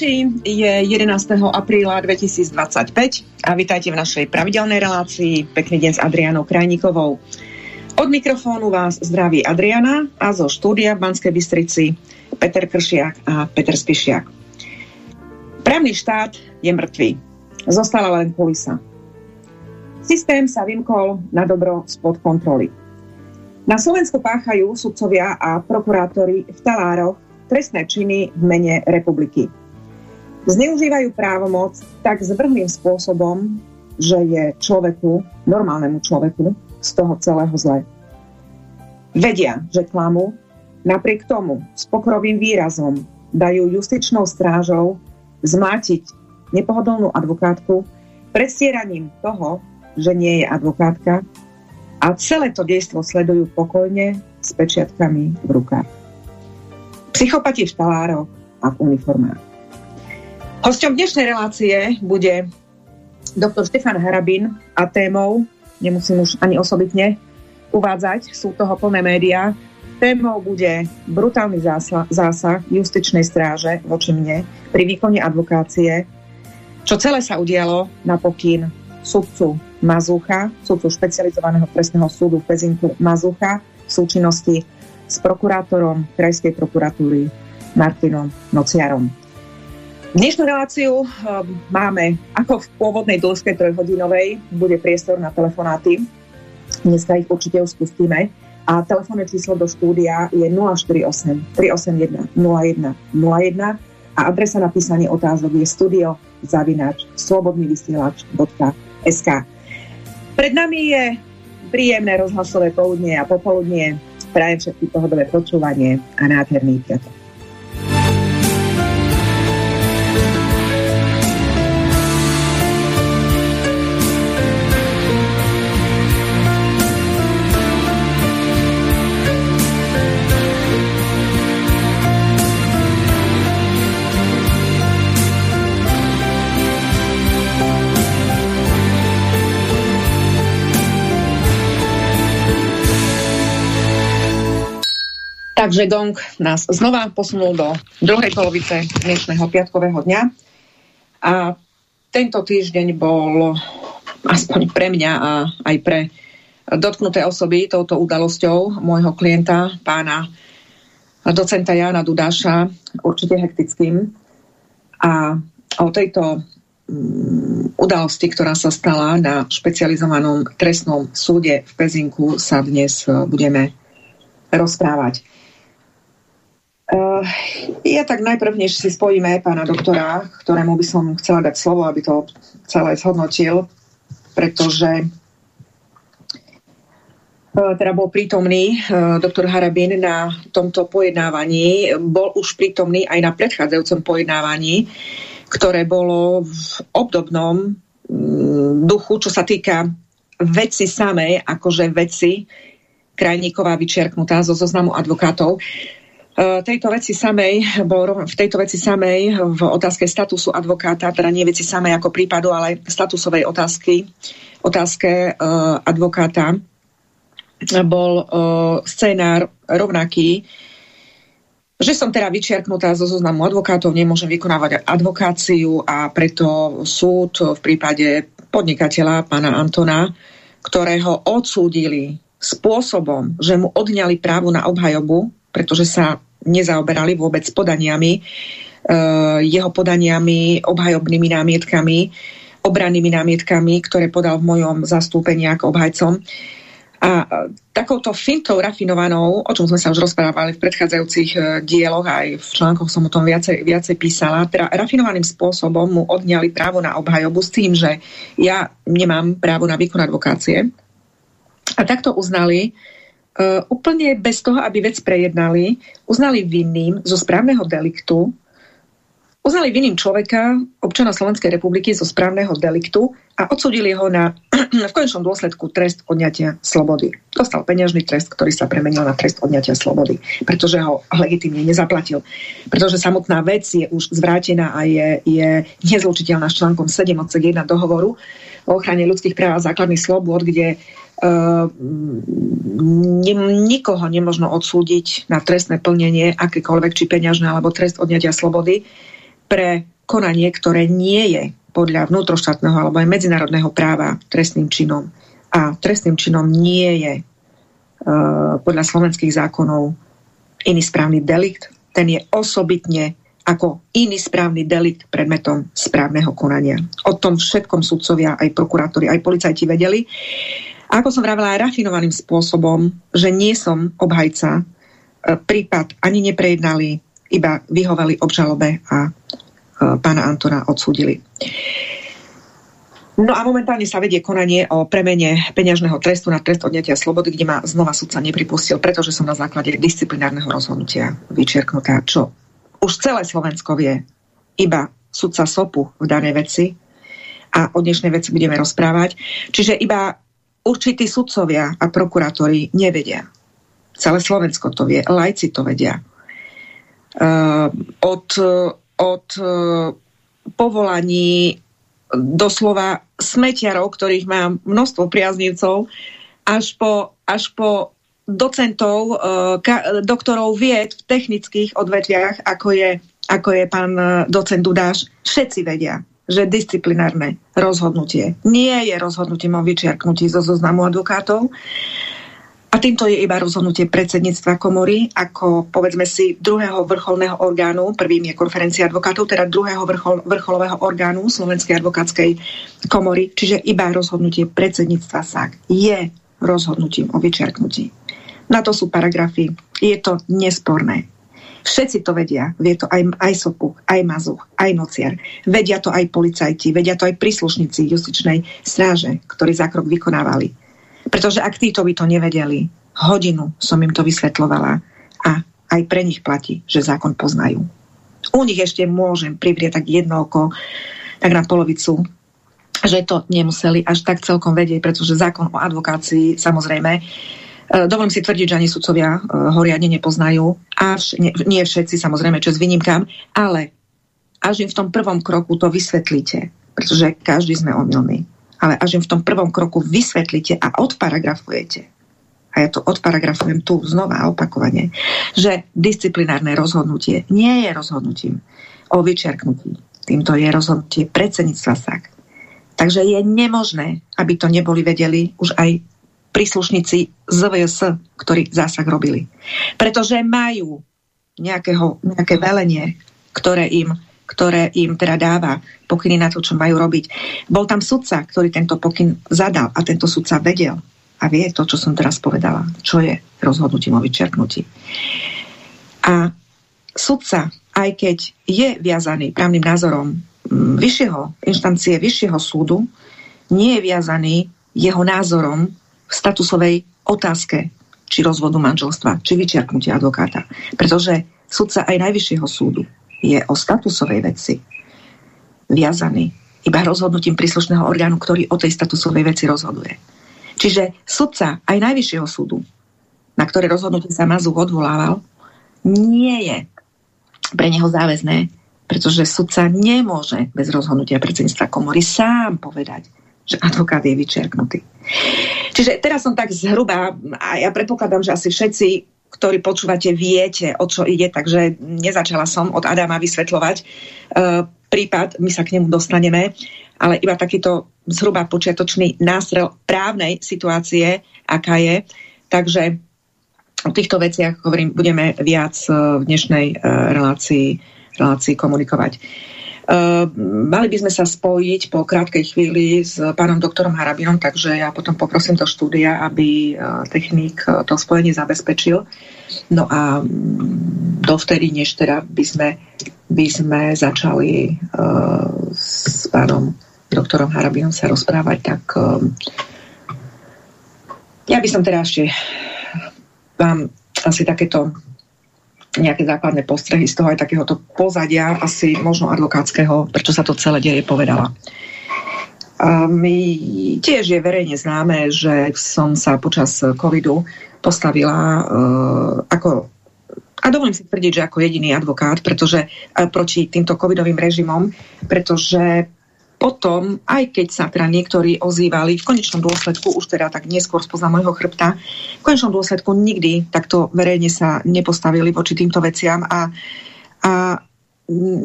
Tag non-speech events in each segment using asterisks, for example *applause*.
poslucháči, je 11. apríla 2025 a vítajte v našej pravidelnej relácii. Pekný deň s Adrianou Krajníkovou. Od mikrofónu vás zdraví Adriana a zo štúdia v Banskej Bystrici Peter Kršiak a Peter Spišiak. Právny štát je mŕtvý. Zostala len kulisa. Systém sa vymkol na dobro spod kontroly. Na Slovensku páchajú sudcovia a prokurátori v talároch trestné činy v mene republiky. Zneužívajú právomoc tak zvrhlým spôsobom, že je človeku, normálnemu človeku, z toho celého zle. Vedia, že klamu, napriek tomu s pokrovým výrazom dajú justičnou strážou zmátiť nepohodlnú advokátku predstieraním toho, že nie je advokátka a celé to dejstvo sledujú pokojne s pečiatkami v rukách. Psychopati v štalároch a v uniformách. Hosťom dnešnej relácie bude doktor Štefan Harabin a témou, nemusím už ani osobitne uvádzať, sú toho plné médiá, témou bude brutálny zásah, justičnej stráže voči mne pri výkone advokácie, čo celé sa udialo na pokyn sudcu Mazucha, sudcu špecializovaného trestného súdu v Pezinku Mazucha v súčinnosti s prokurátorom Krajskej prokuratúry Martinom Nociarom. Dnešnú reláciu um, máme ako v pôvodnej dĺžke trojhodinovej, bude priestor na telefonáty. Dneska ich určite už spustíme. A telefónne číslo do štúdia je 048 381 01 01 a adresa na písanie otázok je studio zavinač slobodnyvysielač.sk Pred nami je príjemné rozhlasové poludnie a popoludnie Prajem všetky pohodové počúvanie a nádherný piatok. Takže Gong nás znova posunul do druhej polovice dnešného piatkového dňa. A tento týždeň bol aspoň pre mňa a aj pre dotknuté osoby touto udalosťou môjho klienta, pána docenta Jana Dudáša, určite hektickým. A o tejto mm, udalosti, ktorá sa stala na špecializovanom trestnom súde v Pezinku, sa dnes budeme rozprávať. Uh, ja tak najprv, než si spojíme pána doktora, ktorému by som chcela dať slovo, aby to celé zhodnotil, pretože uh, teda bol prítomný uh, doktor Harabin na tomto pojednávaní, bol už prítomný aj na predchádzajúcom pojednávaní, ktoré bolo v obdobnom um, duchu, čo sa týka veci samej, akože veci Krajníková vyčerknutá zo zoznamu advokátov. E, tejto veci samej, bol v tejto veci samej v otázke statusu advokáta, teda nie veci samej ako prípadu, ale statusovej otázky, otázke uh, advokáta bol uh, scénár rovnaký, že som teda vyčiarknutá zo zoznamu advokátov, nemôžem vykonávať advokáciu a preto súd v prípade podnikateľa pána Antona, ktorého odsúdili spôsobom, že mu odňali právo na obhajobu, pretože sa nezaoberali vôbec podaniami, eh, jeho podaniami, obhajobnými námietkami, obrannými námietkami, ktoré podal v mojom zastúpení ako obhajcom. A eh, takouto fintou rafinovanou, o čom sme sa už rozprávali v predchádzajúcich eh, dieloch, aj v článkoch som o tom viacej, viacej písala, teda rafinovaným spôsobom mu odňali právo na obhajobu s tým, že ja nemám právo na výkon advokácie. A takto uznali úplne bez toho, aby vec prejednali, uznali vinným zo správneho deliktu, uznali vinným človeka, občana Slovenskej republiky zo správneho deliktu a odsudili ho na *clears throat* v konečnom dôsledku trest odňatia slobody. Dostal peňažný trest, ktorý sa premenil na trest odňatia slobody, pretože ho legitimne nezaplatil. Pretože samotná vec je už zvrátená a je, je nezlučiteľná s článkom 7 odsek 1 dohovoru o ochrane ľudských práv a základných slobôd, kde Ehm, nikoho nemožno odsúdiť na trestné plnenie, akékoľvek, či peňažné, alebo trest odňatia slobody, pre konanie, ktoré nie je podľa vnútroštátneho alebo aj medzinárodného práva trestným činom. A trestným činom nie je uh, podľa slovenských zákonov iný správny delikt. Ten je osobitne ako iný správny delikt predmetom správneho konania. O tom všetkom sudcovia, aj prokurátori, aj policajti vedeli. Ako som vravila aj rafinovaným spôsobom, že nie som obhajca, e, prípad ani neprejednali, iba vyhovali obžalobe a e, pána Antona odsúdili. No a momentálne sa vedie konanie o premene peňažného trestu na trest odňatia slobody, kde ma znova sudca nepripustil, pretože som na základe disciplinárneho rozhodnutia vyčerknutá, čo už celé Slovensko vie, iba sudca SOPu v danej veci a o dnešnej veci budeme rozprávať. Čiže iba určití sudcovia a prokurátori nevedia. Celé Slovensko to vie, lajci to vedia. Uh, od, od uh, povolaní doslova smetiarov, ktorých mám množstvo priaznivcov, až po, až po docentov, ka, doktorov vied v technických odvetviach, ako je, ako je pán uh, docent Dudáš, všetci vedia, že disciplinárne rozhodnutie nie je rozhodnutím o vyčiarknutí zo zoznamu advokátov, a týmto je iba rozhodnutie predsedníctva komory, ako povedzme si druhého vrcholného orgánu, prvým je konferencia advokátov, teda druhého vrchol, vrcholového orgánu Slovenskej advokátskej komory, čiže iba rozhodnutie predsedníctva SAK je rozhodnutím o vyčerknutí. Na to sú paragrafy. Je to nesporné. Všetci to vedia. Vie to aj, aj Sopu, aj Mazuch, aj Nociar. Vedia to aj policajti, vedia to aj príslušníci justičnej stráže, ktorí zákrok vykonávali. Pretože ak títo by to nevedeli, hodinu som im to vysvetlovala a aj pre nich platí, že zákon poznajú. U nich ešte môžem privrieť tak jedno oko, tak na polovicu, že to nemuseli až tak celkom vedieť, pretože zákon o advokácii samozrejme Dovolím si tvrdiť, že ani sudcovia e, ho riadne nepoznajú. Až, nie, všetci, samozrejme, čo s výnimkám, ale až im v tom prvom kroku to vysvetlíte, pretože každý sme omylní ale až im v tom prvom kroku vysvetlíte a odparagrafujete, a ja to odparagrafujem tu znova a opakovane, že disciplinárne rozhodnutie nie je rozhodnutím o vyčerknutí. Týmto je rozhodnutie predsedníctva SAK. Takže je nemožné, aby to neboli vedeli už aj príslušníci ZVS, ktorí zásah robili. Pretože majú nejakého, nejaké velenie, ktoré im ktoré im teda dáva pokyny na to, čo majú robiť. Bol tam sudca, ktorý tento pokyn zadal a tento sudca vedel a vie to, čo som teraz povedala, čo je rozhodnutím o vyčerknutí. A sudca, aj keď je viazaný právnym názorom mm, vyššieho inštancie, vyššieho súdu, nie je viazaný jeho názorom v statusovej otázke, či rozvodu manželstva, či vyčerknutia advokáta. Pretože sudca aj najvyššieho súdu je o statusovej veci viazaný iba rozhodnutím príslušného orgánu, ktorý o tej statusovej veci rozhoduje. Čiže sudca aj Najvyššieho súdu, na ktoré rozhodnutie sa Mazuk odvolával, nie je pre neho záväzné, pretože sudca nemôže bez rozhodnutia predsedníctva komory sám povedať, že advokát je vyčerknutý. Čiže teraz som tak zhruba, a ja predpokladám, že asi všetci ktorý počúvate, viete, o čo ide, takže nezačala som od Adama vysvetľovať e, prípad, my sa k nemu dostaneme, ale iba takýto zhruba počiatočný nástrel právnej situácie, aká je. Takže o týchto veciach, hovorím, budeme viac e, v dnešnej e, relácii, relácii komunikovať. Uh, mali by sme sa spojiť po krátkej chvíli s pánom doktorom Harabinom, takže ja potom poprosím do štúdia, aby uh, technik uh, to spojenie zabezpečil. No a um, dovtedy, než teda by sme, by sme začali uh, s pánom doktorom Harabinom sa rozprávať, tak um, ja by som teda ešte vám asi takéto nejaké základné postrehy z toho aj takéhoto pozadia, asi možno advokátskeho, prečo sa to celé deje, povedala. My tiež je verejne známe, že som sa počas covidu postavila uh, ako a dovolím si tvrdiť, že ako jediný advokát, pretože uh, proti týmto covidovým režimom, pretože potom, aj keď sa teda niektorí ozývali, v konečnom dôsledku, už teda tak neskôr spoza môjho chrbta, v konečnom dôsledku nikdy takto verejne sa nepostavili voči týmto veciam a, a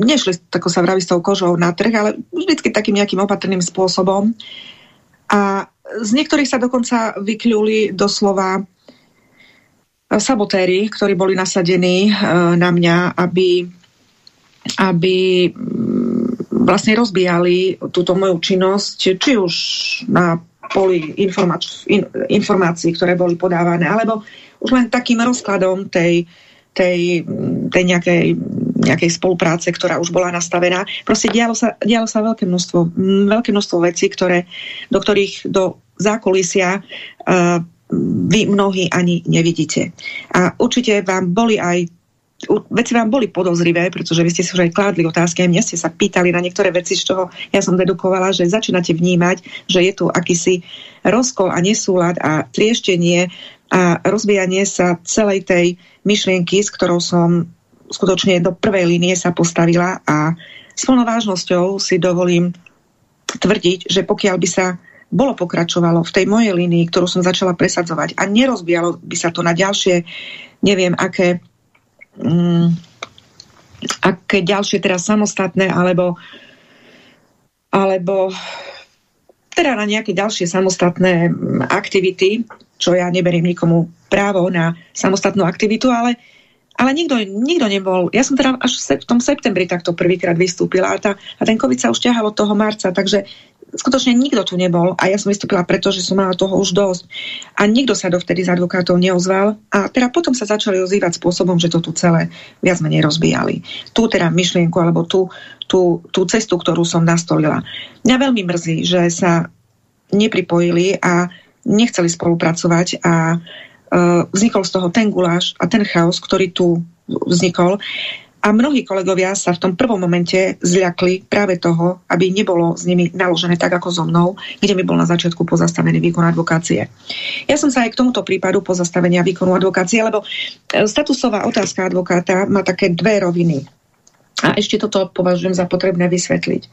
nešli, tako sa vraví, s tou kožou na trh, ale vždycky takým nejakým opatrným spôsobom. A z niektorých sa dokonca vykľuli doslova sabotéri, ktorí boli nasadení na mňa, aby, aby vlastne rozbíjali túto moju činnosť, či už na poli informač- in, informácií, ktoré boli podávané, alebo už len takým rozkladom tej, tej, tej nejakej, nejakej spolupráce, ktorá už bola nastavená. Proste dialo sa, dialo sa veľké množstvo, veľké množstvo vecí, ktoré, do ktorých do zákulisia uh, vy mnohí ani nevidíte. A určite vám boli aj veci vám boli podozrivé, pretože vy ste si už aj kládli otázky, aj mňa ste sa pýtali na niektoré veci, z čoho ja som dedukovala, že začínate vnímať, že je tu akýsi rozkol a nesúlad a trieštenie a rozvíjanie sa celej tej myšlienky, s ktorou som skutočne do prvej línie sa postavila a s plnou vážnosťou si dovolím tvrdiť, že pokiaľ by sa bolo pokračovalo v tej mojej línii, ktorú som začala presadzovať a nerozbijalo by sa to na ďalšie, neviem aké mm, aké ďalšie teraz samostatné alebo alebo teda na nejaké ďalšie samostatné mm, aktivity, čo ja neberiem nikomu právo na samostatnú aktivitu, ale, ale nikto, nikto nebol. Ja som teda až v tom septembri takto prvýkrát vystúpila a, tá, a ten COVID sa už ťahal od toho marca, takže skutočne nikto tu nebol a ja som vystúpila preto, že som mala toho už dosť. A nikto sa dovtedy z advokátov neozval a teda potom sa začali ozývať spôsobom, že to tu celé viac menej rozbíjali. Tú teda myšlienku alebo tú, tú, tú cestu, ktorú som nastolila. Mňa veľmi mrzí, že sa nepripojili a nechceli spolupracovať a uh, vznikol z toho ten guláš a ten chaos, ktorý tu vznikol. A mnohí kolegovia sa v tom prvom momente zľakli práve toho, aby nebolo s nimi naložené tak ako so mnou, kde mi bol na začiatku pozastavený výkon advokácie. Ja som sa aj k tomuto prípadu pozastavenia výkonu advokácie, lebo e, statusová otázka advokáta má také dve roviny. A ešte toto považujem za potrebné vysvetliť.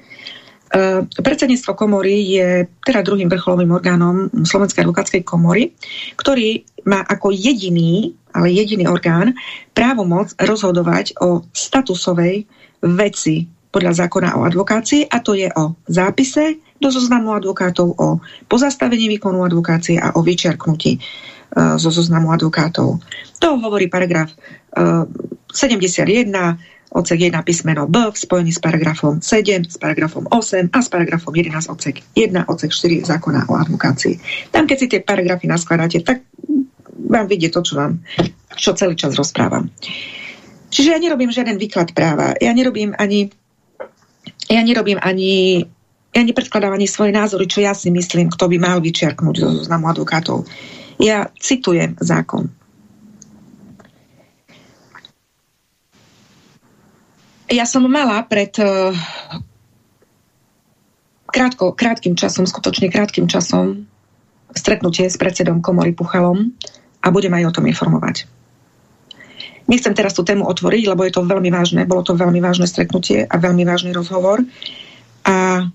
E, predsedníctvo komory je teda druhým vrcholovým orgánom Slovenskej advokátskej komory, ktorý má ako jediný ale jediný orgán, právomoc rozhodovať o statusovej veci podľa zákona o advokácii a to je o zápise do zoznamu advokátov, o pozastavení výkonu advokácie a o vyčerknutí uh, zo zoznamu advokátov. To hovorí paragraf uh, 71 odsek 1 písmeno B v spojení s paragrafom 7, s paragrafom 8 a s paragrafom 11 odsek 1, odsek 4 zákona o advokácii. Tam, keď si tie paragrafy naskladáte, tak vám vidie to, čo vám čo celý čas rozprávam. Čiže ja nerobím žiaden výklad práva. Ja nerobím ani ja nerobím ani ja nepredkladám ani svoje názory, čo ja si myslím, kto by mal vyčiarknúť zo zoznamu advokátov. Ja citujem zákon. Ja som mala pred uh, krátko, krátkým časom, skutočne krátkým časom stretnutie s predsedom komory Puchalom a budem aj o tom informovať. Nechcem teraz tú tému otvoriť, lebo je to veľmi vážne. Bolo to veľmi vážne stretnutie a veľmi vážny rozhovor. A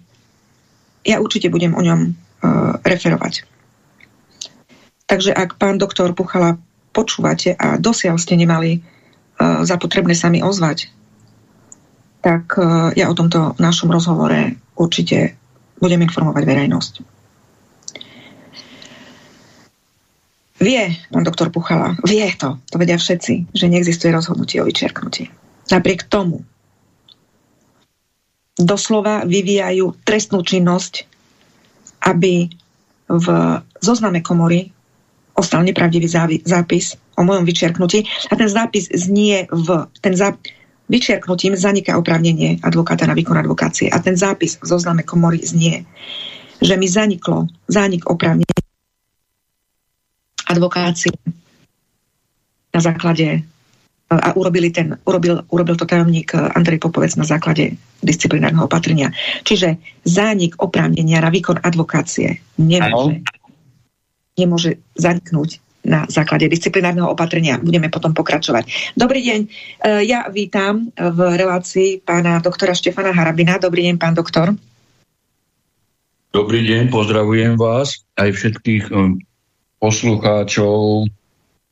ja určite budem o ňom uh, referovať. Takže ak pán doktor Puchala počúvate a dosiaľ ste nemali uh, za potrebné sa mi ozvať, tak uh, ja o tomto našom rozhovore určite budem informovať verejnosť. Vie pán doktor Puchala, vie to, to vedia všetci, že neexistuje rozhodnutie o vyčerknutí. Napriek tomu doslova vyvíjajú trestnú činnosť, aby v zozname komory ostal nepravdivý zápis o mojom vyčerknutí a ten zápis znie v... Ten zá, vyčerknutím zaniká oprávnenie advokáta na výkon advokácie a ten zápis v zozname komory znie, že mi zaniklo, zanik oprávnenie advokácie na základe a urobili ten, urobil, urobil to tajomník Andrej Popovec na základe disciplinárneho opatrenia. Čiže zánik oprávnenia na výkon advokácie nemôže, nemôže zaniknúť na základe disciplinárneho opatrenia. Budeme potom pokračovať. Dobrý deň, e, ja vítam v relácii pána doktora Štefana Harabina. Dobrý deň, pán doktor. Dobrý deň, pozdravujem vás aj všetkých um, poslucháčov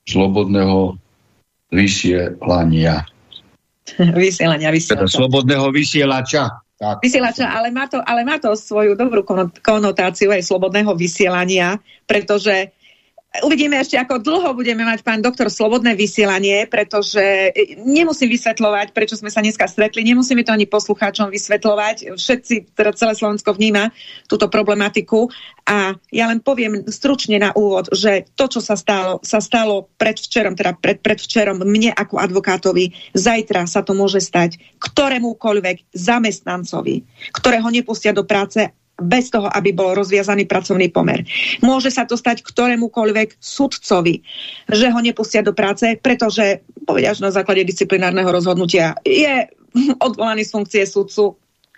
Slobodného vysielania. *laughs* vysielania, vysielača. Teda slobodného vysielača. Tak. Vysielača, ale má, to, ale má to svoju dobrú konotáciu aj slobodného vysielania, pretože Uvidíme ešte, ako dlho budeme mať pán doktor slobodné vysielanie, pretože nemusím vysvetľovať, prečo sme sa dneska stretli, nemusíme to ani poslucháčom vysvetľovať. Všetci, teda celé Slovensko vníma túto problematiku a ja len poviem stručne na úvod, že to, čo sa stalo, sa stalo predvčerom, teda pred, predvčerom mne ako advokátovi, zajtra sa to môže stať ktorémukoľvek zamestnancovi, ktorého nepustia do práce bez toho, aby bol rozviazaný pracovný pomer. Môže sa to stať ktorémukoľvek sudcovi, že ho nepustia do práce, pretože, povedať na základe disciplinárneho rozhodnutia, je odvolaný z funkcie sudcu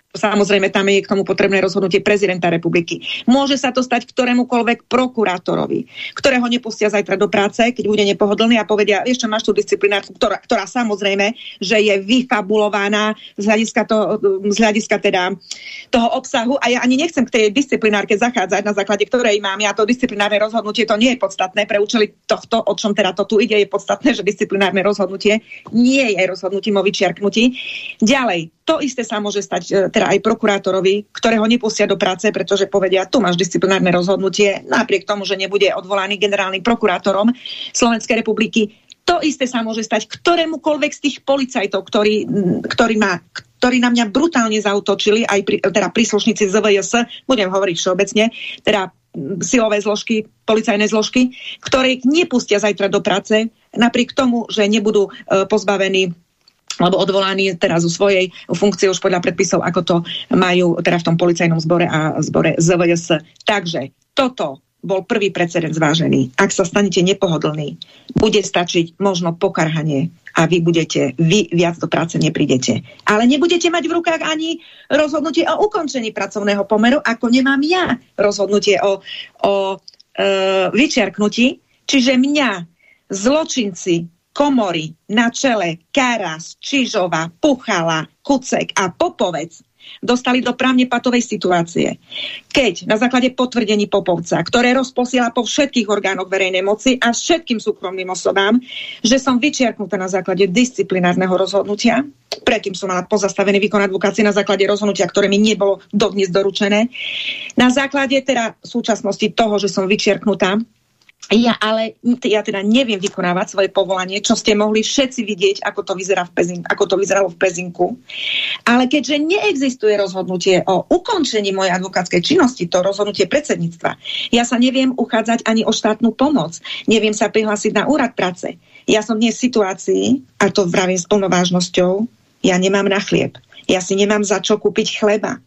Samozrejme, tam je k tomu potrebné rozhodnutie prezidenta republiky. Môže sa to stať ktorémukoľvek prokurátorovi, ktorého nepustia zajtra do práce, keď bude nepohodlný a povedia, ešte máš tú disciplinárku, ktorá, ktorá samozrejme, že je vyfabulovaná z hľadiska, to, z hľadiska teda toho obsahu a ja ani nechcem k tej disciplinárke zachádzať, na základe ktorej mám ja to disciplinárne rozhodnutie, to nie je podstatné pre účely tohto, o čom teda to tu ide, je podstatné, že disciplinárne rozhodnutie nie je rozhodnutím o vyčiarknutí. Ďalej, to isté sa môže stať e, teda aj prokurátorovi, ktorého nepustia do práce, pretože povedia, tu máš disciplinárne rozhodnutie, napriek tomu, že nebude odvolaný generálnym prokurátorom Slovenskej republiky. To isté sa môže stať ktorémukoľvek z tých policajtov, ktorí, ktorý má, ktorí na mňa brutálne zautočili, aj pri, teda príslušníci ZVS, budem hovoriť všeobecne, teda silové zložky, policajné zložky, ktoré nepustia zajtra do práce, napriek tomu, že nebudú e, pozbavení alebo odvolaní teraz zo svojej funkcie už podľa predpisov, ako to majú teda v tom policajnom zbore a zbore ZVS. Takže toto bol prvý precedent zvážený. Ak sa stanete nepohodlní, bude stačiť možno pokarhanie a vy budete, vy viac do práce neprídete. Ale nebudete mať v rukách ani rozhodnutie o ukončení pracovného pomeru, ako nemám ja rozhodnutie o, o e, vyčiarknutí. Čiže mňa zločinci komory na čele Karas, Čižova, Puchala, Kucek a Popovec dostali do právne patovej situácie. Keď na základe potvrdení Popovca, ktoré rozposiela po všetkých orgánoch verejnej moci a všetkým súkromným osobám, že som vyčiarknutá na základe disciplinárneho rozhodnutia, predtým som mala pozastavený výkon advokácie na základe rozhodnutia, ktoré mi nebolo dodnes doručené, na základe teda súčasnosti toho, že som vyčiarknutá, ja ale ja teda neviem vykonávať svoje povolanie, čo ste mohli všetci vidieť, ako to, vyzerá v Pezin, ako to vyzeralo v Pezinku. Ale keďže neexistuje rozhodnutie o ukončení mojej advokátskej činnosti, to rozhodnutie predsedníctva, ja sa neviem uchádzať ani o štátnu pomoc, neviem sa prihlásiť na úrad práce. Ja som dnes v situácii, a to vravím s plnovážnosťou, ja nemám na chlieb. Ja si nemám za čo kúpiť chleba.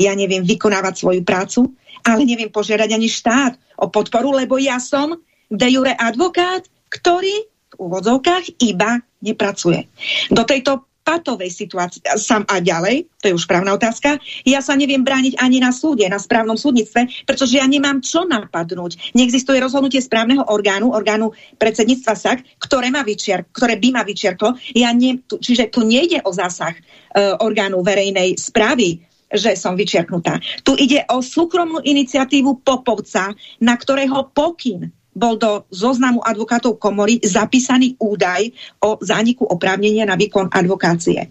Ja neviem vykonávať svoju prácu ale neviem požiadať ani štát o podporu, lebo ja som de jure advokát, ktorý v úvodzovkách iba nepracuje. Do tejto patovej situácie sam a ďalej, to je už právna otázka, ja sa neviem brániť ani na súde, na správnom súdnictve, pretože ja nemám čo napadnúť. Neexistuje rozhodnutie správneho orgánu, orgánu predsedníctva SAK, ktoré, ma vyčiar, ktoré by ma vyčiarklo. Ja ne, čiže tu nejde o zásah e, orgánu verejnej správy, že som vyčiarknutá. Tu ide o súkromnú iniciatívu Popovca, na ktorého pokyn bol do zoznamu advokátov komory zapísaný údaj o zániku oprávnenia na výkon advokácie.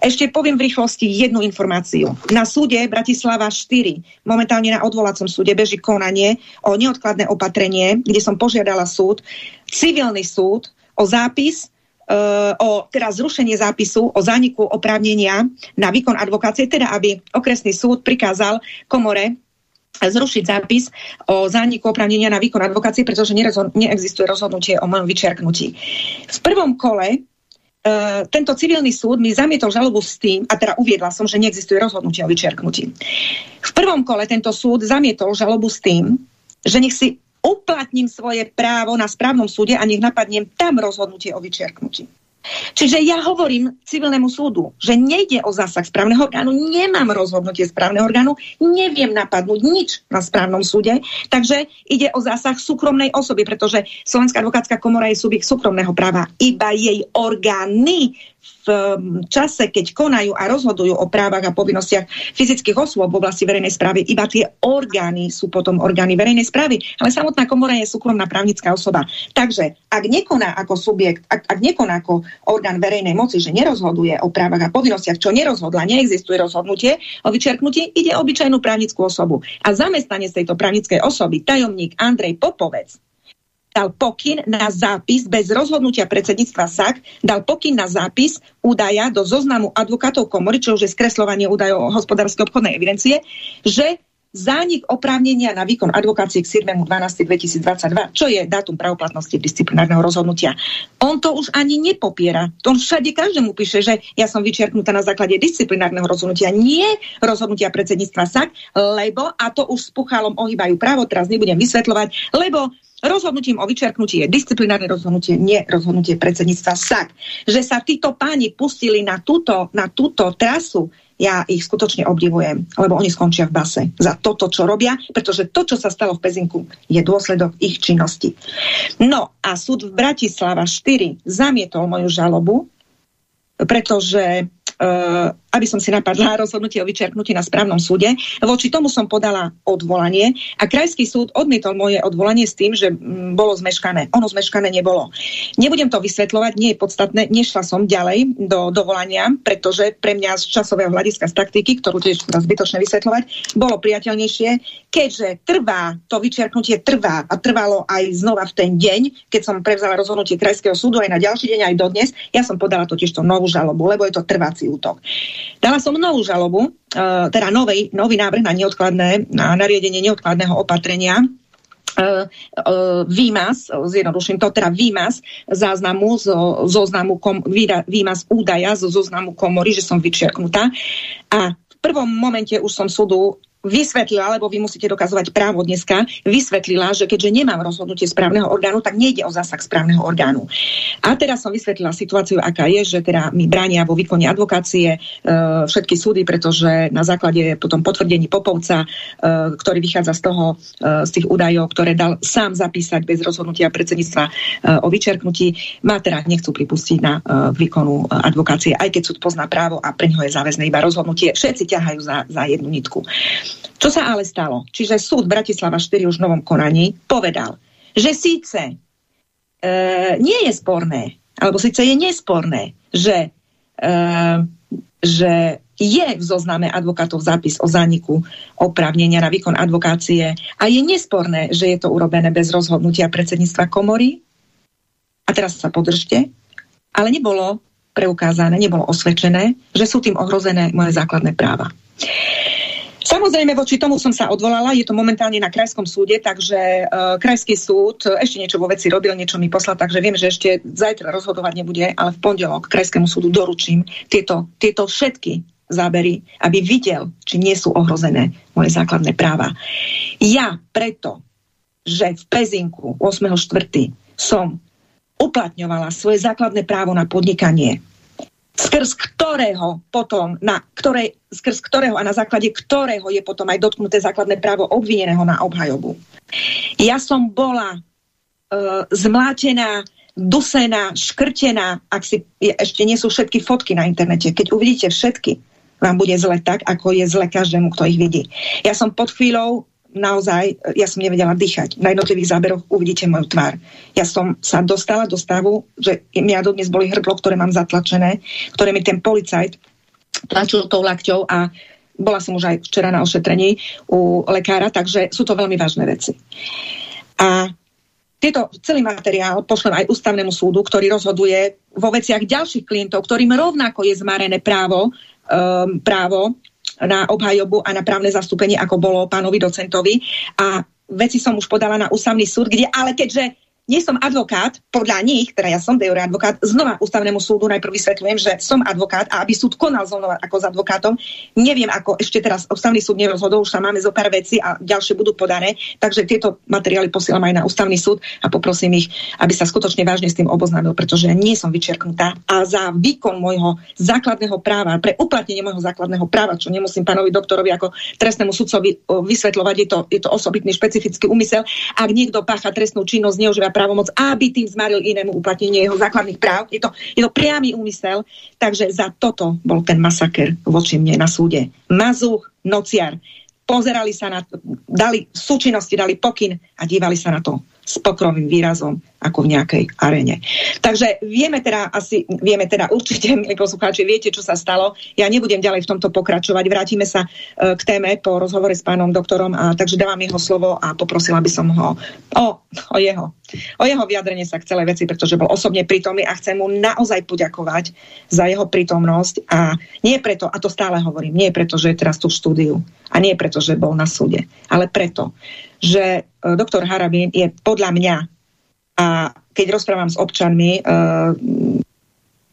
Ešte poviem v rýchlosti jednu informáciu. Na súde Bratislava 4, momentálne na odvolacom súde, beží konanie o neodkladné opatrenie, kde som požiadala súd, civilný súd, o zápis o teda zrušenie zápisu o zániku oprávnenia na výkon advokácie, teda aby okresný súd prikázal komore zrušiť zápis o zániku oprávnenia na výkon advokácie, pretože neexistuje rozhodnutie o mojom vyčerknutí. V prvom kole Uh, tento civilný súd mi zamietol žalobu s tým, a teda uviedla som, že neexistuje rozhodnutie o vyčerknutí. V prvom kole tento súd zamietol žalobu s tým, že nech si uplatním svoje právo na správnom súde a nech napadnem tam rozhodnutie o vyčerknutí. Čiže ja hovorím civilnému súdu, že nejde o zásah správneho orgánu, nemám rozhodnutie správneho orgánu, neviem napadnúť nič na správnom súde, takže ide o zásah súkromnej osoby, pretože Slovenská advokátska komora je subjekt súkromného práva. Iba jej orgány čase, keď konajú a rozhodujú o právach a povinnostiach fyzických osôb v oblasti verejnej správy, iba tie orgány sú potom orgány verejnej správy, ale samotná komora je súkromná právnická osoba. Takže ak nekoná ako subjekt, ak, ak nekoná ako orgán verejnej moci, že nerozhoduje o právach a povinnostiach, čo nerozhodla, neexistuje rozhodnutie o vyčerknutí, ide obyčajnú právnickú osobu. A zamestnanie z tejto právnickej osoby, tajomník Andrej Popovec, dal pokyn na zápis bez rozhodnutia predsedníctva SAK, dal pokyn na zápis údaja do zoznamu advokátov komory, čo už je skreslovanie údajov hospodárskej obchodnej evidencie, že zánik oprávnenia na výkon advokácie k 7. 12. 2022, čo je dátum pravoplatnosti disciplinárneho rozhodnutia. On to už ani nepopiera. To všade každému píše, že ja som vyčerknutá na základe disciplinárneho rozhodnutia, nie rozhodnutia predsedníctva SAK, lebo, a to už s Puchalom ohýbajú právo, teraz nebudem vysvetľovať, lebo Rozhodnutím o vyčerknutí je disciplinárne rozhodnutie, nie rozhodnutie predsedníctva SAK. Že sa títo páni pustili na túto, na túto trasu, ja ich skutočne obdivujem, lebo oni skončia v base za toto, čo robia, pretože to, čo sa stalo v Pezinku, je dôsledok ich činnosti. No a súd v Bratislava 4 zamietol moju žalobu, pretože uh, aby som si napadla rozhodnutie o vyčerknutí na správnom súde. Voči tomu som podala odvolanie a krajský súd odmietol moje odvolanie s tým, že mm, bolo zmeškané. Ono zmeškané nebolo. Nebudem to vysvetľovať, nie je podstatné. Nešla som ďalej do dovolania, pretože pre mňa z časového hľadiska z taktiky, ktorú tiež zbytočne vysvetľovať, bolo priateľnejšie, keďže trvá, to vyčerknutie trvá a trvalo aj znova v ten deň, keď som prevzala rozhodnutie krajského súdu aj na ďalší deň, aj dodnes, ja som podala totiž to novú žalobu, lebo je to trváci útok. Dala som novú žalobu, uh, teda nový, nový návrh na neodkladné, na nariadenie neodkladného opatrenia, Uh, uh, výmaz, zjednoduším to, teda výmaz záznamu zo zoznamu výmaz údaja zo zoznamu komory, že som vyčerknutá. A v prvom momente už som súdu vysvetlila, lebo vy musíte dokazovať právo dneska, vysvetlila, že keďže nemám rozhodnutie správneho orgánu, tak nejde o zásah správneho orgánu. A teraz som vysvetlila situáciu, aká je, že teda mi bránia vo výkone advokácie e, všetky súdy, pretože na základe potom potvrdení Popovca, e, ktorý vychádza z toho, e, z tých údajov, ktoré dal sám zapísať bez rozhodnutia predsedníctva e, o vyčerknutí, ma teda nechcú pripustiť na e, výkonu advokácie, aj keď súd pozná právo a pre ňoho je záväzné iba rozhodnutie. Všetci ťahajú za, za jednu nitku. Čo sa ale stalo? Čiže súd Bratislava 4 už v novom konaní povedal, že síce e, nie je sporné, alebo síce je nesporné, že, e, že je v zozname advokátov zápis o zániku oprávnenia na výkon advokácie a je nesporné, že je to urobené bez rozhodnutia predsedníctva komory. A teraz sa podržte. Ale nebolo preukázané, nebolo osvedčené, že sú tým ohrozené moje základné práva. Samozrejme, voči tomu som sa odvolala, je to momentálne na krajskom súde, takže uh, krajský súd ešte niečo vo veci robil, niečo mi poslal, takže viem, že ešte zajtra rozhodovať nebude, ale v pondelok krajskému súdu doručím tieto, tieto všetky zábery, aby videl, či nie sú ohrozené moje základné práva. Ja preto, že v Pezinku 8.4. som uplatňovala svoje základné právo na podnikanie, skrz ktorého potom, na ktorej, skrz ktorého a na základe ktorého je potom aj dotknuté základné právo obvineného na obhajobu. Ja som bola uh, zmlátená, dusená, škrtená, ak si ešte nie sú všetky fotky na internete. Keď uvidíte všetky, vám bude zle tak, ako je zle každému, kto ich vidí. Ja som pod chvíľou naozaj, ja som nevedela dýchať. Na jednotlivých záberoch uvidíte moju tvár. Ja som sa dostala do stavu, že mňa dodnes boli hrdlo, ktoré mám zatlačené, ktoré mi ten policajt tlačil tou lakťou a bola som už aj včera na ošetrení u lekára, takže sú to veľmi vážne veci. A tieto, celý materiál pošlem aj ústavnému súdu, ktorý rozhoduje vo veciach ďalších klientov, ktorým rovnako je zmarené právo, um, právo na obhajobu a na právne zastúpenie, ako bolo pánovi docentovi. A veci som už podala na ústavný súd, kde ale keďže nie som advokát, podľa nich, teda ja som de advokát, znova ústavnému súdu najprv vysvetľujem, že som advokát a aby súd konal znova ako s advokátom. Neviem, ako ešte teraz ústavný súd nerozhodol, už sa máme zo pár veci a ďalšie budú podané, takže tieto materiály posielam aj na ústavný súd a poprosím ich, aby sa skutočne vážne s tým oboznámil, pretože nie som vyčerknutá a za výkon môjho základného práva, pre uplatnenie môjho základného práva, čo nemusím pánovi doktorovi ako trestnému sudcovi vysvetľovať, je to, je to osobitný špecifický úmysel. Ak niekto pácha trestnú činnosť, neužíva právomoc, aby tým zmaril inému uplatnenie jeho základných práv. Je to, je to priamy úmysel, takže za toto bol ten masaker voči mne na súde. Mazuch, nociar, pozerali sa na to, dali súčinnosti, dali pokyn a dívali sa na to s pokrovým výrazom ako v nejakej arene. Takže vieme teda asi, vieme teda *laughs* určite, milí poslucháči, viete, čo sa stalo. Ja nebudem ďalej v tomto pokračovať. Vrátime sa e, k téme po rozhovore s pánom doktorom, a, takže dávam jeho slovo a poprosila by som ho o, o jeho o jeho vyjadrenie sa k celej veci, pretože bol osobne prítomný a chcem mu naozaj poďakovať za jeho prítomnosť a nie preto, a to stále hovorím, nie preto, že je teraz tu v štúdiu a nie preto, že bol na súde, ale preto, že e, doktor Harabín je podľa mňa a keď rozprávam s občanmi, uh,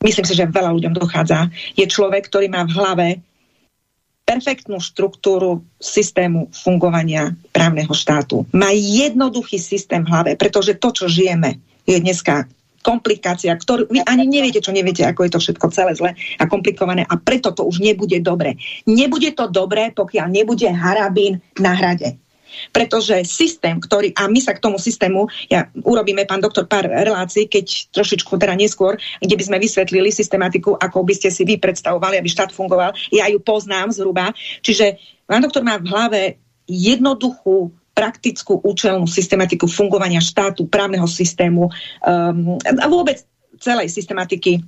myslím si, že veľa ľuďom dochádza, je človek, ktorý má v hlave perfektnú štruktúru systému fungovania právneho štátu. Má jednoduchý systém v hlave, pretože to, čo žijeme, je dneska komplikácia, ktorú vy ani neviete, čo neviete, ako je to všetko celé zle a komplikované a preto to už nebude dobre. Nebude to dobré, pokiaľ nebude harabín na hrade. Pretože systém, ktorý, a my sa k tomu systému, ja urobíme, pán doktor, pár relácií, keď trošičku teda neskôr, kde by sme vysvetlili systematiku, ako by ste si vy predstavovali, aby štát fungoval. Ja ju poznám zhruba. Čiže pán doktor má v hlave jednoduchú praktickú účelnú systematiku fungovania štátu, právneho systému um, a vôbec celej systematiky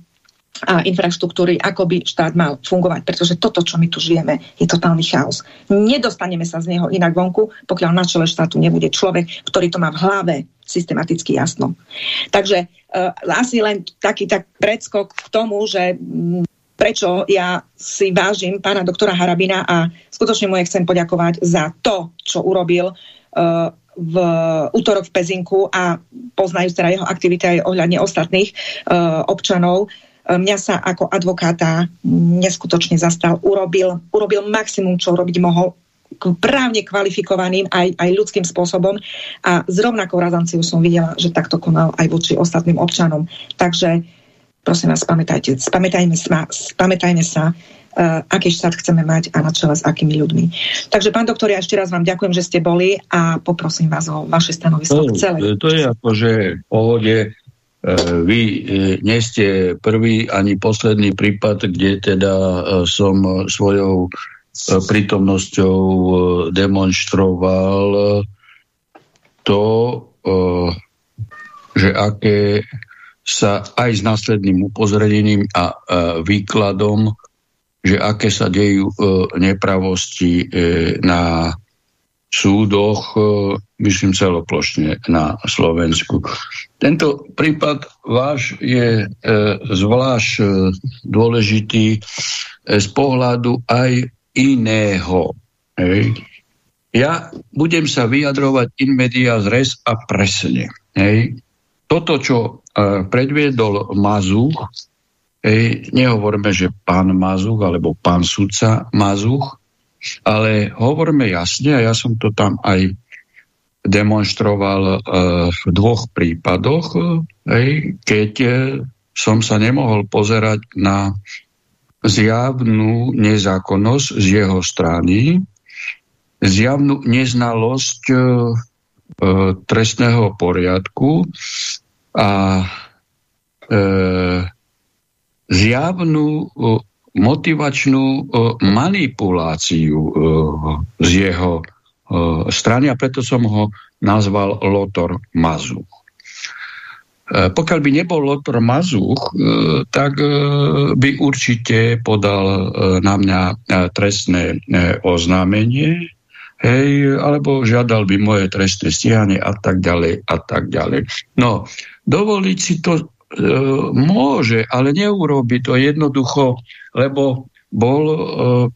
a infraštruktúry, ako by štát mal fungovať. Pretože toto, čo my tu žijeme, je totálny chaos. Nedostaneme sa z neho inak vonku, pokiaľ na čele štátu nebude človek, ktorý to má v hlave systematicky jasno. Takže uh, asi len taký tak predskok k tomu, že m, prečo ja si vážim pána doktora Harabina a skutočne mu chcem poďakovať za to, čo urobil uh, v útorok v Pezinku a poznajú teda jeho aktivity aj ohľadne ostatných uh, občanov, mňa sa ako advokáta neskutočne zastal, urobil, urobil maximum, čo robiť mohol právne kvalifikovaným aj, aj ľudským spôsobom a s rovnakou razanciou som videla, že takto konal aj voči ostatným občanom. Takže prosím vás, spamätajte, spamätajme sa, spamätajme sa uh, aký štát chceme mať a na čele s akými ľuďmi. Takže, pán doktor, ja ešte raz vám ďakujem, že ste boli a poprosím vás o vaše stanovisko no, celé. To je akože v pohode vy e, nie ste prvý ani posledný prípad, kde teda e, som svojou prítomnosťou demonstroval to, že aké sa aj s následným upozornením a výkladom, že aké sa dejú nepravosti na súdoch, myslím celoplošne na Slovensku. Tento prípad váš je e, zvlášť e, dôležitý e, z pohľadu aj iného. Hej. Ja budem sa vyjadrovať in media res a presne. Hej. Toto, čo e, predviedol Mazuch, hej, nehovorme, že pán Mazuch alebo pán sudca Mazuch, ale hovorme jasne, a ja som to tam aj demonstroval e, v dvoch prípadoch, e, keď e, som sa nemohol pozerať na zjavnú nezákonnosť z jeho strany, zjavnú neznalosť trestného poriadku a e, zjavnú motivačnú e, manipuláciu e, z jeho E, strany a preto som ho nazval Lotor Mazuch. Pokiaľ by nebol Lotor Mazuch, tak by určite podal na mňa trestné oznámenie, hej, alebo žiadal by moje trestné stíhanie a tak ďalej a tak ďalej. No, dovoliť si to môže, ale neurobi to jednoducho, lebo bol e,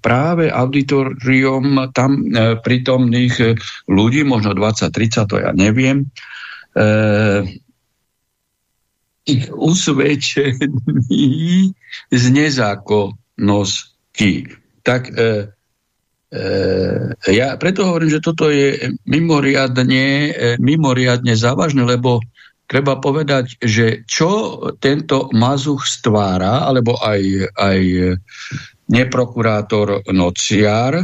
práve auditorium tam e, prítomných e, ľudí, možno 20-30, to ja neviem, ich usvedčení z nezákonnosti. Tak ja preto hovorím, že toto je mimoriadne, mimoriadne závažné, lebo treba povedať, že čo tento mazuch stvára, alebo aj, aj neprokurátor Nociar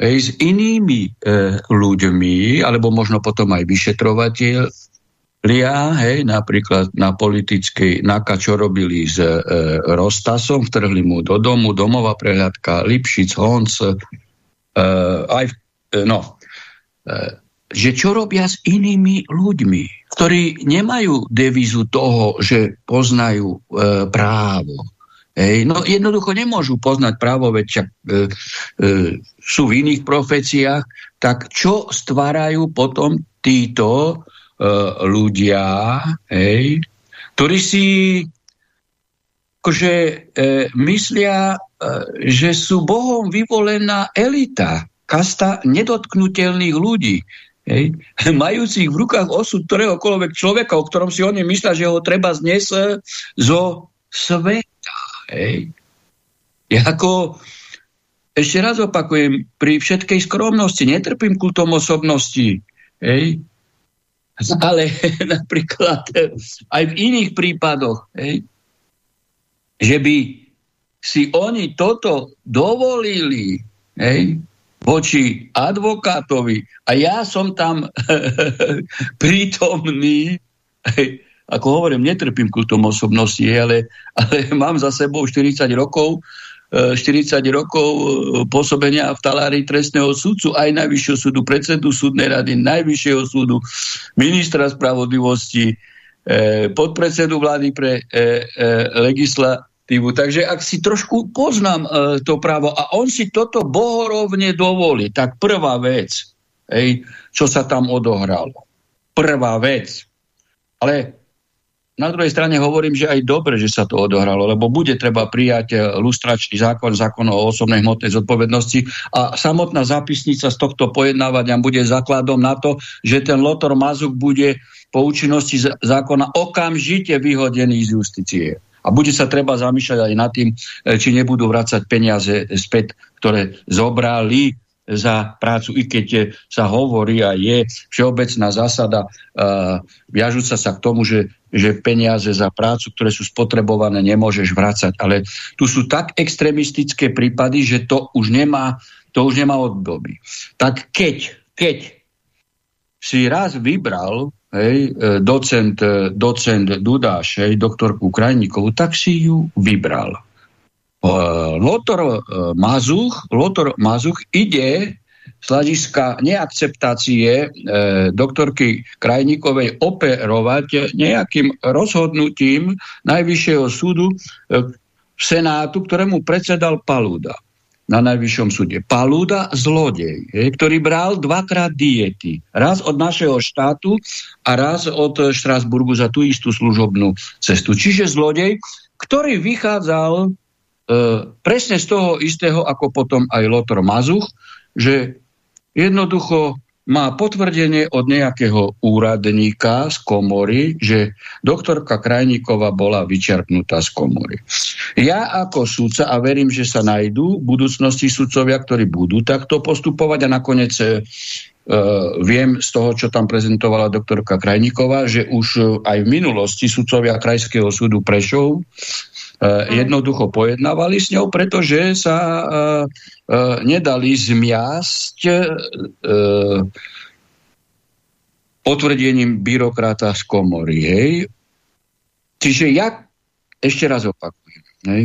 hej, s inými e, ľuďmi, alebo možno potom aj vyšetrovateľ, Lia, hej, napríklad na politickej NAKA, čo robili s e, Rostasom, vtrhli mu do domu, domová prehľadka, Lipšic, Honc, e, aj, e, no, e, že čo robia s inými ľuďmi, ktorí nemajú devízu toho, že poznajú e, právo. Hej, no jednoducho nemôžu poznať právo, veď e, e, sú v iných profeciách, tak čo stvárajú potom títo E, ľudia, hej, ktorí si akože, e, myslia, e, že sú Bohom vyvolená elita, kasta nedotknutelných ľudí, hej, *laughs* majúcich v rukách osud ktoréhokoľvek človeka, o ktorom si oni myslia, že ho treba zniesť zo sveta. Hej. Ja ako, ešte raz opakujem, pri všetkej skromnosti netrpím kultom osobnosti. Hej *laughs* ale *laughs* napríklad aj v iných prípadoch, hej, že by si oni toto dovolili hej, voči advokátovi. A ja som tam *laughs* prítomný, ako hovorím, netrpím kultom osobnosti, ale, ale *laughs* mám za sebou 40 rokov 40 rokov e, pôsobenia v talári trestného súdcu, aj Najvyššieho súdu, predsedu súdnej rady, Najvyššieho súdu, ministra spravodlivosti, e, podpredsedu vlády pre e, legislatívu. Takže ak si trošku poznám to právo a on si toto bohorovne dovolí, tak prvá vec, hej, čo sa tam odohralo. Prvá vec. Ale na druhej strane hovorím, že aj dobre, že sa to odohralo, lebo bude treba prijať e, lustračný zákon, zákon o osobnej hmotnej zodpovednosti a samotná zápisnica z tohto pojednávania bude základom na to, že ten Lotor Mazuk bude po účinnosti zákona okamžite vyhodený z justície. A bude sa treba zamýšľať aj nad tým, e, či nebudú vrácať peniaze späť, ktoré zobrali za prácu, i keď sa hovorí a je všeobecná zásada uh, viažúca sa k tomu, že, že peniaze za prácu, ktoré sú spotrebované, nemôžeš vrácať. Ale tu sú tak extremistické prípady, že to už nemá, to už nemá období. Tak keď, keď si raz vybral hej, e, docent, e, docent Dudáš, hej, doktorku Krajníkovú, tak si ju vybral. Eh, Lotor Mazuch, Lotor Mazuch ide z hľadiska neakceptácie e, doktorky Krajníkovej operovať nejakým rozhodnutím Najvyššieho súdu e, Senátu, ktorému predsedal Palúda na Najvyššom súde. Palúda zlodej, ktorý bral dvakrát diety. Raz od našeho štátu a raz od Štrasburgu za tú istú služobnú cestu. Čiže zlodej, ktorý vychádzal E, presne z toho istého, ako potom aj Lothar Mazuch, že jednoducho má potvrdenie od nejakého úradníka z komory, že doktorka Krajníková bola vyčerpnutá z komory. Ja ako súdca, a verím, že sa najdú v budúcnosti sudcovia, ktorí budú takto postupovať a nakoniec uh, viem z toho, čo tam prezentovala doktorka Krajníková, že už aj v minulosti sudcovia Krajského súdu Prešov E, jednoducho pojednávali s ňou, pretože sa e, e, nedali zmiasť potvrdením byrokrata z komory. Hej. Čiže ja ešte raz opakujem. Hej.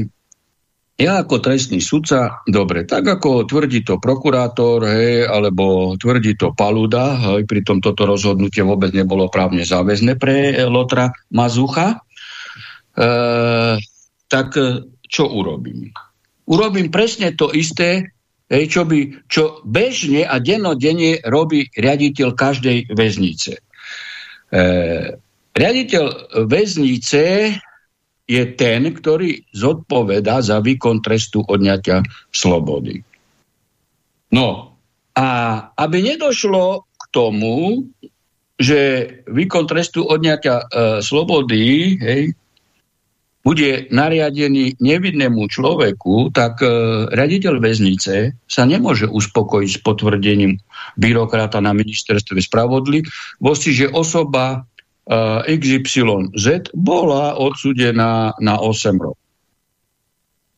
Ja ako trestný sudca, dobre, tak ako tvrdí to prokurátor, hej, alebo tvrdí to Paluda, hej, pritom toto rozhodnutie vôbec nebolo právne záväzne pre Lotra Mazucha, e, tak e, čo urobím? Urobím presne to isté, čo, by, čo bežne a dennodenne robí riaditeľ každej väznice. E, riaditeľ väznice je ten, ktorý zodpoveda za výkon trestu odňatia slobody. No a aby nedošlo k tomu, že výkon trestu odňatia e, slobody hej, bude nariadený nevidnému človeku, tak e, raditeľ väznice sa nemôže uspokojiť s potvrdením byrokrata na ministerstve spravodlivosti, že osoba e, XYZ bola odsudená na 8 rokov.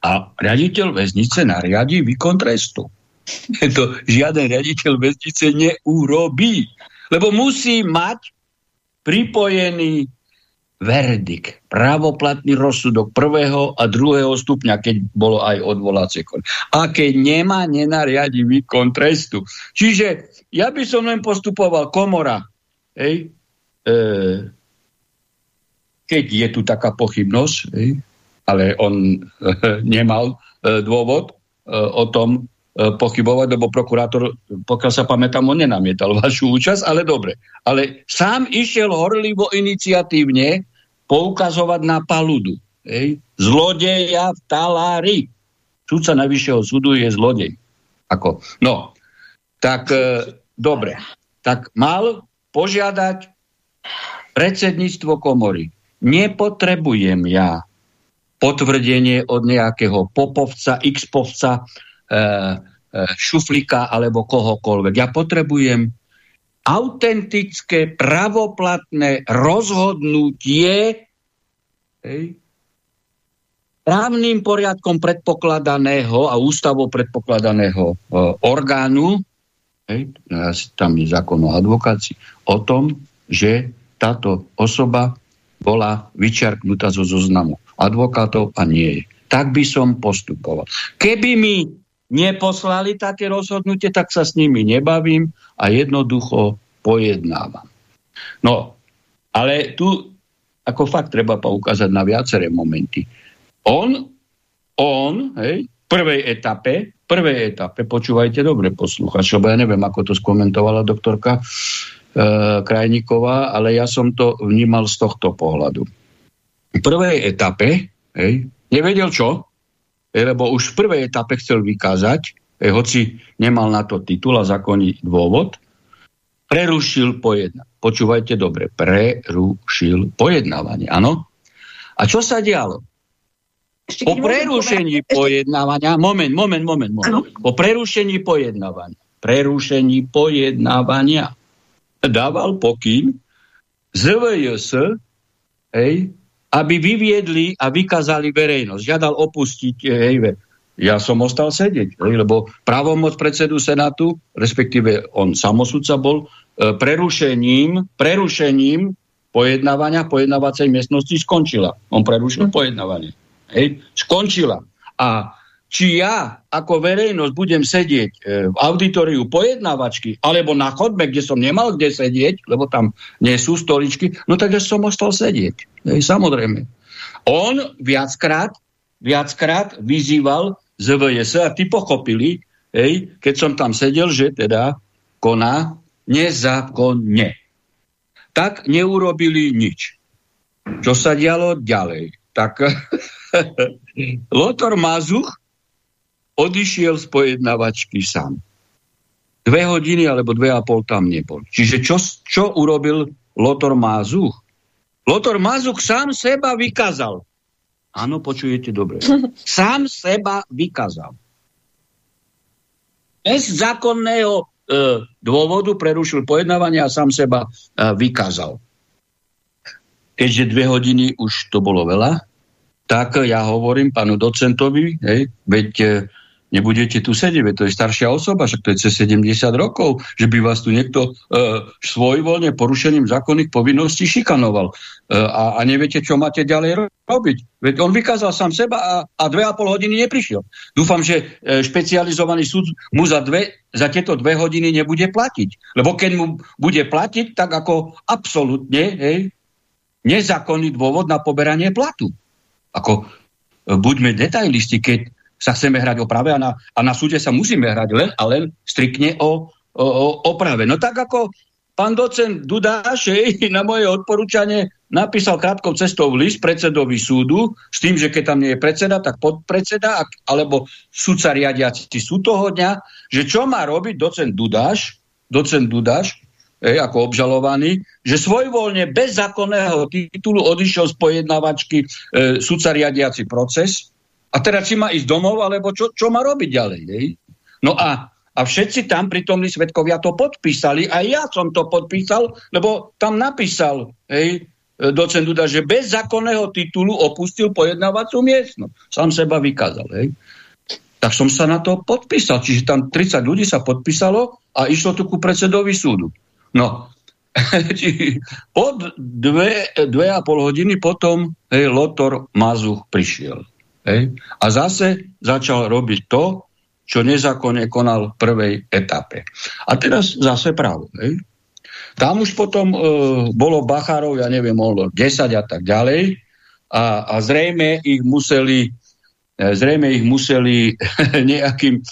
A riaditeľ väznice nariadí výkon trestu. *laughs* To žiaden riaditeľ väznice neurobí. Lebo musí mať pripojený verdikt, právoplatný rozsudok prvého a druhého stupňa, keď bolo aj odvolacie kon. A keď nemá, nenariadi výkon trestu. Čiže ja by som len postupoval komora. Hej, e, keď je tu taká pochybnosť, hej, ale on e, *laughs* nemal e, dôvod e, o tom e, pochybovať, lebo prokurátor, pokiaľ sa pamätám, on nenamietal *laughs* vašu účasť, ale dobre. Ale sám išiel horlivo iniciatívne poukazovať na paludu. Hej? Zlodeja v talári. Súdca najvyššieho súdu je zlodej. Ako? No, tak e, dobre. Tak mal požiadať predsedníctvo komory. Nepotrebujem ja potvrdenie od nejakého popovca, xpovca, e, e, šuflika alebo kohokoľvek. Ja potrebujem autentické, pravoplatné rozhodnutie hej, právnym poriadkom predpokladaného a ústavou predpokladaného e, orgánu, hej, tam je zákon o advokácii, o tom, že táto osoba bola vyčarknutá zo zoznamu advokátov a nie je. Tak by som postupoval. Keby mi neposlali také rozhodnutie, tak sa s nimi nebavím a jednoducho pojednávam. No, ale tu ako fakt treba poukázať na viaceré momenty. On, on, hej, v prvej etape, prvej etape, počúvajte dobre posluchač, lebo ja neviem, ako to skomentovala doktorka e, Krajníková, ale ja som to vnímal z tohto pohľadu. V prvej etape, hej, nevedel čo, lebo už v prvej etape chcel vykázať, e, hoci nemal na to titul a zákonný dôvod, prerušil pojednávanie. Počúvajte dobre, prerušil pojednávanie, áno? A čo sa dialo? Ešte po prerušení ešte... pojednávania, moment, moment, moment, moment. Ano. Po prerušení pojednávania, prerušení pojednávania dával pokyn ZVJS, hej, aby vyviedli a vykázali verejnosť. Žiadal opustiť, hej, ja som ostal sedieť, lebo právomoc predsedu Senátu, respektíve on samosudca bol, e, prerušením, prerušením pojednávania pojednávacej miestnosti skončila. On prerušil pojednávanie. Hej, skončila. A či ja ako verejnosť budem sedieť e, v auditoriu pojednávačky alebo na chodbe, kde som nemal kde sedieť, lebo tam nie sú stoličky, no tak som ostal sedieť. Samozrejme. On viackrát, viackrát vyzýval ZVS a ty pochopili, hej, keď som tam sedel, že teda koná nezákonne. Tak neurobili nič. Čo sa dialo ďalej? Tak *laughs* Lotor Mazuch odišiel z pojednavačky sám. Dve hodiny alebo dve a pol tam nebol. Čiže čo, čo urobil Lotor Mazuch? Lotor Mazuch sám seba vykázal. Áno, počujete dobre. *laughs* Sám seba vykázal. Bez zákonného e, dôvodu prerušil pojednávanie a sám seba e, vykázal. Keďže dve hodiny už to bolo veľa, tak ja hovorím pánu docentovi, hej, veď e, nebudete tu sedieť, to je staršia osoba, však to je cez 70 rokov, že by vás tu niekto e, svojvoľne porušením zákonných povinností šikanoval. E, a, a neviete, čo máte ďalej robiť. Veď on vykázal sám seba a, a dve a pol hodiny neprišiel. Dúfam, že e, špecializovaný súd mu za, dve, za tieto dve hodiny nebude platiť. Lebo keď mu bude platiť, tak ako absolútne hej, nezákonný dôvod na poberanie platu. Ako, e, buďme detailisti, keď sa chceme hrať o práve a na, a na súde sa musíme hrať len a len striktne o, o, o práve. No tak ako pán docent Dudáš na moje odporúčanie napísal krátkou cestou list predsedovi súdu s tým, že keď tam nie je predseda, tak podpredseda alebo sudca riadiaci sú toho dňa, že čo má robiť docent Dudáš, docent Dudáš, ej, ako obžalovaný, že svojvoľne bez zákonného titulu odišiel z pojednávačky e, sudca riadiaci proces, a teraz či má ísť domov, alebo čo, čo má robiť ďalej. Hej? No a, a všetci tam prítomní svetkovia to podpísali, a ja som to podpísal, lebo tam napísal hej, docent Duda, že bez zákonného titulu opustil pojednávacú miestnosť. Sám seba vykázal. Hej? Tak som sa na to podpísal. Čiže tam 30 ľudí sa podpísalo a išlo tu ku predsedovi súdu. No, *laughs* od dve, dve a pol hodiny potom hej, Lotor Mazuch prišiel. Hej, a zase začal robiť to, čo nezákonne konal v prvej etape. A teraz zase právo. Hej. Tam už potom e, bolo Bachárov, ja neviem, bolo 10 a tak ďalej. A, a zrejme ich museli e, zrejme ich museli *laughs* nejakým e,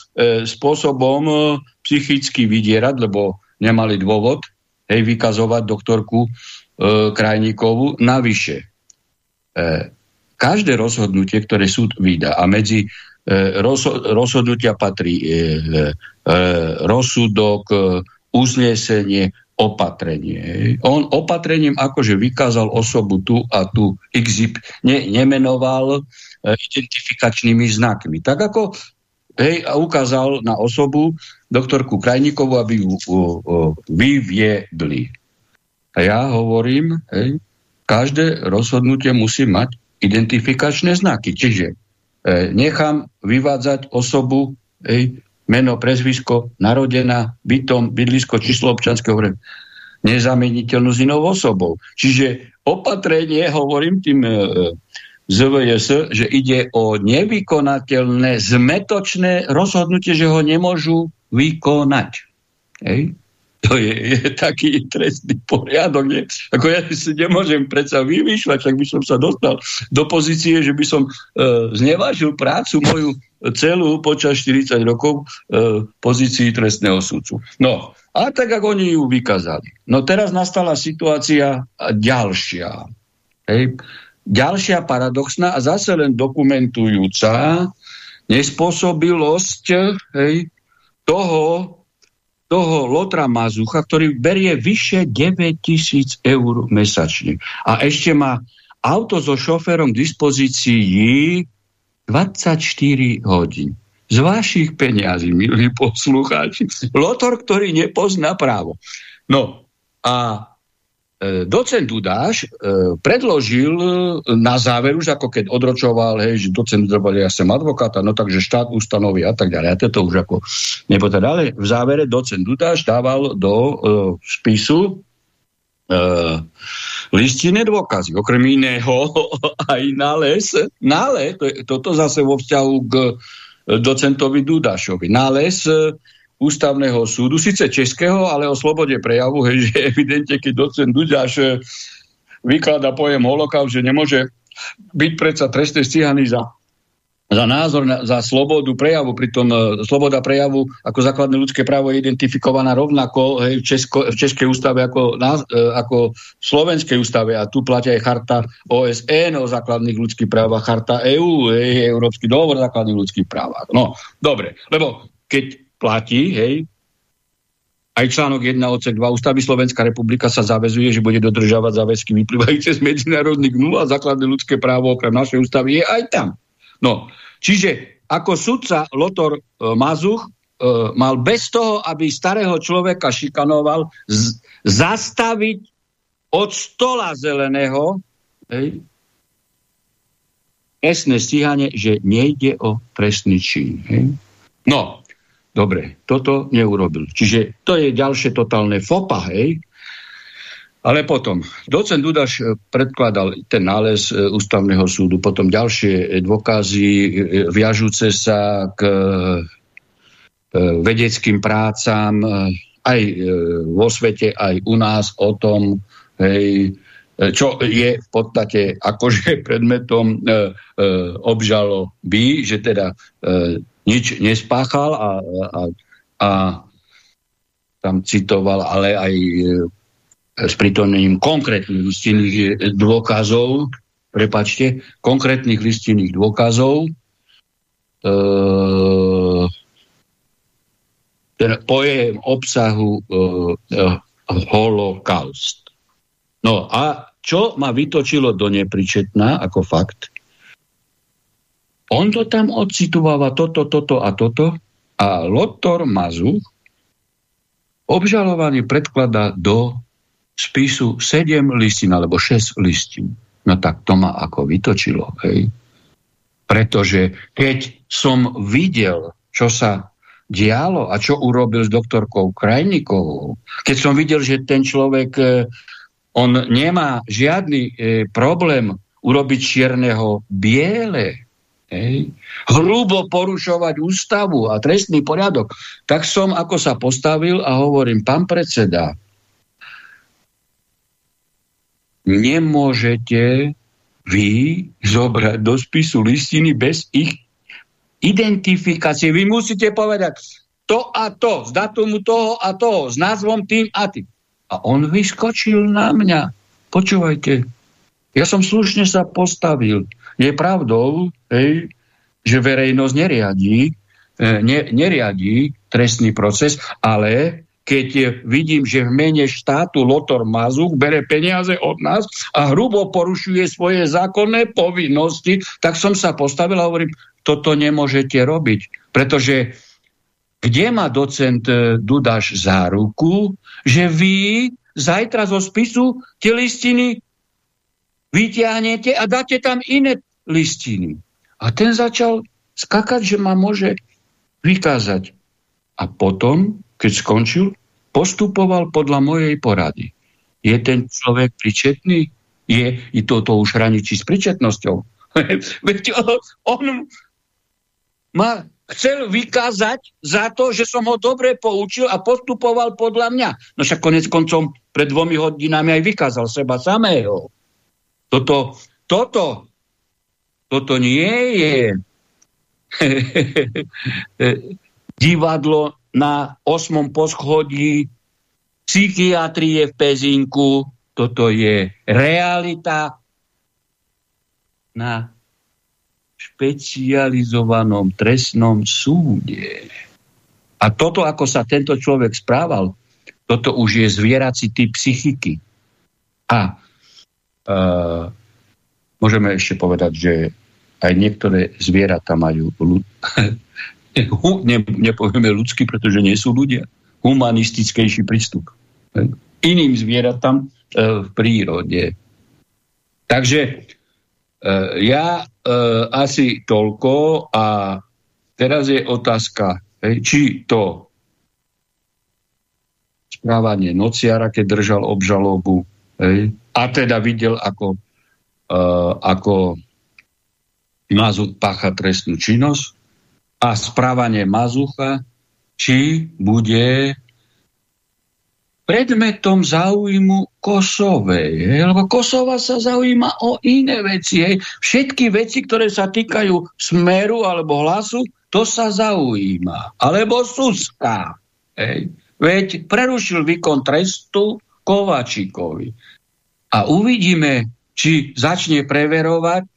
spôsobom e, psychicky vydierať, lebo nemali dôvod hej, vykazovať doktorku e, Krajníkovu. Navyše, e, každé rozhodnutie, ktoré súd vydá a medzi e, rozhodnutia patrí e, e, rozsudok, uznesenie, opatrenie. On opatrením akože vykázal osobu tu a tu XIP, ne, nemenoval identifikačnými znakmi. Tak ako hej, ukázal na osobu doktorku Krajníkovú, aby ju vyviedli. A ja hovorím, hej, každé rozhodnutie musí mať identifikačné znaky. Čiže e, nechám vyvádzať osobu, hej, meno, prezvisko, narodená, bytom, bydlisko, číslo občanského vremena nezameniteľnú s inou osobou. Čiže opatrenie, hovorím tým e, ZVS, že ide o nevykonateľné, zmetočné rozhodnutie, že ho nemôžu vykonať. Hej? To je, je taký trestný poriadok. Nie? Ako ja si nemôžem predsa vymýšľať, tak by som sa dostal do pozície, že by som e, znevážil prácu moju celú počas 40 rokov e, pozícii trestného sudcu. No, a tak, ako oni ju vykázali. No teraz nastala situácia ďalšia. Hej? Ďalšia paradoxná a zase len dokumentujúca nespôsobilosť hej, toho, toho Lotra Mazucha, ktorý berie vyše 9 tisíc eur mesačne. A ešte má auto so šoférom k dispozícii 24 hodín. Z vašich peňazí, milí poslucháči. Lotor, ktorý nepozná právo. No a docent Dudáš e, predložil e, na záver, už ako keď odročoval, hej, že docent Dudáš ja som advokáta, no takže štát ustanoví a tak ďalej. A to už ako nepovedal. Ale v závere docent Dudáš dával do e, spisu e, listinné dôkazy. Okrem iného *laughs* aj nález, nález, to, toto zase vo vzťahu k docentovi Dudášovi. Nález ústavného súdu, síce českého, ale o slobode prejavu, *laughs* hej, že evidentne, keď docent Duďaš e, vyklada pojem holokaust, že nemôže byť predsa trestne stíhaný za, za názor, za slobodu prejavu. Pritom uh, sloboda prejavu ako základné ľudské právo je identifikovaná rovnako hej, v, Česko, v Českej ústave ako, na, uh, ako v Slovenskej ústave a tu platia aj charta OSN o základných ľudských právach, charta EÚ, Európsky dohovor o základných ľudských právach. No, dobre, lebo keď platí, hej, aj článok 1 odsek 2 ústavy Slovenská republika sa zavezuje, že bude dodržavať záväzky vyplývajúce z medzinárodných nul a základné ľudské právo okrem našej ústavy je aj tam. No, čiže ako sudca Lotor e, Mazuch e, mal bez toho, aby starého človeka šikanoval, z, zastaviť od stola zeleného hej, esné stíhanie, že nejde o trestný čin. Hej. No, Dobre, toto neurobil. Čiže to je ďalšie totálne fopa, hej? Ale potom, docent Dudaš eh, predkladal ten nález eh, ústavného súdu, potom ďalšie eh, dôkazy viažúce sa k vedeckým prácam aj vo svete, aj u nás o tom, hej, čo je v podstate akože *laughs* predmetom e, e, obžaloby, že teda nič nespáchal a, a, a tam citoval, ale aj e, s prítomným konkrétnych listinných e, dôkazov, prepačte, konkrétnych listinných dôkazov, e, ten pojem obsahu e, e, holokaust. No a čo ma vytočilo do nepričetná ako fakt, on to tam ocitováva toto, toto a toto a Lotor Mazu obžalovaný predkladá do spisu 7 listín alebo 6 listín. No tak to ma ako vytočilo. Hej. Pretože keď som videl, čo sa dialo a čo urobil s doktorkou Krajnikovou. Keď som videl, že ten človek, e, on nemá žiadny e, problém urobiť čierneho biele, hej, hrubo porušovať ústavu a trestný poriadok, tak som ako sa postavil a hovorím, pán predseda, nemôžete vy zobrať do spisu listiny bez ich identifikácie. Vy musíte povedať to a to, z datumu toho a toho, s názvom tým a tým. A on vyskočil na mňa. Počúvajte, ja som slušne sa postavil. Je pravdou, hej, že verejnosť neriadí, e, ne, neriadí trestný proces, ale keď vidím, že v mene štátu Lotor Mazuk bere peniaze od nás a hrubo porušuje svoje zákonné povinnosti, tak som sa postavil a hovorím, toto nemôžete robiť, pretože kde má docent e, Dudaš záruku, že vy zajtra zo spisu tie listiny vyťahnete a dáte tam iné listiny. A ten začal skakať, že ma môže vykázať. A potom, keď skončil, postupoval podľa mojej porady. Je ten človek pričetný? Je i toto už hraničí s pričetnosťou. *laughs* Veď on ma chcel vykázať za to, že som ho dobre poučil a postupoval podľa mňa. No však konec koncom pred dvomi hodinami aj vykázal seba samého. Toto, toto, toto nie je *laughs* divadlo na osmom poschodí psychiatrie v Pezinku. Toto je realita na špecializovanom trestnom súde. A toto, ako sa tento človek správal, toto už je zvierací typ psychiky. A uh, môžeme ešte povedať, že aj niektoré zvieratá majú *laughs* ne, nepovieme ľudský, pretože nie sú ľudia. Humanistickejší prístup. Iným zvieratám e, v prírode. Takže e, ja e, asi toľko a teraz je otázka, hej, či to správanie nociara, keď držal obžalobu, hej, a teda videl, ako, ako Mazut pácha trestnú činnosť, a správanie Mazucha, či bude predmetom záujmu Kosovej. Hej? Lebo Kosova sa zaujíma o iné veci. Hej? Všetky veci, ktoré sa týkajú smeru alebo hlasu, to sa zaujíma. Alebo Suska. Hej? Veď prerušil výkon trestu Kovačíkovi. A uvidíme, či začne preverovať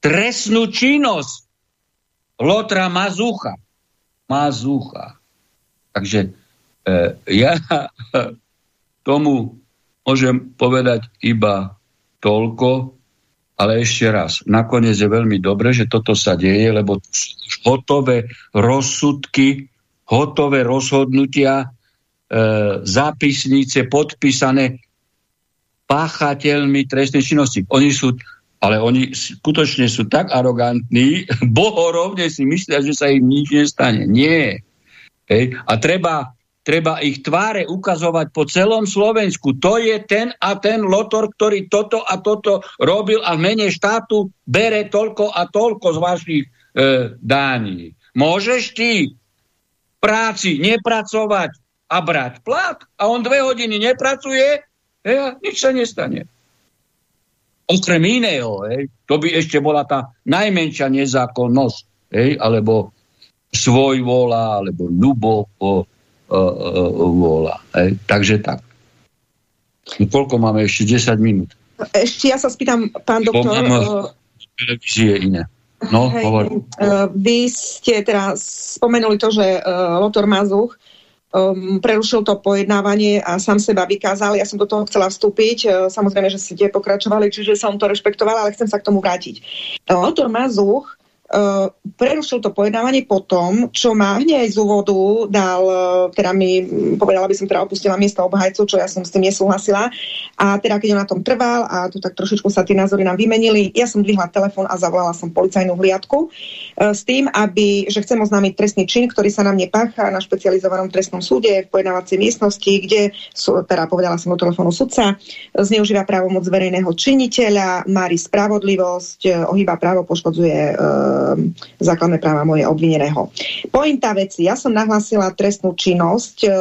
trestnú činnosť Lotra Mazucha. Mazucha. Takže e, ja *laughs* tomu môžem povedať iba toľko, ale ešte raz, nakoniec je veľmi dobre, že toto sa deje, lebo hotové rozsudky, hotové rozhodnutia, e, zápisnice podpísané páchateľmi trestnej činnosti. Oni sú ale oni skutočne sú tak arogantní, *laughs* bohorovne si myslia, že sa im nič nestane. Nie. Hej. A treba, treba ich tváre ukazovať po celom Slovensku. To je ten a ten lotor, ktorý toto a toto robil a v mene štátu bere toľko a toľko z vašich e, dání. Môžeš ty práci nepracovať a brať plat a on dve hodiny nepracuje, hej, a nič sa nestane. Okrem iného, hej, to by ešte bola tá najmenšia nezákonnosť, hej, alebo svoj vola, alebo ľubo uh, uh, vola. Hej. Takže tak. Koľko máme? Ešte 10 minút. Ešte ja sa spýtam, pán doktor... Mám televízie iné. No, hej, hovor. Vy ste teraz spomenuli to, že uh, Lotor Mazuch um, prerušil to pojednávanie a sám seba vykázal. Ja som do toho chcela vstúpiť. Uh, samozrejme, že ste pokračovali, čiže som to rešpektovala, ale chcem sa k tomu vrátiť. Autor Mazuch Uh, prerušil to pojednávanie po tom, čo ma hneď z úvodu dal, uh, teda mi povedala, aby som teda opustila miesto obhajcu, čo ja som s tým nesúhlasila. A teda keď on na tom trval a tu tak trošičku sa tie názory nám vymenili, ja som dvihla telefón a zavolala som policajnú hliadku uh, s tým, aby, že chcem oznámiť trestný čin, ktorý sa na mne pácha na špecializovanom trestnom súde v pojednávacej miestnosti, kde, teda povedala som do telefónu sudca, zneužíva právomoc verejného činiteľa, mári spravodlivosť, ohýba právo, poškodzuje základné práva moje obvineného. Pointa veci, ja som nahlásila trestnú činnosť, e, e,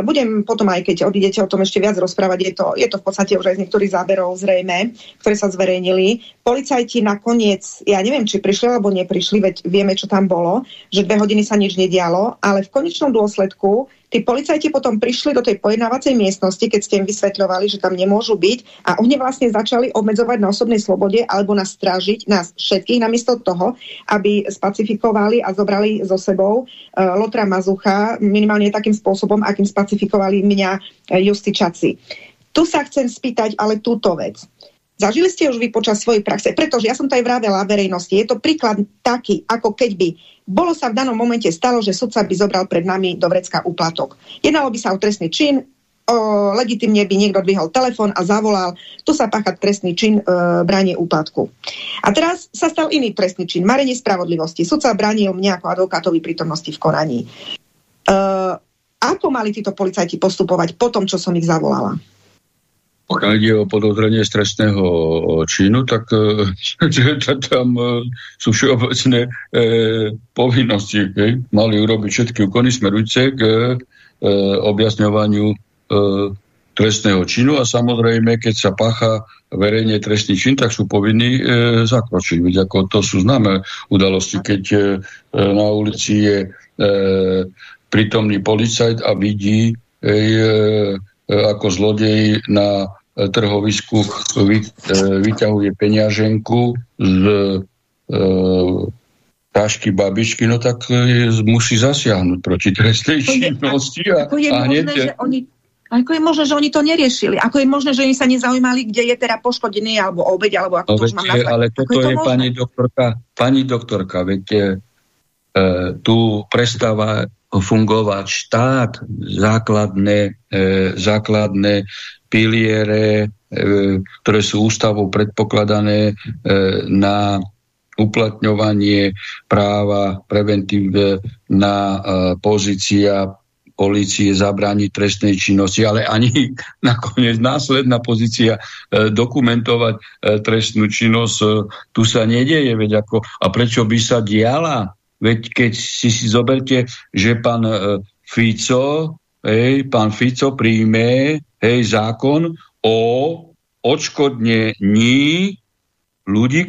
budem potom aj, keď odídete o tom ešte viac rozprávať, je to, je to v podstate už aj z niektorých záberov zrejme, ktoré sa zverejnili. Policajti nakoniec, ja neviem, či prišli alebo neprišli, veď vieme, čo tam bolo, že dve hodiny sa nič nedialo, ale v konečnom dôsledku Tí policajti potom prišli do tej pojednávacej miestnosti, keď ste im vysvetľovali, že tam nemôžu byť a oni vlastne začali obmedzovať na osobnej slobode alebo nás strážiť, nás všetkých, namiesto toho, aby spacifikovali a zobrali so sebou uh, Lotra Mazucha minimálne takým spôsobom, akým spacifikovali mňa uh, justičaci. Tu sa chcem spýtať ale túto vec. Zažili ste už vy počas svojej praxe, pretože ja som to aj vravela verejnosti. Je to príklad taký, ako keď by bolo sa v danom momente stalo, že sudca by zobral pred nami do vrecka úplatok. Jednalo by sa o trestný čin, o, legitimne by niekto dvihol telefon a zavolal, tu sa pácha trestný čin e, bránie úplatku. A teraz sa stal iný trestný čin, marenie spravodlivosti. Sudca bránil mňa ako advokátovi prítomnosti v konaní. E, ako mali títo policajti postupovať po tom, čo som ich zavolala? Pokiaľ ide o podozrenie z trestného činu, tak *laughs* e, tam e, sú všeobecné e, povinnosti. Mali urobiť všetky úkony smerujúce k objasňovaniu trestného činu a samozrejme, keď sa pácha verejne trestný čin, tak sú povinní e, zakročiť. Veď ako to sú známe udalosti, keď e, na ulici je e, prítomný policajt a vidí e, ako zlodej na trhovisku vy, e, vyťahuje peňaženku z e, tašky babičky, no tak e, musí zasiahnuť proti trestnej činnosti. A, ako je a možné, že oni ako je možné, že oni to neriešili? Ako je možné, že oni sa nezaujímali, kde je teda poškodený alebo obeď, alebo ako no, to už mám nazvať? Ale toto je, to je pani doktorka, pani doktorka, veď e, tu prestáva fungovať štát, základné, e, základné piliere, e, ktoré sú ústavou predpokladané e, na uplatňovanie práva preventívna e, pozícia policie zabrániť trestnej činnosti, ale ani *laughs* nakoniec následná pozícia e, dokumentovať e, trestnú činnosť e, tu sa nedieje. Veď ako, a prečo by sa diala? Veď keď si si zoberte, že pán e, Fico, hej, pán Fico príjme hej, zákon o odškodnení ľudí,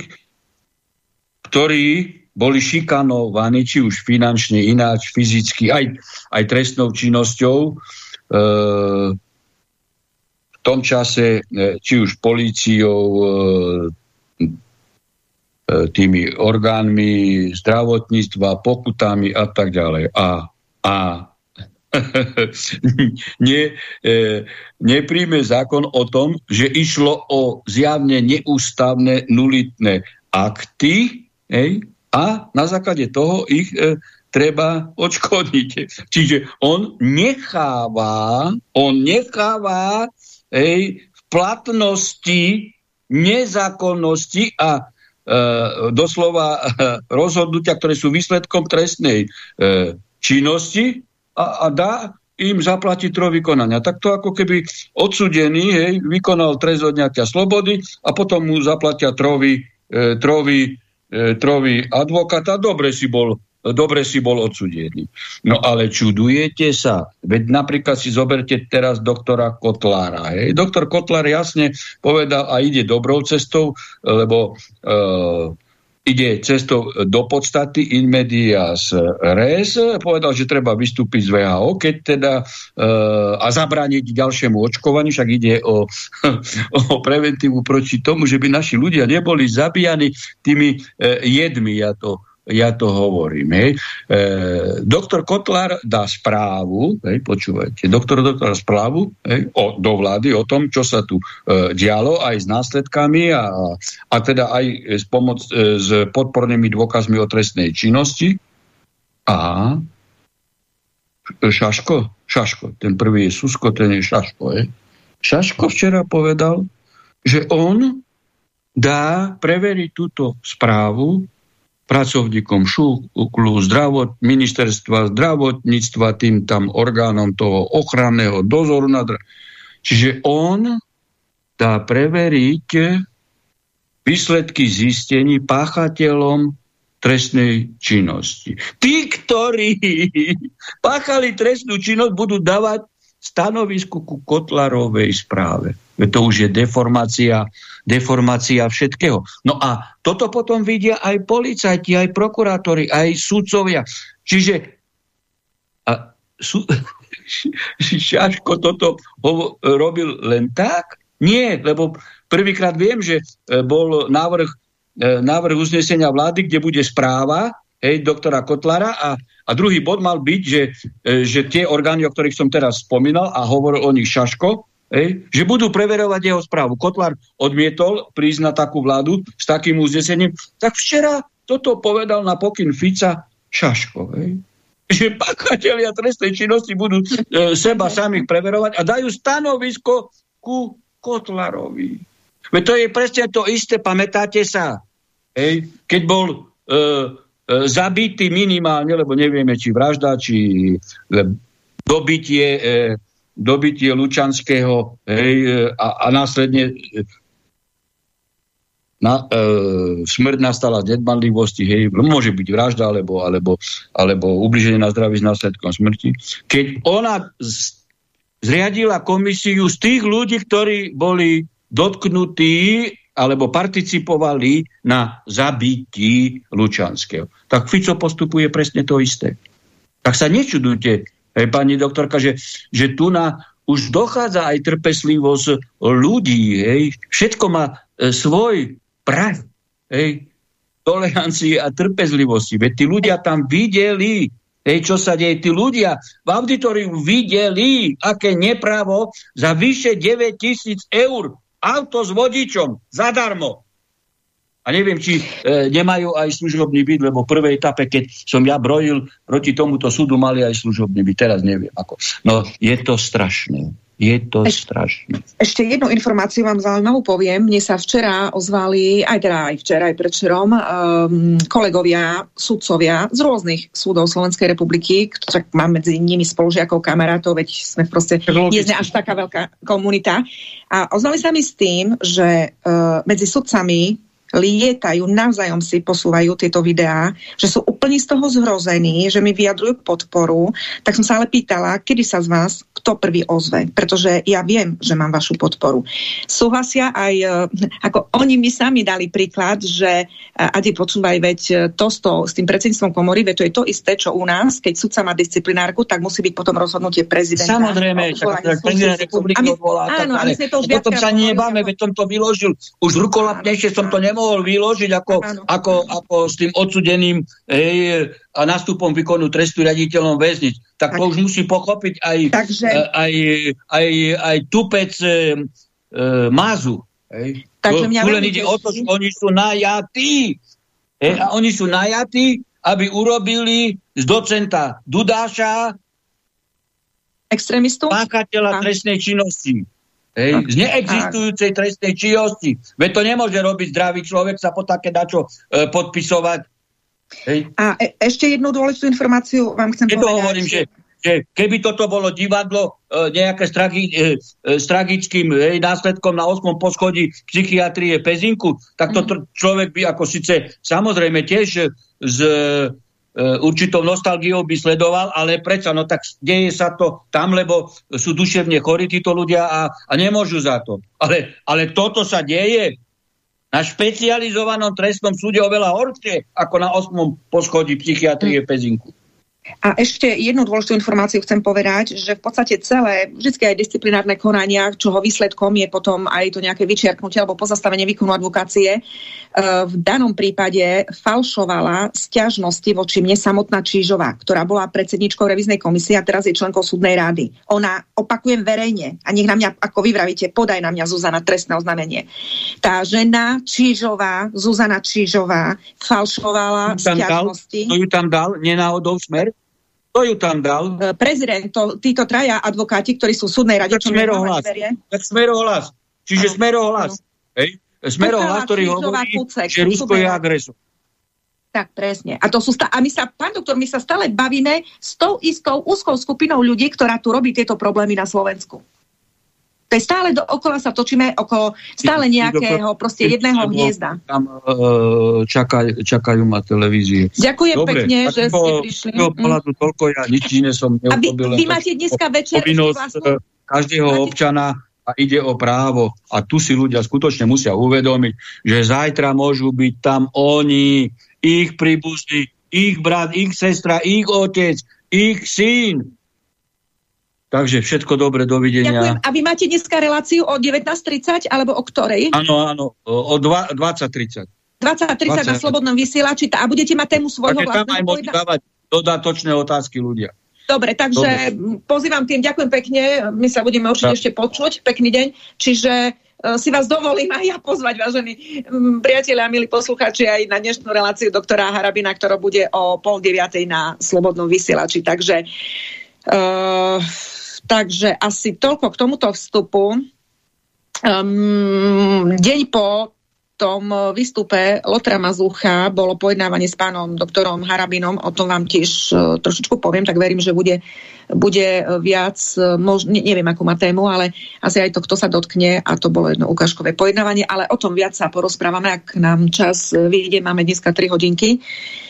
ktorí boli šikanovaní, či už finančne, ináč, fyzicky, aj, aj trestnou činnosťou. E, v tom čase, e, či už políciou, e, tými orgánmi zdravotníctva, pokutami a tak ďalej. A, a *laughs* nie, e, nepríjme zákon o tom, že išlo o zjavne neústavné nulitné akty hej, a na základe toho ich e, treba odškodniť. *laughs* Čiže on necháva, on necháva hej, v platnosti nezákonnosti a e, doslova e, rozhodnutia, ktoré sú výsledkom trestnej e, činnosti, a, a dá im zaplatiť tro vykonania. Tak to ako keby odsudený hej, vykonal trest od nejaké slobody a potom mu zaplatia trovi, e, trovi, e, trovi advokáta. Dobre si bol dobre si bol odsudený. No ale čudujete sa. Veď napríklad si zoberte teraz doktora Kotlára. Hej. Doktor Kotlár jasne povedal a ide dobrou cestou, lebo e, ide cestou do podstaty in medias res, povedal, že treba vystúpiť z VHO, keď teda e, a zabrániť ďalšiemu očkovaniu, však ide o, *laughs* o preventívu proti tomu, že by naši ľudia neboli zabíjani tými e, jedmi, ja to ja to hovorím. Hej. E, doktor Kotlar dá správu, hej, počúvajte, doktor doktor správu hej, o, do vlády o tom, čo sa tu e, dialo, aj s následkami a, a teda aj s, pomoc, e, s podpornými dôkazmi o trestnej činnosti. A Šaško, Šaško, ten prvý je Susko, ten je Šaško. Hej. Šaško včera povedal, že on dá preveriť túto správu pracovníkom šúklu, zdravot, ministerstva zdravotníctva, tým tam orgánom toho ochranného dozoru. Nad... Čiže on dá preveriť výsledky zistení páchateľom trestnej činnosti. Tí, ktorí *laughs* páchali trestnú činnosť, budú dávať stanovisku ku Kotlarovej správe. To už je deformácia, deformácia všetkého. No a toto potom vidia aj policajti, aj prokurátori, aj sudcovia. Čiže a, sú, *laughs* Šaško toto robil len tak? Nie, lebo prvýkrát viem, že e, bol návrh, e, návrh uznesenia vlády, kde bude správa hej, doktora Kotlara a, a druhý bod mal byť, že, e, že tie orgány, o ktorých som teraz spomínal a hovoril o nich Šaško, hej, že budú preverovať jeho správu. Kotlar odmietol prísť na takú vládu s takým uznesením. Tak včera toto povedal na pokyn Fica Šaško. Hej. Že pakatelia trestnej činnosti budú e, seba samých preverovať a dajú stanovisko ku Kotlarovi. Veď to je presne to isté, pamätáte sa? Hej, keď bol e, E, zabitý minimálne, lebo nevieme, či vražda, či e, dobitie, e, dobitie Lučanského hej, a, a následne na, e, smrť nastala z nedbanlivosti, hej, môže byť vražda alebo, alebo, alebo ubliženie na zdraví s následkom smrti. Keď ona z, zriadila komisiu z tých ľudí, ktorí boli dotknutí alebo participovali na zabití Lučanského. Tak Fico postupuje presne to isté. Tak sa nečudujte, pani doktorka, že, že tu na už dochádza aj trpeslivosť ľudí. Hej. Všetko má e, svoj prav. Hej. Tolerancie a trpezlivosti. Veď tí ľudia tam videli, hej, čo sa deje. Tí ľudia v auditoriu videli, aké nepravo za vyše 9 tisíc eur auto s vodičom zadarmo. A neviem, či e, nemajú aj služobný byt, lebo v prvej etape, keď som ja brojil proti tomuto súdu, mali aj služobný byt. Teraz neviem ako. No, je to strašné. Je to Eš, strašné. Ešte jednu informáciu vám zaujímavú poviem. Mne sa včera ozvali, aj teda aj včera, aj predčerom, um, kolegovia, sudcovia z rôznych súdov Slovenskej republiky, však mám medzi nimi spolužiakov, kamarátov, veď sme proste, nie sme až taká veľká komunita. A ozvali sa mi s tým, že uh, medzi sudcami lietajú, navzájom si posúvajú tieto videá, že sú úplne z toho zhrození, že mi vyjadrujú podporu, tak som sa ale pýtala, kedy sa z vás kto prvý ozve, pretože ja viem, že mám vašu podporu. Súhlasia aj, e, ako oni mi sami dali príklad, že e, Adi počúvaj, veď e, to s, to, s tým predsedníctvom komory, veď to je to isté, čo u nás, keď sudca má disciplinárku, tak musí byť potom rozhodnutie prezidenta. Samozrejme, prezident republiky odvolá. Áno, ale to už potom sa nebáme, veď som to vyložil. Už rukolapnejšie som to nemohol vyložiť ako, ako, ako s tým odsudeným hej, a nastupom výkonu trestu riaditeľom väzniť. Tak, tak to už musí pochopiť aj, Takže... E, aj, aj, aj tupec e, e, Mazu. Hej. Takže mňa tu len ide o to, že oni sú najatí. Hej, a oni sú najatí, aby urobili z docenta Dudáša extrémistu? Páchateľa trestnej činnosti. Hej, z neexistujúcej trestnej činnosti. Veď to nemôže robiť zdravý človek sa po také dačo e, podpisovať. Hej. A e ešte jednu dôležitú informáciu vám chcem Keď povedať. To hovorím, že, že keby toto bolo divadlo e, nejaké s, tragi, e, s tragickým e, následkom na 8. poschodí psychiatrie Pezinku, tak to mm. človek by ako síce samozrejme tiež z určitou nostalgiou by sledoval, ale predsa, no tak deje sa to tam, lebo sú duševne chorí títo ľudia a, a nemôžu za to. Ale, ale toto sa deje na špecializovanom trestnom súde oveľa horšie ako na 8. poschodí psychiatrie. Pezinku. A ešte jednu dôležitú informáciu chcem povedať, že v podstate celé, vždy aj disciplinárne konania, čoho výsledkom je potom aj to nejaké vyčiarknutie alebo pozastavenie výkonu advokácie, e, v danom prípade falšovala stiažnosti voči mne samotná Čížová, ktorá bola predsedničkou reviznej komisie a teraz je členkou súdnej rády. Ona, opakujem verejne, a nech na mňa, ako vy vravíte, podaj na mňa Zuzana trestné oznámenie. Tá žena Čížová, Zuzana Čížová, falšovala stiažnosti. Kto ju tam dal? Nenáhodou smer? Kto ju tam dal? E, prezident, to, títo traja advokáti, ktorí sú v súdnej rade. Tak smerohlas. Tak smerohlas. Čiže ano. smerohlas. Hej? Smerohlas, ktorý hovorí, Kucek, že Rusko je agresor. Tak presne. A, to sú a my sa, pán doktor, my sa stále bavíme s tou istou úzkou skupinou ľudí, ktorá tu robí tieto problémy na Slovensku. To je stále dookola sa točíme okolo stále nejakého proste jedného hniezda. Tam uh, čakaj, čakajú ma televízie. Ďakujem Dobre, pekne, že po, ste prišli. Po pohľadu toľko ja nič iné som neurobil. Vy, máte dneska večer povinnosť vlastnú... každého máte... občana a ide o právo. A tu si ľudia skutočne musia uvedomiť, že zajtra môžu byť tam oni, ich príbuzní, ich brat, ich sestra, ich otec, ich syn Takže všetko dobre, dovidenia. Ďakujem. A vy máte dneska reláciu o 19.30 alebo o ktorej? Áno, áno, o 20.30. 20.30 na Slobodnom vysielači a budete mať tému svojho vlastného. tam aj môžu dávať dodatočné otázky ľudia. Dobre, takže Dobre. pozývam tým, ďakujem pekne, my sa budeme určite ja. ešte počuť, pekný deň, čiže uh, si vás dovolím aj ja pozvať, vážení priatelia, milí poslucháči, aj na dnešnú reláciu doktora Harabina, ktorá bude o pol deviatej na Slobodnom vysielači, takže uh, Takže asi toľko k tomuto vstupu. Um, deň po tom výstupe Lotra Mazúcha bolo pojednávanie s pánom doktorom Harabinom, o tom vám tiež uh, trošičku poviem, tak verím, že bude, bude viac, uh, mož, ne, neviem akú má tému, ale asi aj to, kto sa dotkne a to bolo jedno ukážkové pojednávanie, ale o tom viac sa porozprávame, ak nám čas vyjde, máme dneska 3 hodinky. Uh,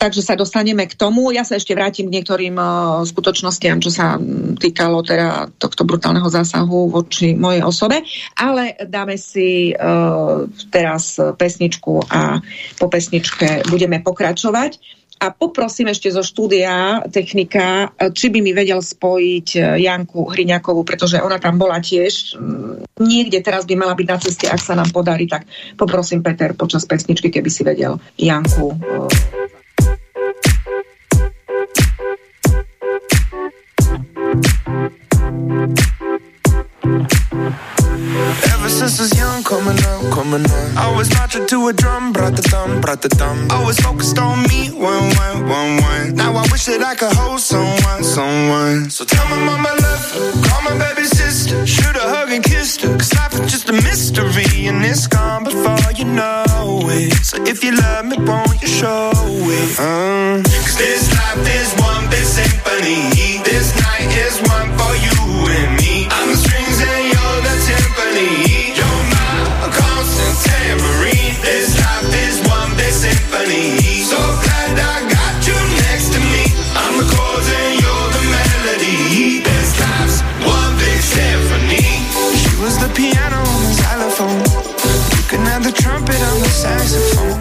Takže sa dostaneme k tomu. Ja sa ešte vrátim k niektorým uh, skutočnostiam, čo sa týkalo teda tohto brutálneho zásahu voči mojej osobe. Ale dáme si uh, teraz pesničku a po pesničke budeme pokračovať. A poprosím ešte zo štúdia technika, či by mi vedel spojiť Janku Hriňakovú, pretože ona tam bola tiež. Niekde teraz by mala byť na ceste, ak sa nám podarí, tak poprosím Peter počas pesničky, keby si vedel Janku up, coming up. I was marching to a drum, brought the thumb, brought the thumb. Always focused on me, one, one, one, one. Now I wish that I could hold someone, someone. So tell my mama love her, call my baby sister, shoot a hug and kiss her. Cause life is just a mystery, and it's gone before you know it. So if you love me, won't you show it? Uh. Cause this life is one big symphony. This night is one for you and me. Trumpet on the saxophone.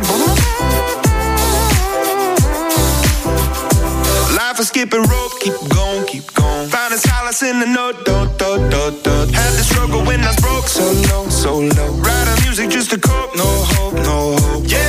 Life is skipping rope, keep going, keep going. Finding solace in the note, do, do, do, do. Had the struggle when I was broke, so low, so low. Writing music just to cope, no hope, no hope. Yeah,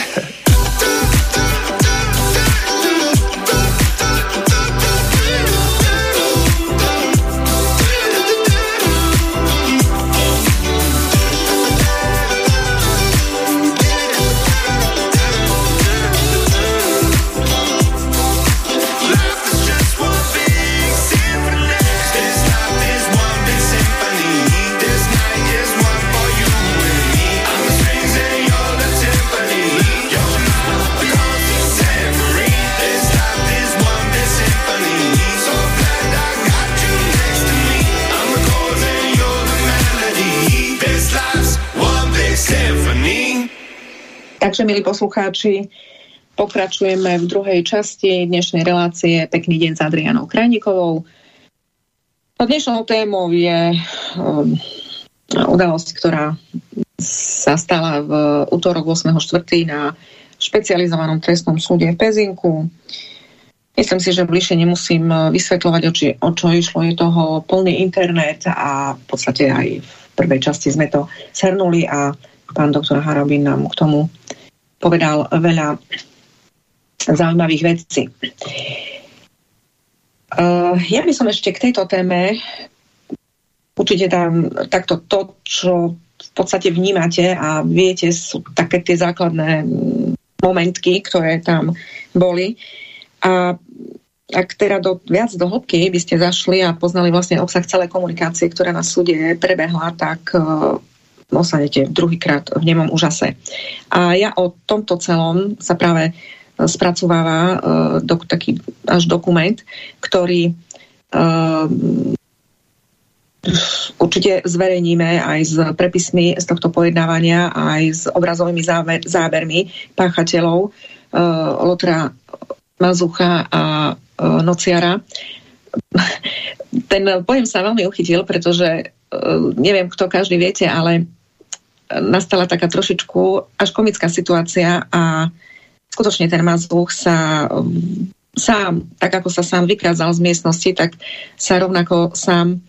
Takže, milí poslucháči, pokračujeme v druhej časti dnešnej relácie Pekný deň s Adrianou Krajnikovou. Dnešnou témou je um, udalosť, ktorá sa stala v útorok 8.4. na špecializovanom trestnom súde v Pezinku. Myslím si, že bližšie nemusím vysvetľovať, o, či, o čo išlo. Je toho plný internet a v podstate aj v prvej časti sme to shrnuli a pán doktor Harabin nám k tomu povedal veľa zaujímavých vecí. Uh, ja by som ešte k tejto téme určite tam takto to, čo v podstate vnímate a viete, sú také tie základné momentky, ktoré tam boli. A ak teda do, viac do hĺbky by ste zašli a poznali vlastne obsah celej komunikácie, ktorá na súde prebehla, tak uh, osadete druhýkrát v nemom úžase. A ja o tomto celom sa práve spracováva uh, do, taký až dokument, ktorý uh, určite zverejníme aj s prepismi z tohto pojednávania, aj s obrazovými záver, zábermi páchateľov uh, Lotra Mazucha a uh, Nociara. *laughs* Ten pojem sa veľmi uchytil, pretože uh, neviem, kto každý viete, ale nastala taká trošičku až komická situácia a skutočne ten Mazuch sa sám, tak ako sa sám vykázal z miestnosti, tak sa rovnako sám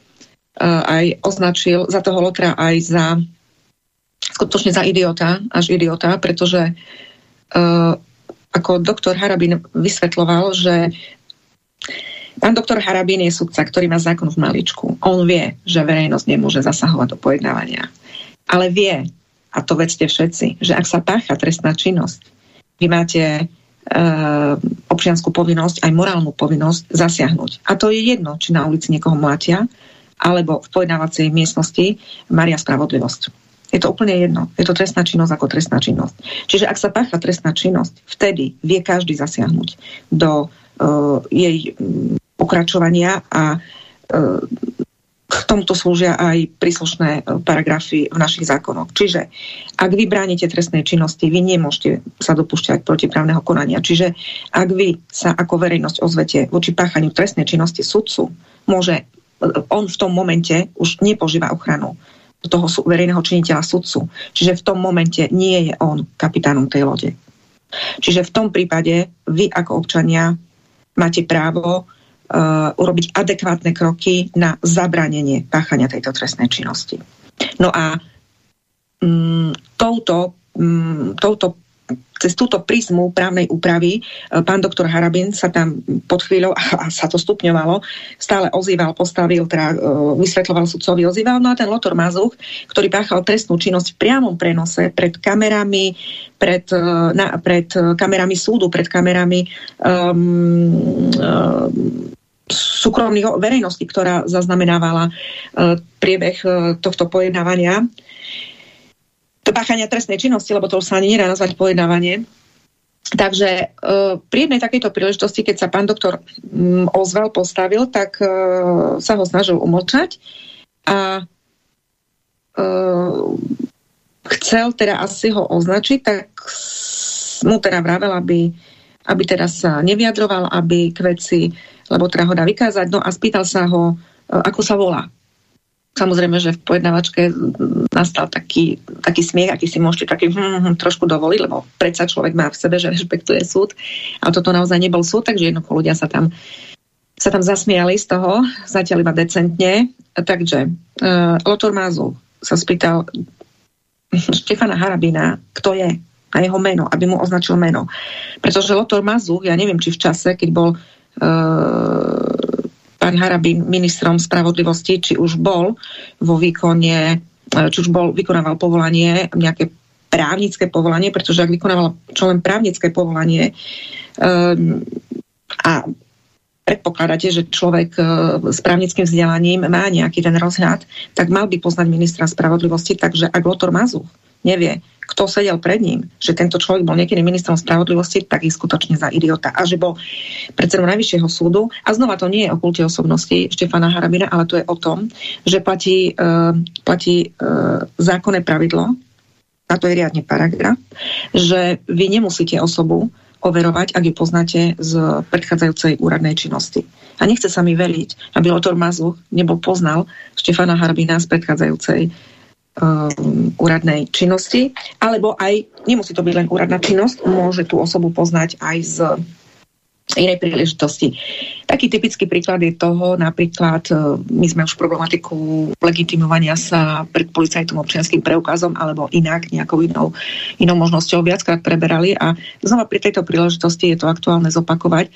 uh, aj označil za toho Lotra aj za skutočne za idiota, až idiota, pretože uh, ako doktor Harabin vysvetloval, že pán doktor Harabin je sudca, ktorý má zákon v maličku. On vie, že verejnosť nemôže zasahovať do pojednávania. Ale vie, a to vedzte všetci, že ak sa pácha trestná činnosť, vy máte e, občianskú povinnosť, aj morálnu povinnosť zasiahnuť. A to je jedno, či na ulici niekoho mlátia, alebo v pojednávacej miestnosti Maria Spravodlivosť. Je to úplne jedno. Je to trestná činnosť ako trestná činnosť. Čiže ak sa pácha trestná činnosť, vtedy vie každý zasiahnuť do uh, jej pokračovania a uh, k tomuto slúžia aj príslušné e, paragrafy v našich zákonoch. Čiže ak vy bránite trestnej činnosti, vy nemôžete sa dopúšťať protiprávneho konania. Čiže ak vy sa ako verejnosť ozvete voči páchaniu trestnej činnosti sudcu, môže e, on v tom momente už nepožíva ochranu toho verejného činiteľa sudcu. Čiže v tom momente nie je on kapitánom tej lode. Čiže v tom prípade vy ako občania máte právo urobiť adekvátne kroky na zabranenie páchania tejto trestnej činnosti. No a um, touto, um, touto cez túto prízmu právnej úpravy e, pán doktor Harabin sa tam pod chvíľou, *laughs* a, sa to stupňovalo, stále ozýval, postavil, teda uh, vysvetloval sudcovi, ozýval. No a ten Lotor Mazuch, ktorý páchal trestnú činnosť v priamom prenose pred kamerami, pred, na, pred kamerami súdu, pred kamerami um, um, súkromných verejnosti, ktorá zaznamenávala uh, priebeh uh, tohto pojednávania. Páchania trestnej činnosti, lebo to už sa ani nedá nazvať pojednávanie. Takže uh, pri jednej takejto príležitosti, keď sa pán doktor ozval, postavil, tak sa ho snažil umlčať a chcel teda asi ho označiť, tak mu teda vravel, aby, aby teda sa nevyjadroval, aby k veci lebo teda ho dá vykázať. No a spýtal sa ho, e, ako sa volá. Samozrejme, že v pojednávačke nastal taký, taký smiech, aký si môžete taký hm, hm, trošku dovoliť, lebo predsa človek má v sebe, že rešpektuje súd. A toto naozaj nebol súd, takže jednoducho ľudia sa tam, sa tam zasmiali z toho, zatiaľ iba decentne. Takže uh, Lotor Mázu sa spýtal Štefana Harabina, kto je a jeho meno, aby mu označil meno. Pretože Lotor Mazu, ja neviem, či v čase, keď bol pán Harabin ministrom spravodlivosti, či už bol vo výkone, eh, či už bol, vykonával povolanie, nejaké právnické povolanie, pretože ak vykonával čo len právnické povolanie um, a predpokladáte, že človek uh, s právnickým vzdelaním má nejaký ten rozhľad, tak mal by poznať ministra spravodlivosti, takže ak Lotor Mazuch nevie, kto sedel pred ním, že tento človek bol niekedy ministrom spravodlivosti, tak je skutočne za idiota. A že bol predsedom Najvyššieho súdu. A znova to nie je o kulte osobnosti Štefana Harabina, ale to je o tom, že platí, uh, platí uh, zákonné pravidlo, a to je riadne paragraf, že vy nemusíte osobu overovať, ak ju poznáte z predchádzajúcej úradnej činnosti. A nechce sa mi veriť, aby Lotor Mazuch nebol poznal Štefana Harbina z predchádzajúcej um, úradnej činnosti, alebo aj, nemusí to byť len úradná činnosť, môže tú osobu poznať aj z inej príležitosti. Taký typický príklad je toho, napríklad e, my sme už problematiku legitimovania sa pred policajtom občianským preukazom alebo inak nejakou inou, inou možnosťou viackrát preberali a znova pri tejto príležitosti je to aktuálne zopakovať,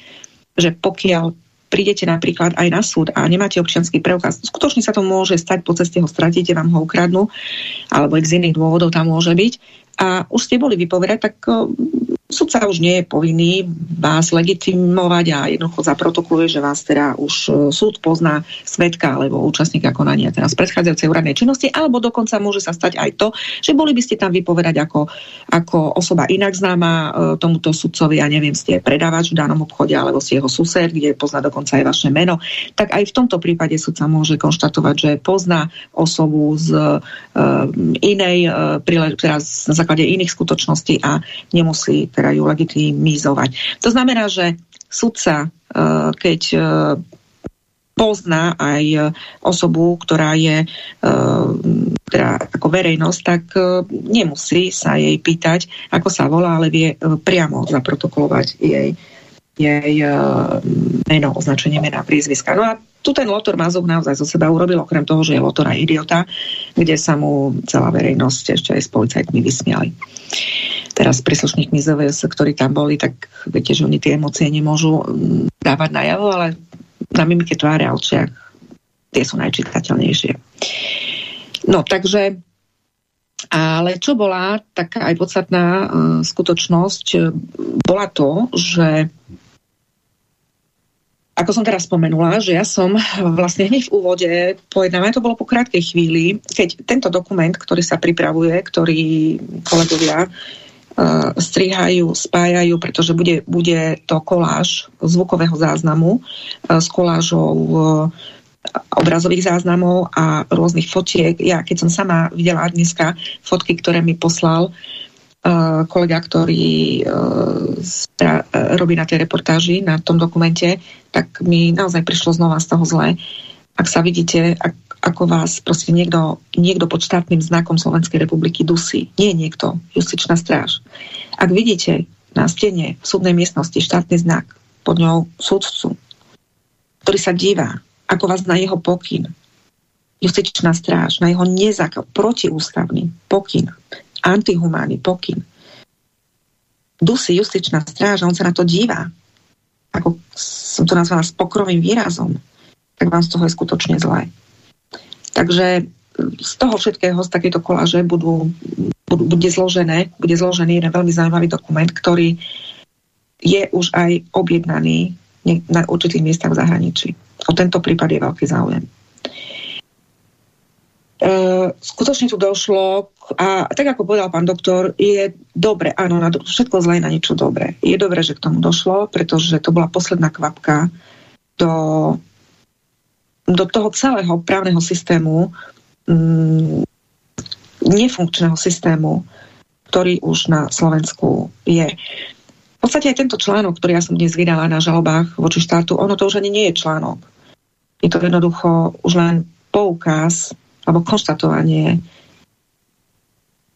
že pokiaľ prídete napríklad aj na súd a nemáte občianský preukaz, skutočne sa to môže stať, po ceste ho stratíte, vám ho ukradnú, alebo z iných dôvodov tam môže byť a už ste boli vypovedať, tak Sudca už nie je povinný vás legitimovať a jednoducho zaprotokoluje, že vás teda už e, súd pozná svetka alebo účastníka konania teraz predchádzajúcej úradnej činnosti, alebo dokonca môže sa stať aj to, že boli by ste tam vypovedať ako, ako osoba inak známa e, tomuto sudcovi, ja neviem, ste predávač v danom obchode alebo ste jeho sused, kde pozná dokonca aj vaše meno, tak aj v tomto prípade sudca môže konštatovať, že pozná osobu z uh, inej, uh, teraz na základe iných skutočností a nemusí teda ju legitimizovať. To znamená, že sudca, e, keď e, pozná aj e, osobu, ktorá je teda ako verejnosť, tak nemusí sa jej pýtať, ako sa volá, ale vie priamo zaprotokolovať jej, jej meno, označenie mena, prízviska. No a tu ten Lotor Mazov naozaj zo seba urobil, okrem toho, že je Lotor aj idiota, kde sa mu celá verejnosť ešte aj s policajtmi vysmiali teraz príslušníkmi ZVS, ktorí tam boli, tak viete, že oni tie emócie nemôžu mm, dávať najavo, ale na mimike tváre a očiach tie sú najčitateľnejšie. No, takže ale čo bola taká aj podstatná uh, skutočnosť, bola to, že ako som teraz spomenula, že ja som vlastne hneď v úvode pojednávania, to bolo po krátkej chvíli, keď tento dokument, ktorý sa pripravuje, ktorý kolegovia Eh, strihajú, spájajú, pretože bude, bude to koláž zvukového záznamu eh, s kolážou eh, obrazových záznamov a rôznych fotiek. Ja keď som sama videla dneska fotky, ktoré mi poslal kolega, ktorý robí na tej reportáži, na tom dokumente, tak mi naozaj prišlo znova z toho zle. Ak sa vidíte, ak ako vás proste niekto, niekto pod štátnym znakom Slovenskej republiky dusí. Nie niekto, justičná stráž. Ak vidíte na stene v súdnej miestnosti štátny znak, pod ňou súdcu, ktorý sa díva, ako vás na jeho pokyn, justičná stráž, na jeho nezak, protiústavný pokyn, antihumánny pokyn, dusí justičná stráž on sa na to díva, ako som to nazvala s pokrovým výrazom, tak vám z toho je skutočne zlé. Takže z toho všetkého, z takéto koláže budú, budú, bude, zložené, bude zložený jeden veľmi zaujímavý dokument, ktorý je už aj objednaný na určitých miestach v zahraničí. O tento prípad je veľký záujem. E, skutočne tu došlo a tak ako povedal pán doktor, je dobre, áno, na všetko zlé na niečo dobré. Je dobre, že k tomu došlo, pretože to bola posledná kvapka do do toho celého právneho systému, mm, nefunkčného systému, ktorý už na Slovensku je. V podstate aj tento článok, ktorý ja som dnes vydala na žalobách voči štátu, ono to už ani nie je článok. Je to jednoducho už len poukaz alebo konštatovanie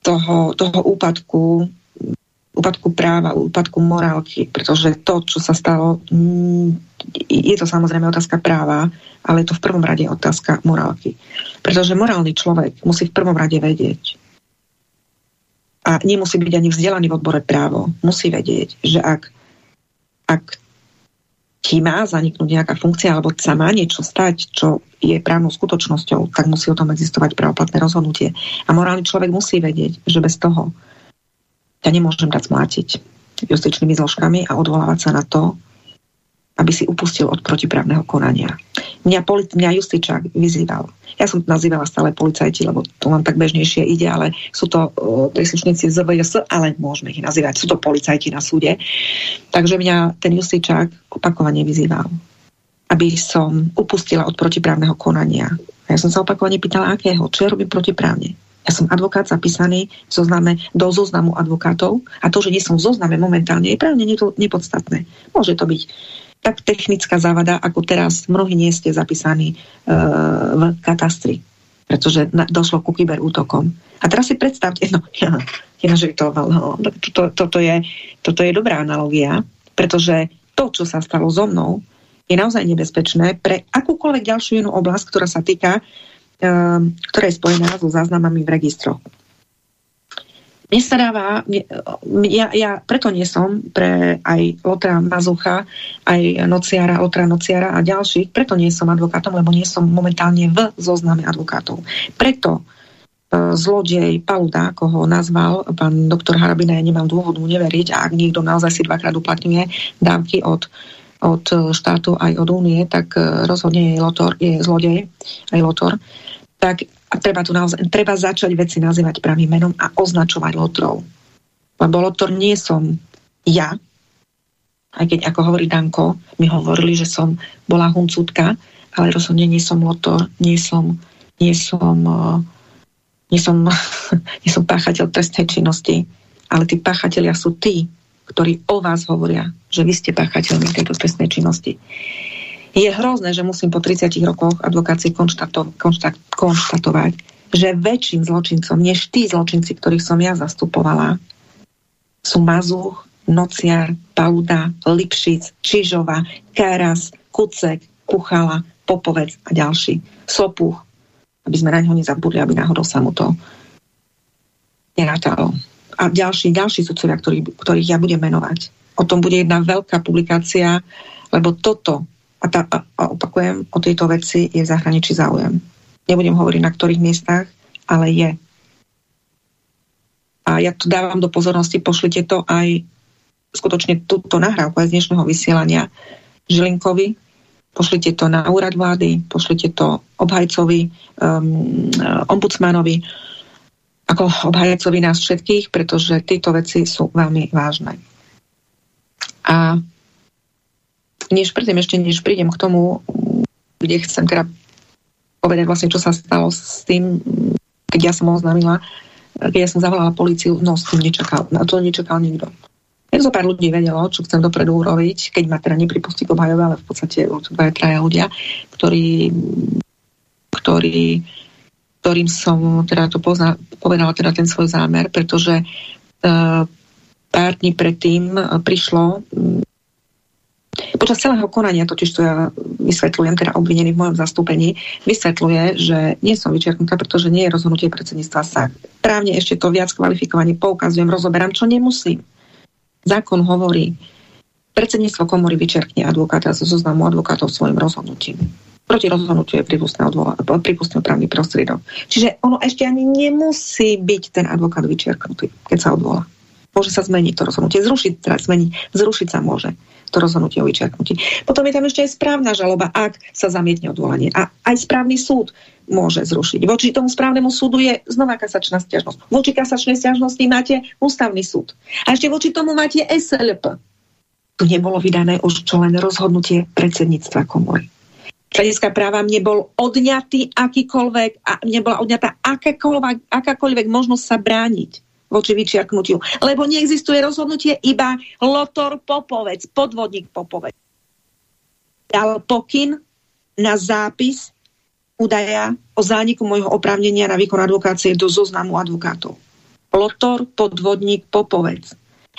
toho, toho úpadku úpadku práva, úpadku morálky, pretože to, čo sa stalo, mm, je to samozrejme otázka práva, ale je to v prvom rade otázka morálky. Pretože morálny človek musí v prvom rade vedieť a nemusí byť ani vzdelaný v odbore právo. Musí vedieť, že ak, ak ti má zaniknúť nejaká funkcia alebo sa má niečo stať, čo je právnou skutočnosťou, tak musí o tom existovať právoplatné rozhodnutie. A morálny človek musí vedieť, že bez toho ťa nemôžem dať zmlátiť justičnými zložkami a odvolávať sa na to, aby si upustil od protiprávneho konania. Mňa, mňa justičák vyzýval. Ja som to nazývala stále policajti, lebo to vám tak bežnejšie ide, ale sú to uh, príslušníci z ZVS, ale môžeme ich nazývať. Sú to policajti na súde. Takže mňa ten justičák opakovane vyzýval, aby som upustila od protiprávneho konania. A ja som sa opakovane pýtala, akého, čo ja robím protiprávne Ja som advokát zapísaný v zozname do zoznamu advokátov a to, že nie som v zozname momentálne, je právne nepodstatné. Môže to byť tak technická závada, ako teraz mnohí nie ste zapísaní uh, v katastri, pretože na, došlo ku kyberútokom. A teraz si predstavte, no, ja, ja, že to, no, to, toto, je, toto je dobrá analogia, pretože to, čo sa stalo so mnou, je naozaj nebezpečné pre akúkoľvek ďalšiu inú oblasť, ktorá sa týka Ehm, ktorá je spojená so záznamami v registroch. Mne ja, ja preto nie som pre aj Lotra Mazucha, aj Nociara, Lotra Nociara a ďalších, preto nie som advokátom, lebo nie som momentálne v zozname advokátov. Preto uh, zlodej Paluda, ako ho nazval pán doktor Harabina, ja nemám dôvodu neveriť a ak niekto naozaj si dvakrát uplatňuje dávky od od štátu aj od únie, tak e, rozhodne je, lotor, je zlodej, aj lotor tak a treba tu naozaj, treba začať veci nazývať pravým menom a označovať lotrov. Lebo lotor nie som ja, aj keď, ako hovorí Danko, mi hovorili, že som bola huncútka, ale rozhodne nie som lotor, nie som, nie som, uh, nie som, *laughs* nie som páchateľ trestnej činnosti, ale tí páchatelia sú tí, ktorí o vás hovoria, že vy ste páchateľmi tejto trestnej činnosti. Je hrozné, že musím po 30 rokoch advokácie konštato, konštat, konštatovať, že väčším zločincom, než tí zločinci, ktorých som ja zastupovala, sú Mazuch, Nociar, Pauda, Lipšic, Čižova, Karas, Kucek, Kuchala, Popovec a ďalší. Sopuch, aby sme na ňo nezabudli, aby náhodou sa mu to nerátalo. A ďalší, ďalší sudcovia, ktorý, ktorých ja budem menovať. O tom bude jedna veľká publikácia, lebo toto a, tá, a opakujem, o tejto veci je v zahraničí záujem. Nebudem hovoriť na ktorých miestach, ale je. A ja to dávam do pozornosti, pošlite to aj skutočne túto nahrávku aj z dnešného vysielania Žilinkovi, pošlite to na úrad vlády, pošlite to obhajcovi, um, ombudsmanovi, ako obhajcovi nás všetkých, pretože tieto veci sú veľmi vážne. A než predtým, ešte než prídem k tomu, kde chcem teda povedať vlastne, čo sa stalo s tým, keď ja som oznámila, keď ja som zavolala policiu, no s tým nečakal, na to nečakal nikto. Ja zo pár ľudí vedelo, čo chcem dopredu urobiť, keď ma teda nepripustí k obhajovi, ale v podstate dvaja traja ľudia, ktorí, ktorí, ktorým som teda to pozna, povedala teda ten svoj zámer, pretože uh, pár dní predtým prišlo Počas celého konania, totiž to ja vysvetľujem, teda obvinený v mojom zastúpení, vysvetľuje, že nie som vyčerknutá, pretože nie je rozhodnutie predsedníctva sa. Právne ešte to viac kvalifikovane poukazujem, rozoberám, čo nemusím. Zákon hovorí, predsedníctvo komory vyčerkne advokáta zo zoznamu advokátov svojim rozhodnutím. Proti rozhodnutiu je prípustný právny prostriedok. Čiže ono ešte ani nemusí byť ten advokát vyčerknutý, keď sa odvolá. Môže sa zmeniť to rozhodnutie, zrušiť, teda zmeniť, zrušiť sa môže to rozhodnutie o vyčerknutí. Potom je tam ešte aj správna žaloba, ak sa zamietne odvolanie. A aj správny súd môže zrušiť. Voči tomu správnemu súdu je znova kasačná stiažnosť. Voči kasačnej stiažnosti máte ústavný súd. A ešte voči tomu máte SLP. Tu nebolo vydané už čo len rozhodnutie predsedníctva komory. Hľadiska práva mne bol odňatý akýkoľvek, a mne bola odňatá akákoľvek možnosť sa brániť voči vyčiaknutiu. Lebo neexistuje rozhodnutie iba Lotor Popovec, podvodník Popovec. Dal pokyn na zápis údaja o zániku môjho oprávnenia na výkon advokácie do zoznamu advokátov. Lotor, podvodník, Popovec.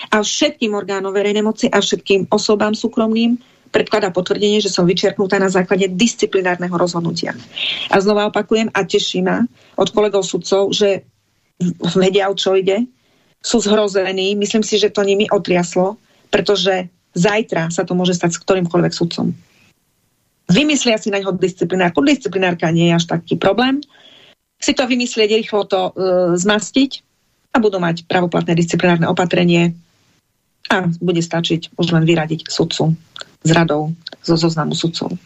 A všetkým orgánom verejnej moci a všetkým osobám súkromným predkladá potvrdenie, že som vyčerknutá na základe disciplinárneho rozhodnutia. A znova opakujem a teší ma od kolegov sudcov, že vedia, o čo ide, sú zhrození, myslím si, že to nimi otriaslo, pretože zajtra sa to môže stať s ktorýmkoľvek sudcom. Vymyslia si na ňo disciplinárku. Disciplinárka nie je až taký problém. Si to vymyslieť, rýchlo to e, zmastiť a budú mať pravoplatné disciplinárne opatrenie a bude stačiť už len vyradiť sudcu z radou zo zoznamu sudcov.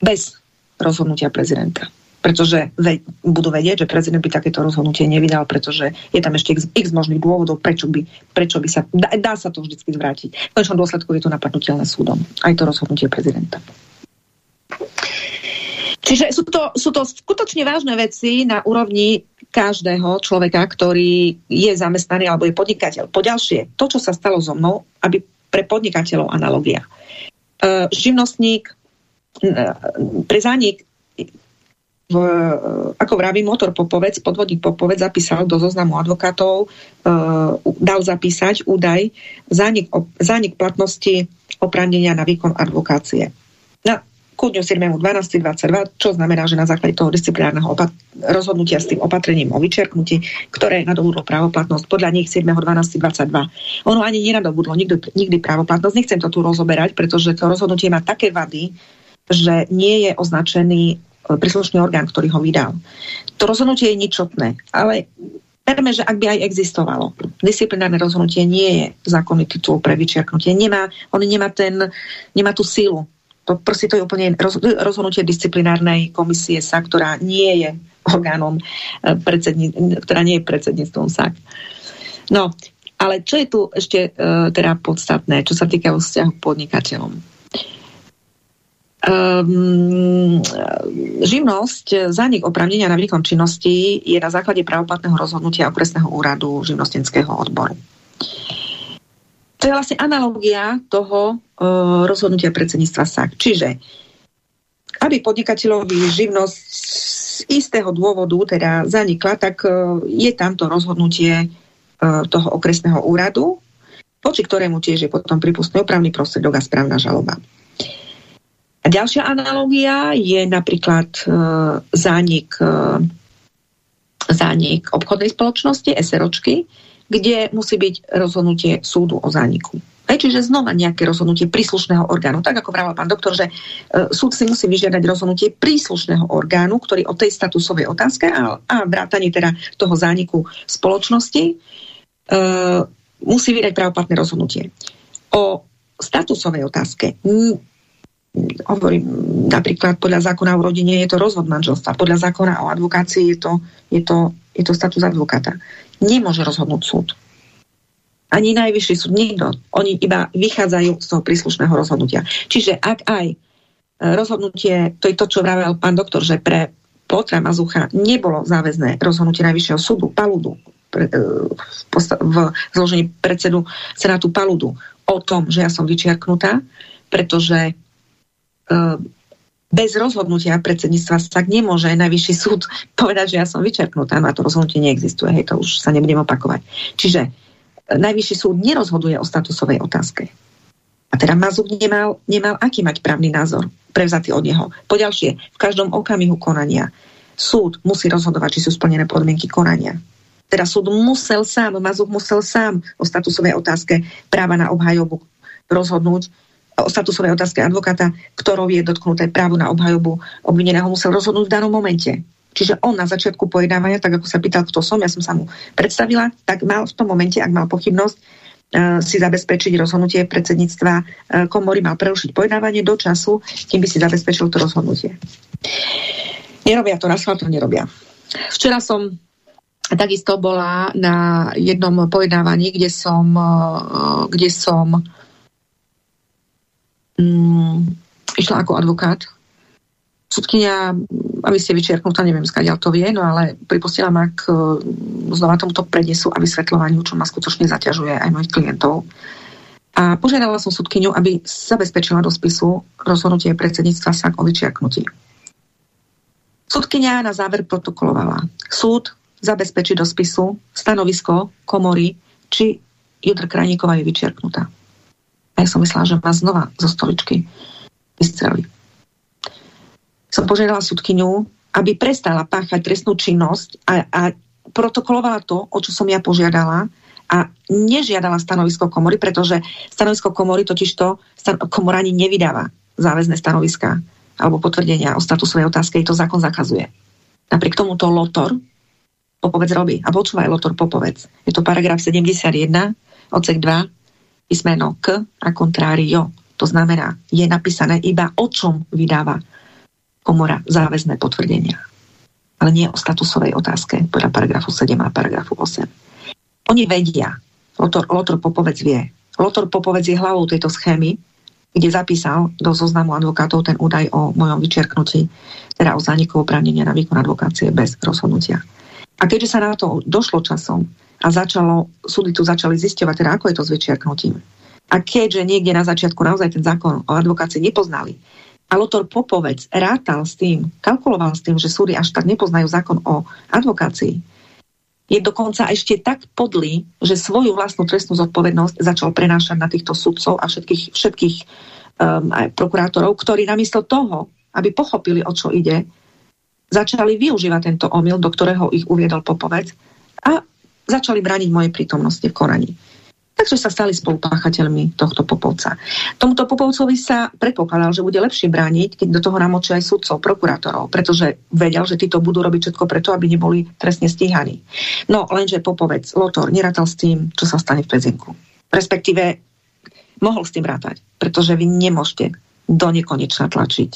Bez rozhodnutia prezidenta pretože budú vedieť, že prezident by takéto rozhodnutie nevydal, pretože je tam ešte x, x možných dôvodov, prečo by, prečo by sa, dá, dá sa to vždy zvrátiť. V konečnom dôsledku je to napadnutelné súdom, aj to rozhodnutie prezidenta. Čiže sú to, sú to skutočne vážne veci na úrovni každého človeka, ktorý je zamestnaný alebo je podnikateľ. Poďalšie, to, čo sa stalo so mnou, aby pre podnikateľov analogia. E, živnostník e, pre zánik v, ako vraví motor Popovec, podvodník Popovec zapísal do zoznamu advokátov, e, dal zapísať údaj zánik, zánik platnosti oprávnenia na výkon advokácie. Na ku dňu 7.12.22, čo znamená, že na základe toho disciplinárneho rozhodnutia s tým opatrením o vyčerknutí, ktoré nadobudlo právoplatnosť podľa nich 7.12.22. Ono ani nenadobudlo nikdy, nikdy právoplatnosť. Nechcem to tu rozoberať, pretože to rozhodnutie má také vady, že nie je označený príslušný orgán, ktorý ho vydal. To rozhodnutie je ničotné, ale Verme, že ak by aj existovalo, disciplinárne rozhodnutie nie je zákonný titul pre vyčiarknutie. Nemá, on nemá, ten, nemá tú sílu, to, proste to je úplne roz, rozhodnutie disciplinárnej komisie sa, ktorá nie je orgánom, e, predsedni, ktorá nie je predsedníctvom SAK. No, ale čo je tu ešte uh, teda podstatné, čo sa týka vzťahu k podnikateľom? Um, živnosť, zánik opravnenia na výkon činnosti je na základe právoplatného rozhodnutia okresného úradu živnostenského odboru. To je vlastne analogia toho uh, rozhodnutia predsedníctva SAK. Čiže, aby podnikateľovi živnosť z istého dôvodu teda zanikla, tak uh, je tamto rozhodnutie uh, toho okresného úradu, voči ktorému tiež je potom pripustný opravný prostriedok a správna žaloba. A ďalšia analogia je napríklad uh, zánik, uh, zánik obchodnej spoločnosti, SROčky, kde musí byť rozhodnutie súdu o zániku. Hej, čiže znova nejaké rozhodnutie príslušného orgánu. Tak ako vravel pán doktor, že e, súd si musí vyžiadať rozhodnutie príslušného orgánu, ktorý o tej statusovej otázke a, a vrátanie teda toho zániku spoločnosti e, musí vydať právoplatné rozhodnutie. O statusovej otázke hovorím, napríklad podľa zákona o rodine je to rozvod manželstva, podľa zákona o advokácii je to, je to, je to status advokáta nemôže rozhodnúť súd. Ani najvyšší súd, nikto. Oni iba vychádzajú z toho príslušného rozhodnutia. Čiže ak aj e, rozhodnutie, to je to, čo vravel pán doktor, že pre Potra Mazucha nebolo záväzné rozhodnutie Najvyššieho súdu, Paludu, e, v, zložení predsedu Senátu Paludu o tom, že ja som vyčiarknutá, pretože bez rozhodnutia predsedníctva tak nemôže najvyšší súd *laughs* povedať, že ja som vyčerpnutá, na to rozhodnutie neexistuje, hej, to už sa nebudem opakovať. Čiže e, najvyšší súd nerozhoduje o statusovej otázke. A teda Mazuk nemal, nemal aký mať právny názor prevzatý od neho. Poďalšie, v každom okamihu konania súd musí rozhodovať, či sú splnené podmienky konania. Teda súd musel sám, Mazuk musel sám o statusovej otázke práva na obhajobu rozhodnúť o statusovej otázke advokáta, ktorou je dotknuté právo na obhajobu obvineného, musel rozhodnúť v danom momente. Čiže on na začiatku pojednávania, tak ako sa pýtal, kto som, ja som sa mu predstavila, tak mal v tom momente, ak mal pochybnosť, uh, si zabezpečiť rozhodnutie predsedníctva uh, komory, mal prerušiť pojednávanie do času, kým by si zabezpečil to rozhodnutie. Nerobia to, na to nerobia. Včera som takisto bola na jednom pojednávaní, kde som, uh, kde som mm, išla ako advokát. Sudkynia, aby ste vyčerknutá, neviem, skáďal to vie, no ale pripustila ma k znova tomuto prednesu a vysvetľovaniu, čo ma skutočne zaťažuje aj mojich klientov. A požiadala som sudkyňu, aby zabezpečila do spisu rozhodnutie predsedníctva SAK o vyčiarknutí. Sudkynia na záver protokolovala. Súd zabezpečí do spisu stanovisko komory, či Judr Krajníková je vyčiarknutá. A ja som myslela, že ma znova zo stoličky vystreli. Som požiadala súdkyňu, aby prestala páchať trestnú činnosť a, a protokolovala to, o čo som ja požiadala a nežiadala stanovisko komory, pretože stanovisko komory totižto komora ani nevydáva záväzné stanoviska alebo potvrdenia o statusovej otázke, to zákon zakazuje. Napriek tomu to Lotor Popovec robí. A počúvaj Lotor Popovec. Je to paragraf 71, odsek 2, písmeno K a kontrário. To znamená, je napísané iba o čom vydáva komora záväzné potvrdenia. Ale nie o statusovej otázke podľa paragrafu 7 a paragrafu 8. Oni vedia, Lotor, Lotor Popovec vie. Lotor Popovec je hlavou tejto schémy kde zapísal do zoznamu advokátov ten údaj o mojom vyčerknutí, teda o zániku oprávnenia na výkon advokácie bez rozhodnutia. A keďže sa na to došlo časom a začalo, súdy tu začali zisťovať, teda ako je to s vyčiarknutím. A keďže niekde na začiatku naozaj ten zákon o advokácii nepoznali, a Lotor Popovec rátal s tým, kalkuloval s tým, že súdy až tak nepoznajú zákon o advokácii, je dokonca ešte tak podlý, že svoju vlastnú trestnú zodpovednosť začal prenášať na týchto sudcov a všetkých, všetkých um, aj prokurátorov, ktorí namiesto toho, aby pochopili, o čo ide, začali využívať tento omyl, do ktorého ich uviedol Popovec a začali brániť mojej prítomnosti v konaní. Takže sa stali spolupáchateľmi tohto Popovca. Tomuto Popovcovi sa predpokladal, že bude lepšie brániť, keď do toho namočí aj sudcov, prokurátorov, pretože vedel, že títo budú robiť všetko preto, aby neboli trestne stíhaní. No, lenže Popovec, Lotor, nerátal s tým, čo sa stane v Pezinku. Respektíve mohol s tým rátať, pretože vy nemôžete do nekonečna tlačiť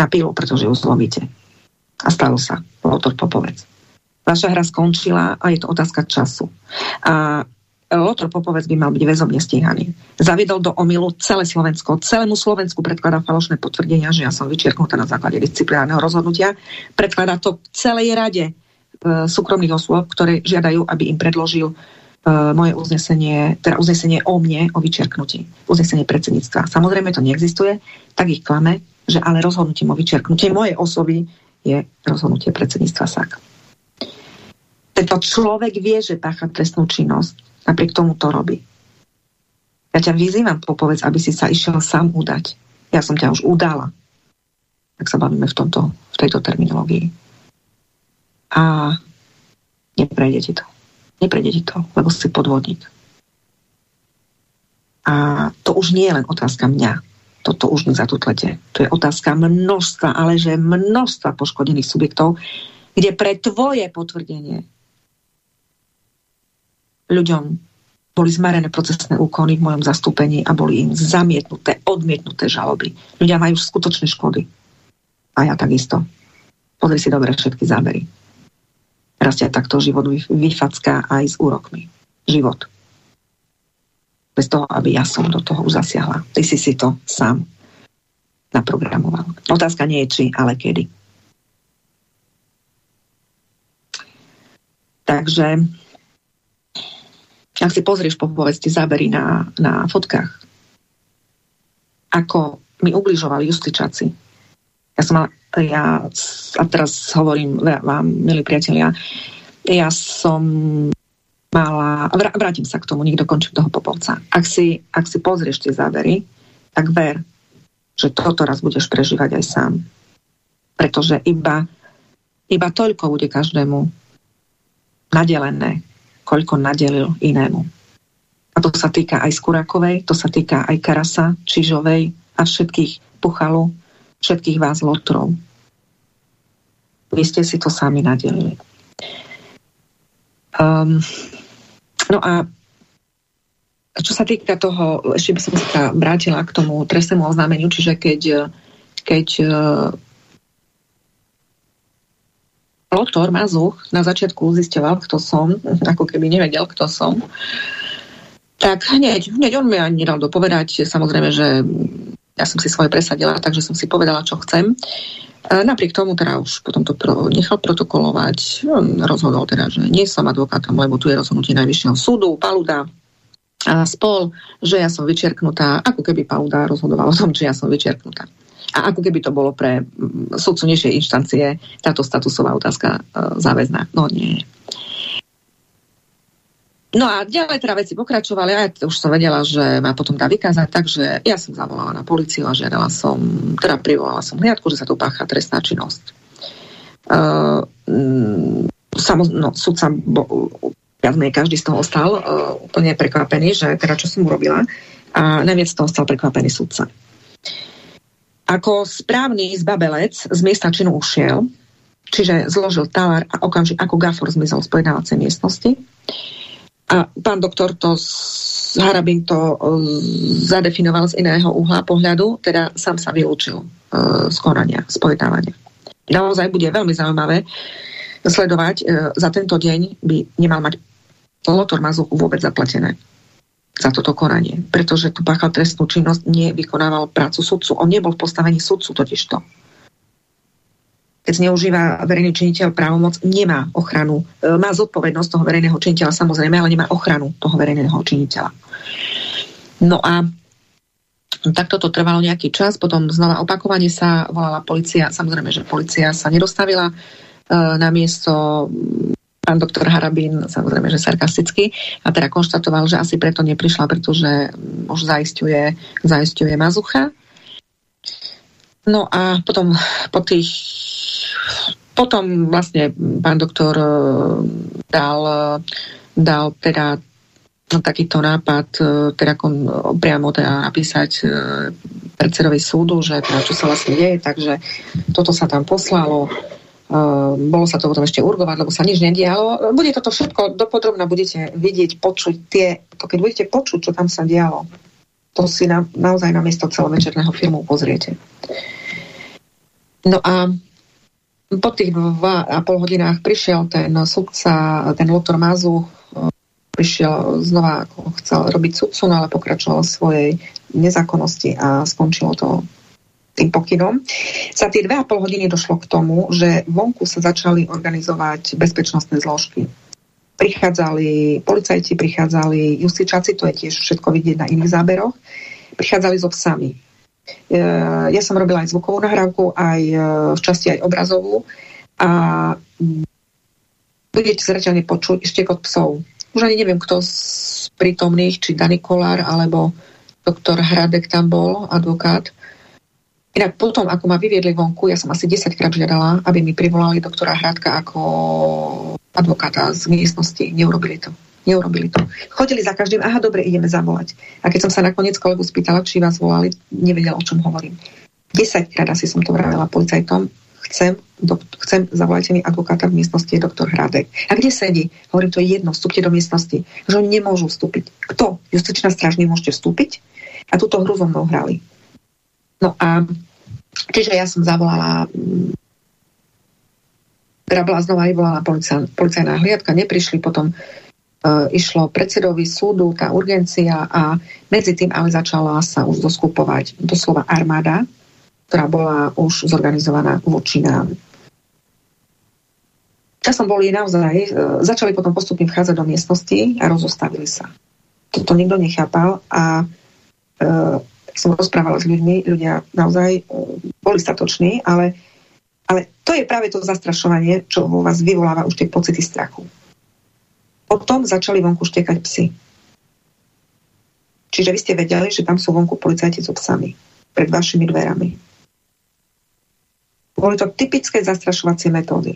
na pilu, pretože ju zlomíte. A stalo sa, Lotor Popovec. Vaša hra skončila a je to otázka času. A Lotor Popovec by mal byť väzobne stíhaný. Zaviedol do omilu celé Slovensko. Celému Slovensku predkladá falošné potvrdenia, že ja som vyčerknutá na základe disciplinárneho rozhodnutia. Predkladá to celej rade e, súkromných osôb, ktoré žiadajú, aby im predložil e, moje uznesenie, teda uznesenie o mne, o vyčerknutí. Uznesenie predsedníctva. Samozrejme to neexistuje, tak ich klame, že ale rozhodnutím o vyčerknutí mojej osoby je rozhodnutie predsedníctva SAK. Tento človek vie, že pácha trestnú činnosť Napriek tomu to robí. Ja ťa vyzývam, popovedz, aby si sa išiel sám udať. Ja som ťa už udala. Tak sa bavíme v, tomto, v tejto terminológii. A neprejde ti to. Neprejde ti to, lebo si podvodník. A to už nie je len otázka mňa. Toto už nie za tutlete. To je otázka množstva, ale že množstva poškodených subjektov, kde pre tvoje potvrdenie ľuďom boli zmarené procesné úkony v mojom zastúpení a boli im zamietnuté, odmietnuté žaloby. Ľudia majú skutočné škody. A ja takisto. Pozri si dobre všetky zábery. Raz ťa takto život vyfacká aj s úrokmi. Život. Bez toho, aby ja som do toho už zasiahla. Ty si si to sám naprogramoval. Otázka nie je či, ale kedy. Takže ak si pozrieš po povedzte zábery na, na fotkách, ako mi ubližovali justičáci. Ja som mala, ja, a teraz hovorím vám, milí priatelia, ja som mala, vrá, vrátim sa k tomu, nikto končím toho popovca. Ak si, ak si pozrieš tie zábery, tak ver, že toto raz budeš prežívať aj sám. Pretože iba, iba toľko bude každému nadelené, koľko nadelil inému. A to sa týka aj Skurakovej, to sa týka aj Karasa, Čižovej a všetkých Puchalu, všetkých vás Lotrov. Vy ste si to sami nadelili. Um, no a čo sa týka toho, ešte by som sa vrátila k tomu trestnému oznámeniu, čiže keď, keď Lotor Mazuch na začiatku zisťoval, kto som, ako keby nevedel, kto som, tak hneď, hneď on mi ani nedal dopovedať. Samozrejme, že ja som si svoje presadila, takže som si povedala, čo chcem. Napriek tomu teda už potom to nechal protokolovať. On rozhodol teda, že nie som advokátom, lebo tu je rozhodnutie Najvyššieho súdu, Paluda a spol, že ja som vyčerknutá, ako keby Paluda rozhodoval o tom, či ja som vyčerknutá. A ako keby to bolo pre mm, sudcu nižšej inštancie táto statusová otázka e, záväzná. No nie. No a ďalej teda veci pokračovali a ja už som vedela, že ma potom dá vykázať, takže ja som zavolala na policiu a žiadala som, teda privolala som hliadku, že sa tu pácha trestná činnosť. Uh, samoz, no, sudca bol, viac menej každý z toho ostal uh, úplne prekvapený, že teda čo som urobila a najviac z toho ostal prekvapený sudca. Ako správny zbabelec z miesta činu ušiel, čiže zložil talár a okamžite ako gafor zmizol z pojednávacej miestnosti. A pán doktor to Harabin to e, zadefinoval z iného uhla pohľadu, teda sám sa vylúčil uh, z konania, z pojednávania. Naozaj bude veľmi zaujímavé sledovať, uh, za tento deň by nemal mať Lotor Mazuch vôbec zaplatené. Za toto konanie, pretože tu páchal trestnú činnosť, nevykonával prácu sudcu. On nebol v postavení sudcu totižto. Keď zneužíva verejný činiteľ právomoc, nemá ochranu. E, má zodpovednosť toho verejného činiteľa samozrejme, ale nemá ochranu toho verejného činiteľa. No a takto to trvalo nejaký čas, potom znova opakovane sa volala policia, samozrejme, že policia sa nedostavila e, na miesto pán doktor Harabín, samozrejme, že sarkasticky, a teda konštatoval, že asi preto neprišla, pretože už zaistuje, zaistuje Mazucha. No a potom po tých potom vlastne pán doktor e, dal, dal teda takýto nápad, e, teda priamo teda napísať e, predsedovi súdu, že teda čo sa vlastne deje, takže toto sa tam poslalo bolo sa to potom ešte urgovať, lebo sa nič nedialo. Bude toto všetko dopodrobne, budete vidieť, počuť tie, to keď budete počuť, čo tam sa dialo, to si na, naozaj na miesto celovečerného filmu pozriete. No a po tých dva a pol hodinách prišiel ten sudca, ten doktor Mazu, prišiel znova, ako chcel robiť sudcu, no ale pokračoval svojej nezákonnosti a skončilo to tým pokynom. Za tie dve a pol hodiny došlo k tomu, že vonku sa začali organizovať bezpečnostné zložky. Prichádzali policajti, prichádzali justičáci, to je tiež všetko vidieť na iných záberoch, prichádzali so psami. E, ja som robila aj zvukovú nahrávku, aj e, v časti aj obrazovú a budete zreteľne počuť štekot psov. Už ani neviem, kto z prítomných, či Dani Kolár, alebo doktor Hradek tam bol, advokát, Inak potom, ako ma vyviedli vonku, ja som asi 10 krát žiadala, aby mi privolali doktora Hradka ako advokáta z miestnosti. Neurobili to. Neurobili to. Chodili za každým, aha, dobre, ideme zavolať. A keď som sa nakoniec kolegu spýtala, či vás volali, nevedela, o čom hovorím. 10 krát asi som to vravela policajtom, chcem, do, chcem, zavolajte mi advokáta v miestnosti, je doktor Hradek. A kde sedí? Hovorím, to je jedno, vstúpte do miestnosti. Že oni nemôžu vstúpiť. Kto? Justičná stráž nemôžete vstúpiť? A túto hru so mnou hrali. No a Čiže ja som zavolala teda bola znova aj volala policajná hliadka, neprišli, potom e, išlo predsedovi súdu tá urgencia a medzi tým ale začala sa už doskupovať doslova armáda, ktorá bola už zorganizovaná voči nám. Časom boli naozaj, e, začali potom postupne vchádzať do miestnosti a rozostavili sa. Toto nikto nechápal a e, som rozprávala s ľuďmi, ľudia naozaj e, boli statoční, ale, ale to je práve to zastrašovanie, čo vo vás vyvoláva už tie pocity strachu. Potom začali vonku štekať psy. Čiže vy ste vedeli, že tam sú vonku policajti so psami pred vašimi dverami. Boli to typické zastrašovacie metódy.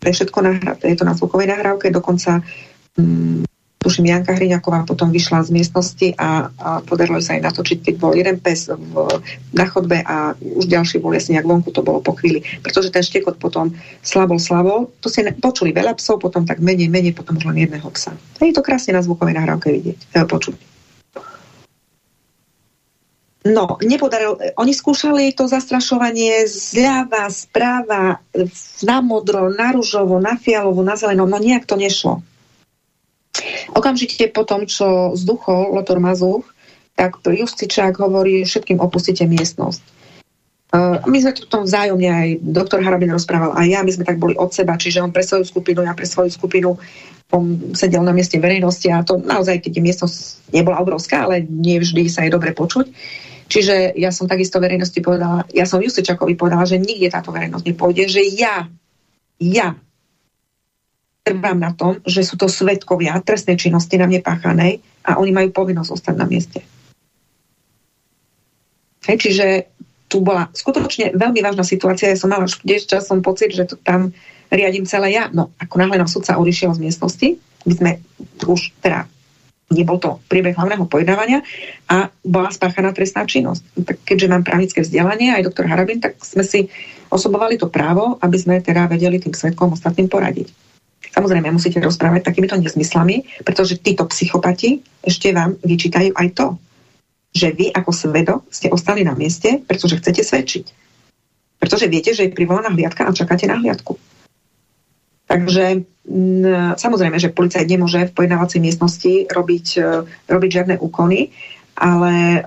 Je všetko nahraté. Je to na zvukovej nahrávke, dokonca mm, tuším, Janka Hriňaková potom vyšla z miestnosti a, a podarilo sa aj natočiť, keď bol jeden pes v, na chodbe a už ďalší bol jasne nejak vonku, to bolo po chvíli. Pretože ten štekot potom slabol, slabol. To si počuli veľa psov, potom tak menej, menej, potom už len jedného psa. A je to krásne na zvukovej nahrávke vidieť, e, počuť. No, nepodarilo. Oni skúšali to zastrašovanie zľava, správa, na modro, na ružovo, na fialovo, na zeleno, no nejak to nešlo. Okamžite po tom, čo zduchol Lotor Mazuch, tak Justičák hovorí, všetkým opustite miestnosť. Uh, my sme to tom vzájomne aj doktor Harabin rozprával a ja, my sme tak boli od seba, čiže on pre svoju skupinu, ja pre svoju skupinu, on sedel na mieste verejnosti a to naozaj, keď miestnosť nebola obrovská, ale nie vždy sa je dobre počuť. Čiže ja som takisto verejnosti povedala, ja som Justičakovi povedala, že nikde táto verejnosť nepôjde, že ja, ja trvám na tom, že sú to svetkovia trestnej činnosti na mne páchanej a oni majú povinnosť ostať na mieste. Hej, čiže tu bola skutočne veľmi vážna situácia. Ja som mala tiež časom pocit, že to tam riadím celé ja. No, ako náhle nám sudca odišiel z miestnosti, my sme už teda nebol to priebeh hlavného pojednávania a bola spáchaná trestná činnosť. Tak keďže mám právnické vzdelanie, aj doktor Harabin, tak sme si osobovali to právo, aby sme teda vedeli tým svetkom ostatným poradiť. Samozrejme, musíte rozprávať takýmito nezmyslami, pretože títo psychopati ešte vám vyčítajú aj to, že vy ako svedok ste ostali na mieste, pretože chcete svedčiť. Pretože viete, že je privolaná hliadka a čakáte na hliadku. Takže samozrejme, že policajt nemôže v pojednávacej miestnosti robiť, robiť žiadne úkony, ale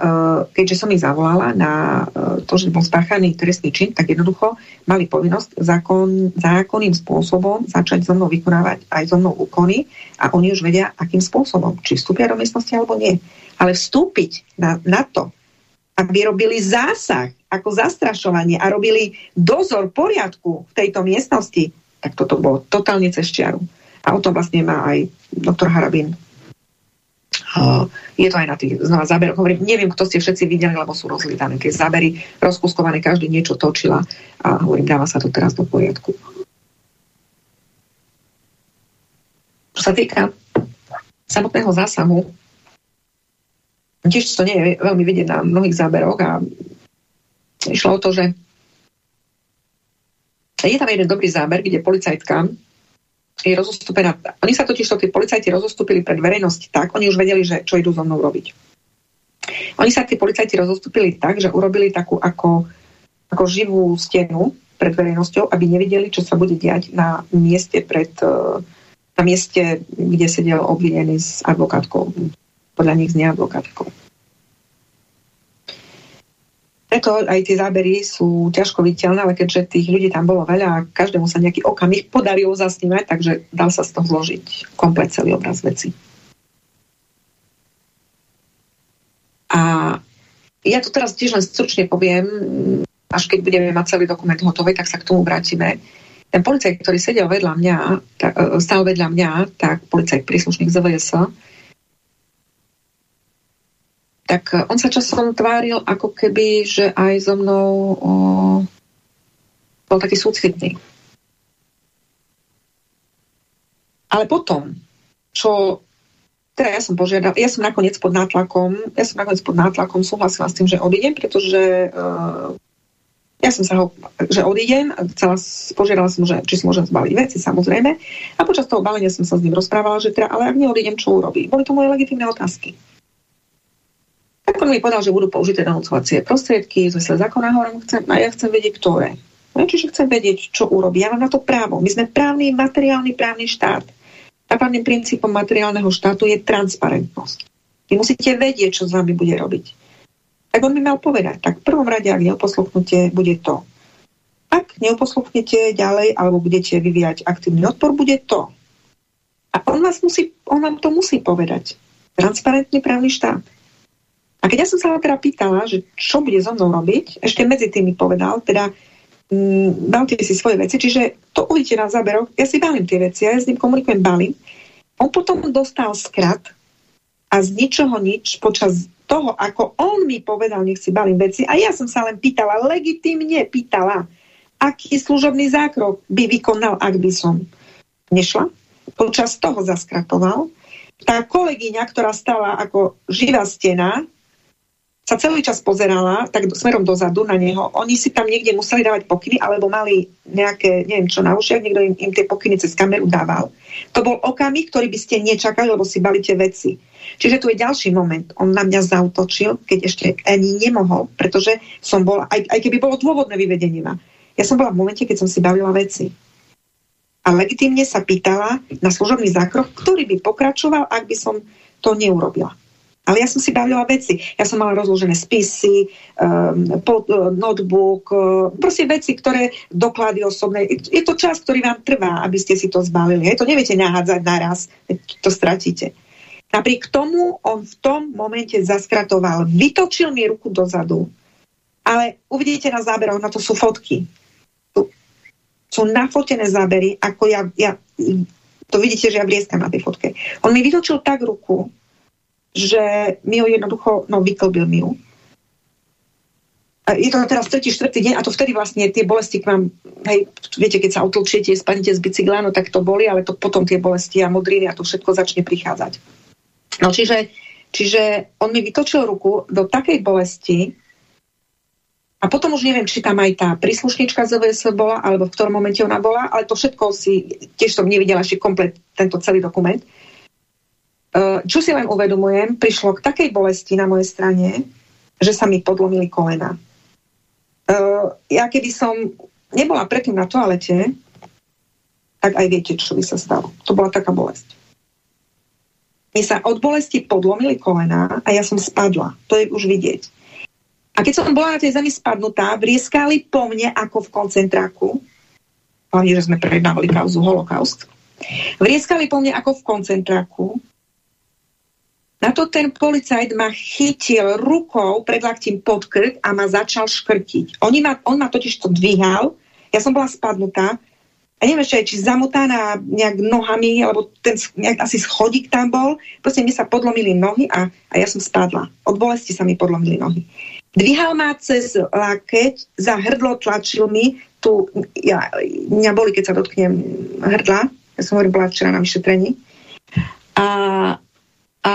keďže som ich zavolala na to, že bol spáchaný trestný čin, tak jednoducho mali povinnosť zákon, zákonným spôsobom začať so mnou vykonávať aj so mnou úkony a oni už vedia, akým spôsobom, či vstúpia do miestnosti alebo nie. Ale vstúpiť na, na to, aby robili zásah ako zastrašovanie a robili dozor poriadku v tejto miestnosti, tak toto bolo totálne cez čiaru. A o tom vlastne má aj doktor Harabin. Uh, je to aj na tých znova záberoch. Hovorím, neviem, kto ste všetci videli, lebo sú rozlítané tie zábery, rozkuskované, každý niečo točila a hovorím, dáva sa to teraz do poriadku. Čo sa týka samotného zásahu, tiež to nie je veľmi vidieť na mnohých záberoch a išlo o to, že je tam jeden dobrý záber, kde policajtka je rozostúpená. Oni sa totiž, tí policajti rozostúpili pred verejnosť tak, oni už vedeli, že čo idú so mnou robiť. Oni sa tí policajti rozostúpili tak, že urobili takú ako, ako živú stenu pred verejnosťou, aby nevideli, čo sa bude diať na mieste pred na mieste, kde sedel obvinený s advokátkou podľa nich znie advokátkou. Preto aj tie zábery sú ťažko viditeľné, ale keďže tých ľudí tam bolo veľa a každému sa nejaký okamih podarilo zasnívať, takže dal sa z toho zložiť komplet celý obraz veci. A ja to teraz tiež len stručne poviem, až keď budeme mať celý dokument hotový, tak sa k tomu vrátime. Ten policajt, ktorý sedel vedľa mňa, e, stál vedľa mňa, tak policajt príslušník ZVS, tak eh, on sa časom tváril ako keby, že aj so mnou o, bol taký súcitný. Ale potom, čo teda ja som požiadal, ja som nakoniec pod nátlakom, ja som nakoniec pod nátlakom súhlasila s tým, že odídem, pretože uh, ja som sa ho, že odídem, chcela, požiadala som, že či si môžem zbaliť veci, samozrejme. A počas toho balenia som sa s ním rozprávala, že teda, ale ak neodídem, čo urobí? Boli to moje legitimné otázky. Tak on mi povedal, že budú použité donúcovacie prostriedky v zmysle zákona, hovorím, chcem, a ja chcem vedieť, ktoré. No, čiže chcem vedieť, čo urobí. Ja mám na to právo. My sme právny, materiálny právny štát. Základným princípom materiálneho štátu je transparentnosť. Vy musíte vedieť, čo s vami bude robiť. Tak on mi mal povedať, tak v prvom rade, ak neoposluchnete, bude to. Ak neoposluchnete ďalej, alebo budete vyvíjať aktívny odpor, bude to. A on, vás musí, on vám to musí povedať. Transparentný právny štát. A keď ja som sa ho teda pýtala, že čo bude so mnou robiť, ešte medzi tými povedal, teda mm, balte si svoje veci, čiže to uvidíte na záberoch, ja si balím tie veci, ja s ním komunikujem, balím. On potom dostal skrat a z ničoho nič počas toho, ako on mi povedal, nech si balím veci, a ja som sa len pýtala, legitimne pýtala, aký služobný zákrok by vykonal, ak by som nešla. Počas toho zaskratoval. Tá kolegyňa, ktorá stala ako živá stena, sa celý čas pozerala tak smerom dozadu na neho. Oni si tam niekde museli dávať pokyny, alebo mali nejaké, neviem čo na ušiach, niekto im, im tie pokyny cez kameru dával. To bol okamih, ktorý by ste nečakali, lebo si balíte veci. Čiže tu je ďalší moment. On na mňa zautočil, keď ešte ani nemohol, pretože som bola, aj, aj keby bolo dôvodné vyvedenie ma. Ja som bola v momente, keď som si bavila veci. A legitímne sa pýtala na služobný zákrok, ktorý by pokračoval, ak by som to neurobila. Ale ja som si bavila veci. Ja som mala rozložené spisy, pod, uh, notebook, uh, proste veci, ktoré doklady osobné. Je to čas, ktorý vám trvá, aby ste si to zbalili. Je to neviete nahádzať naraz, to stratíte. Napriek tomu on v tom momente zaskratoval, vytočil mi ruku dozadu, ale uvidíte na záberoch, na to sú fotky. Tu sú nafotené zábery, ako ja, ja to vidíte, že ja vrieskam na tej fotke. On mi vytočil tak ruku, že mi ho jednoducho, no vyklbil mi ju. Je to teraz tretí, štvrtý deň a to vtedy vlastne tie bolesti k vám, hej, viete, keď sa otlčiete, spadnete z bicykla, no tak to boli, ale to potom tie bolesti a modriny a to všetko začne prichádzať. No čiže, čiže on mi vytočil ruku do takej bolesti a potom už neviem, či tam aj tá príslušnička z VS bola, alebo v ktorom momente ona bola, ale to všetko si, tiež som nevidela ešte komplet tento celý dokument. Eh, čo si len uvedomujem, prišlo k takej bolesti na mojej strane, že sa mi podlomili kolena. Eh, ja keby som nebola predtým na toalete, tak aj viete, čo by sa stalo. To bola taká bolesť. Mi sa od bolesti podlomili kolená a ja som spadla. To je už vidieť. A keď som bola na tej zemi spadnutá, vrieskali po mne ako v koncentráku, hlavne, že sme predávali kauzu holokaust, vrieskali po mne ako v koncentráku, na to ten policajt ma chytil rukou pred laktím pod krk a ma začal škrtiť. Oni ma, on ma totiž to dvíhal, ja som bola spadnutá, a neviem ešte, či zamotaná nejak nohami, alebo ten nejak asi schodík tam bol. Proste mi sa podlomili nohy a, a ja som spadla. Od bolesti sa mi podlomili nohy. Dvíhal ma cez lakeť, za hrdlo tlačil mi, tu, ja, mňa boli, keď sa dotknem hrdla, ja som hovorím, bola včera na vyšetrení. A a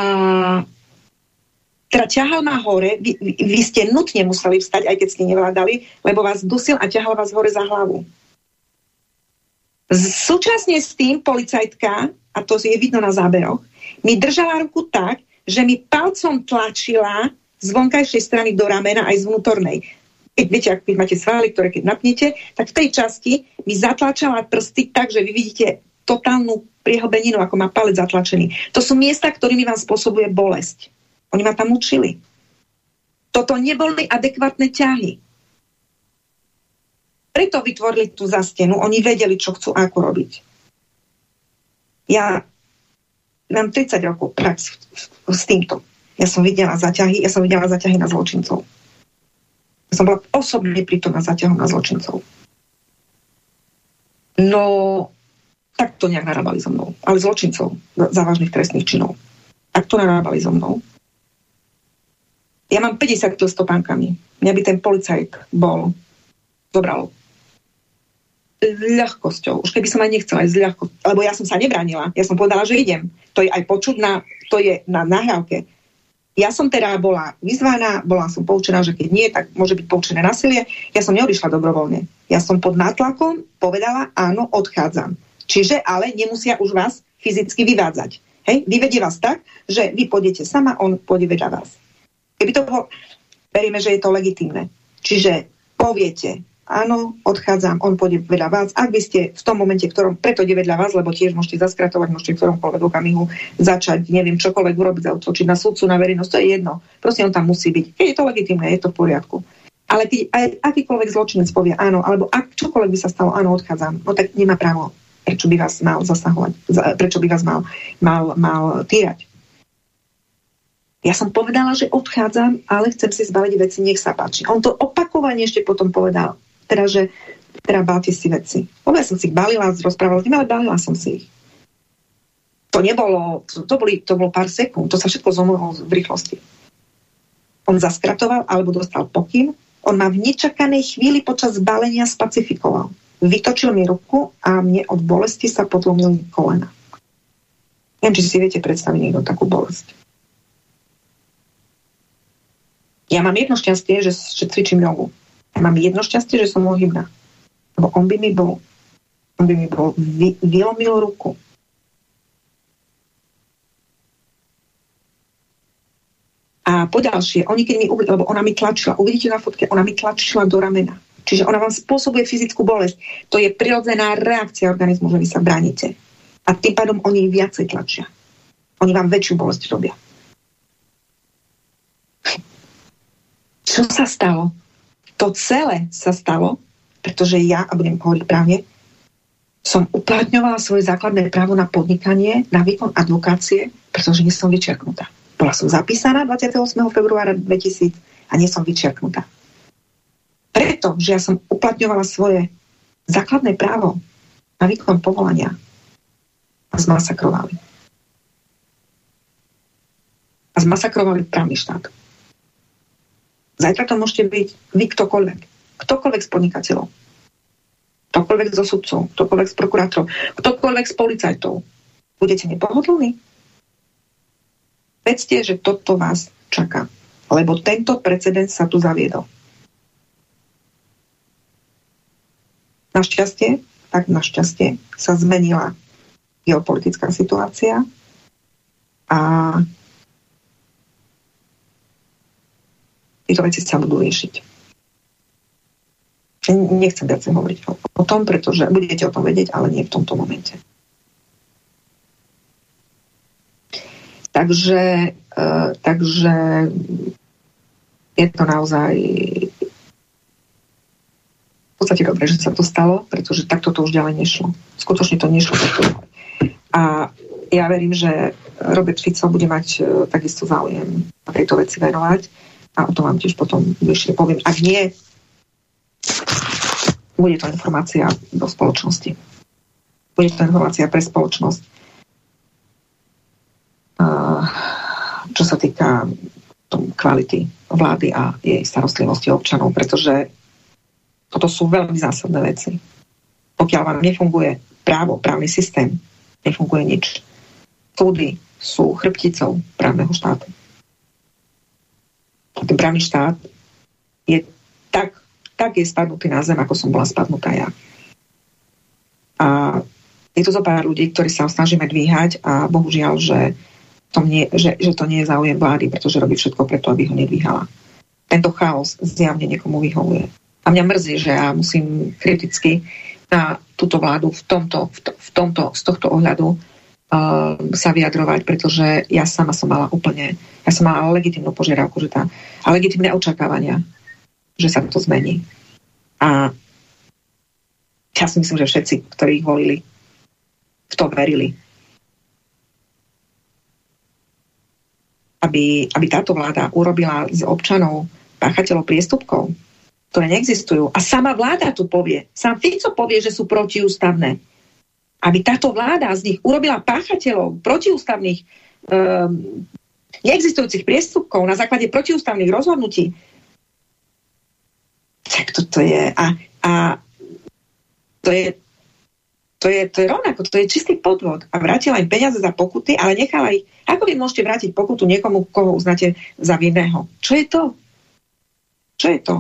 teda ťahal ma hore, vy, vy, ste nutne museli vstať, aj keď ste nevládali, lebo vás dusil a ťahal vás hore za hlavu. Súčasne s tým policajtka, a to je vidno na záberoch, mi držala ruku tak, že mi palcom tlačila z vonkajšej strany do ramena aj z vnútornej. Keď viete, ak máte svaly, ktoré keď napnete, tak v tej časti mi zatlačala prsty tak, že vy vidíte totálnu priehlbeninu, ako má palec zatlačený. To sú miesta, ktorými vám spôsobuje bolesť. Oni ma tam učili. Toto neboli adekvátne ťahy. Preto vytvorili tú zastenu. Oni vedeli, čo chcú ako robiť. Ja mám 30 rokov prax s týmto. Ja som videla zaťahy, ja som videla zaťahy na zločincov. Ja som bola osobne prítomná zaťahom na zločincov. No, tak to nejak narábali so mnou. Ale zločincov závažných trestných činov. Tak to narábali so mnou. Ja mám 50 kg stopánkami. Mňa by ten policajt bol, zobral s ľahkosťou. Už keby som aj nechcela, aj s ľahkosťou. Lebo ja som sa nebránila. Ja som povedala, že idem. To je aj počuť na, to je na nahrávke. Ja som teda bola vyzvaná, bola som poučená, že keď nie, tak môže byť poučené nasilie. Ja som neodišla dobrovoľne. Ja som pod nátlakom povedala, áno, odchádzam. Čiže ale nemusia už vás fyzicky vyvádzať. Hej? Vyvedie vás tak, že vy pôjdete sama, on pôjde vedľa vás. Keby to bolo, veríme, že je to legitimné. Čiže poviete, áno, odchádzam, on pôjde vedľa vás. Ak by ste v tom momente, v ktorom preto ide vedľa vás, lebo tiež môžete zaskratovať, môžete v ktoromkoľvek okamihu začať, neviem, čokoľvek urobiť, zautočiť na sudcu, na verejnosť, to je jedno. Proste on tam musí byť. Je to legitimné, je to v poriadku. Ale keď aj akýkoľvek zločinec povie áno, alebo ak čokoľvek by sa stalo, áno, odchádzam, no tak nemá právo prečo by vás mal zasahovať, prečo by vás mal, mal, mal týrať. Ja som povedala, že odchádzam, ale chcem si zbaliť veci, nech sa páči. On to opakovane ešte potom povedal, teda, že teda balte si veci. Ja som si ich balila, rozprávala s tým, ale balila som si ich. To nebolo, to, to, boli, to bolo pár sekúnd, to sa všetko zomrlo v rýchlosti. On zaskratoval alebo dostal pokyn, on ma v nečakanej chvíli počas balenia spacifikoval. Vytočil mi ruku a mne od bolesti sa podlomili kolena. Neviem, či si viete predstaviť niekto takú bolesť. Ja mám jedno šťastie, že, že cvičím jogu. Ja mám jedno šťastie, že som mohybná. Lebo on by mi bol, on by mi bol, vy, vylomil ruku. A poďalšie, oni keď mi, lebo ona mi tlačila, uvidíte na fotke, ona mi tlačila do ramena. Čiže ona vám spôsobuje fyzickú bolesť. To je prirodzená reakcia organizmu, že vy sa bránite. A tým pádom oni viacej tlačia. Oni vám väčšiu bolesť robia. Čo sa stalo? To celé sa stalo, pretože ja, a budem hovoriť právne, som uplatňovala svoje základné právo na podnikanie, na výkon advokácie, pretože nie som vyčerknutá. Bola som zapísaná 28. februára 2000 a nie som vyčerknutá preto, že ja som uplatňovala svoje základné právo na výkon povolania a zmasakrovali. A zmasakrovali právny štát. Zajtra to môžete byť vy ktokoľvek. Ktokoľvek z podnikateľov. Ktokoľvek zo sudcov. Ktokoľvek z prokurátorov. Ktokoľvek z policajtov. Budete nepohodlní? Vedzte, že toto vás čaká. Lebo tento precedens sa tu zaviedol. Našťastie, tak našťastie sa zmenila geopolitická situácia a tieto veci sa budú riešiť. Nechcem viac hovoriť o, tom, pretože budete o tom vedieť, ale nie v tomto momente. Takže, uh, takže je to naozaj v podstate dobre, že sa to stalo, pretože takto to už ďalej nešlo. Skutočne to nešlo A ja verím, že Robert Fico bude mať uh, takisto záujem na tejto veci venovať a o tom vám tiež potom ešte poviem. Ak nie, bude to informácia do spoločnosti. Bude to informácia pre spoločnosť. Čo sa týka kvality vlády a jej starostlivosti občanov, pretože toto sú veľmi zásadné veci. Pokiaľ vám nefunguje právo, právny systém, nefunguje nič. Súdy sú chrbticou právneho štátu. A ten právny štát je tak, tak je spadnutý na zem, ako som bola spadnutá ja. A je tu zo pár ľudí, ktorí sa snažíme dvíhať a bohužiaľ, že to, nie, že, že to nie je záujem vlády, pretože robí všetko preto, aby ho nedvíhala. Tento chaos zjavne niekomu vyhovuje. A mňa mrzí, že ja musím kriticky na túto vládu v tomto, v, to, v tomto, z tohto ohľadu uh, sa vyjadrovať, pretože ja sama som mala úplne, ja som mala legitimnú požiadavku, že tá, a legitimné očakávania, že sa to zmení. A ja si myslím, že všetci, ktorí ich volili, v to verili. Aby, aby táto vláda urobila z občanov páchateľov priestupkov, ktoré neexistujú. A sama vláda tu povie, sám Fico povie, že sú protiústavné. Aby táto vláda z nich urobila páchateľov protiústavných um, neexistujúcich priestupkov na základe protiústavných rozhodnutí, tak toto je. A, a to je to je, to je rovnako, to je čistý podvod. A vrátila im peniaze za pokuty, ale nechala ich. Ako vy môžete vrátiť pokutu niekomu, koho uznáte za vinného? Čo je to? Čo je to?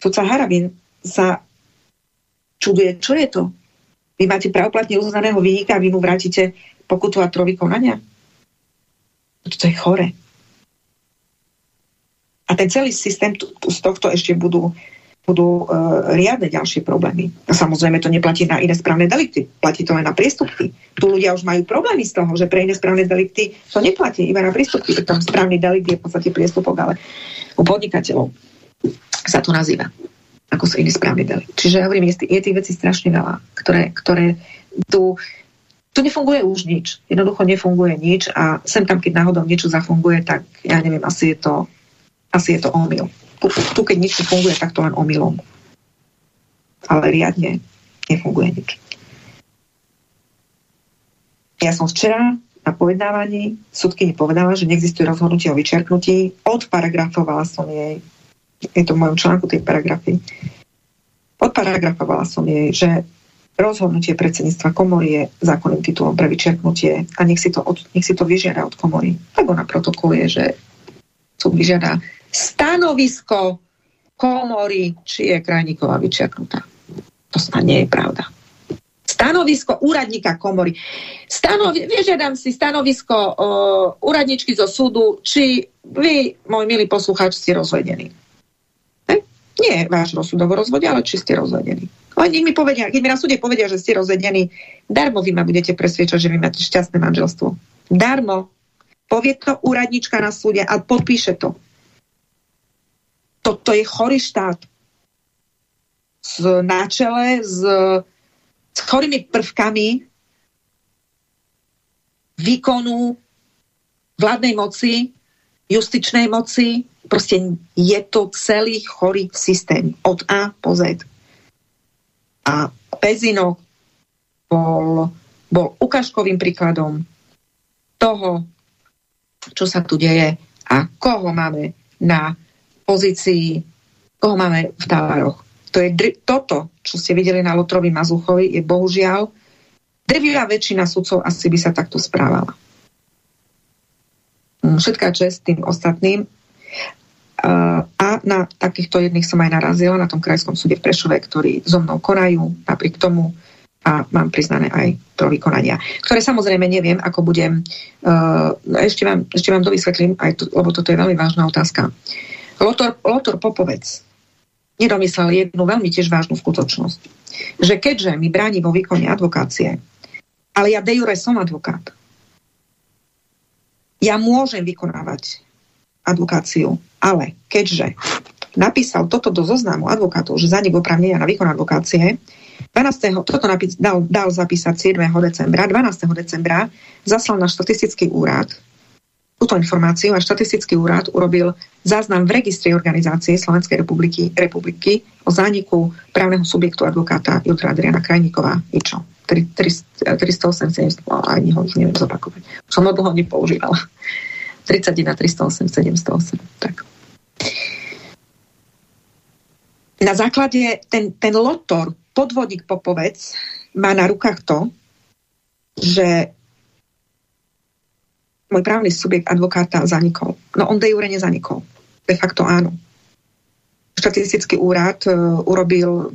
Sudca Harabin sa čuduje, čo je to? Vy máte pravoplatne uznaného vyníka a vy mu vrátite pokutu a trovi konania? To je chore. A ten celý systém z tohto ešte budú, budú uh, riadne ďalšie problémy. A samozrejme to neplatí na iné správne delikty. Platí to len na priestupky. Tu ľudia už majú problémy z toho, že pre iné správne delikty to neplatí iba na priestupky. Tam správny delikt je v podstate priestupok, ale u podnikateľov sa to nazýva ako sa iní správne dali. Čiže ja hovorím, je, je tých vecí strašne veľa, ktoré, ktoré tu, tu nefunguje už nič. Jednoducho nefunguje nič a sem tam, keď náhodou niečo zafunguje, tak ja neviem, asi je to, asi je to omyl. Tu, keď nič nefunguje, tak to len omylom. Ale riadne nefunguje nič. Ja som včera na pojednávaní súdkyni povedala, že neexistuje rozhodnutie o vyčerknutí. Odparagrafovala som jej je to v mojom článku tej paragrafy, odparagrafovala som jej, že rozhodnutie predsedníctva komory je zákonným titulom pre vyčerpnutie a nech si to, od, nech si to vyžiada od komory. Tak ona protokoluje, že súd vyžiada stanovisko komory, či je krajníková vyčerpnutá. To snad nie je pravda. Stanovisko úradníka komory. Stanovi, vyžiadam si stanovisko o, úradničky zo súdu, či vy, môj milý poslucháč, ste rozvedení. Nie váš rozsudok o rozvode, ale či ste rozvedení. Oni mi povedia, keď mi na súde povedia, že ste rozvedení, darmo vy ma budete presviečať, že vy máte šťastné manželstvo. Darmo. Povie to úradnička na súde a podpíše to. Toto je chorý štát. S, na čele s, s chorými prvkami výkonu vládnej moci, justičnej moci, Proste je to celý chorý systém od A po Z. A Pezino bol, bol ukážkovým príkladom toho, čo sa tu deje a koho máme na pozícii, koho máme v távaroch. To je toto, čo ste videli na Lotrovi Mazuchovi, je bohužiaľ drvivá väčšina sudcov asi by sa takto správala. Všetká čest tým ostatným, a na takýchto jedných som aj narazila na tom krajskom súde v Prešove, ktorí so mnou konajú napriek tomu a mám priznané aj to vykonania, ktoré samozrejme neviem, ako budem. Uh, ešte, vám, ešte vám dovysvetlím, aj to, lebo toto je veľmi vážna otázka. Lotor, Lotor Popovec nedomyslel jednu veľmi tiež vážnu skutočnosť. Že keďže mi bráni vo výkone advokácie, ale ja de jure som advokát, ja môžem vykonávať advokáciu, ale keďže napísal toto do zoznamu advokátov, že za nich opravnenia na výkon advokácie, 12. toto napis, dal, dal zapísať 7. decembra, 12. decembra zaslal na štatistický úrad túto informáciu a štatistický úrad urobil záznam v registri organizácie Slovenskej republiky, republiky o zániku právneho subjektu advokáta Jutra Adriana Krajníková. čo? 387, ani ho už neviem zopakovať. Som ho dlho nepoužívala. 31, 308, 708. Tak. Na základe ten, ten lotor, podvodník Popovec, má na rukách to, že môj právny subjekt advokáta zanikol. No on de jure nezanikol. De facto áno. Štatistický úrad uh, urobil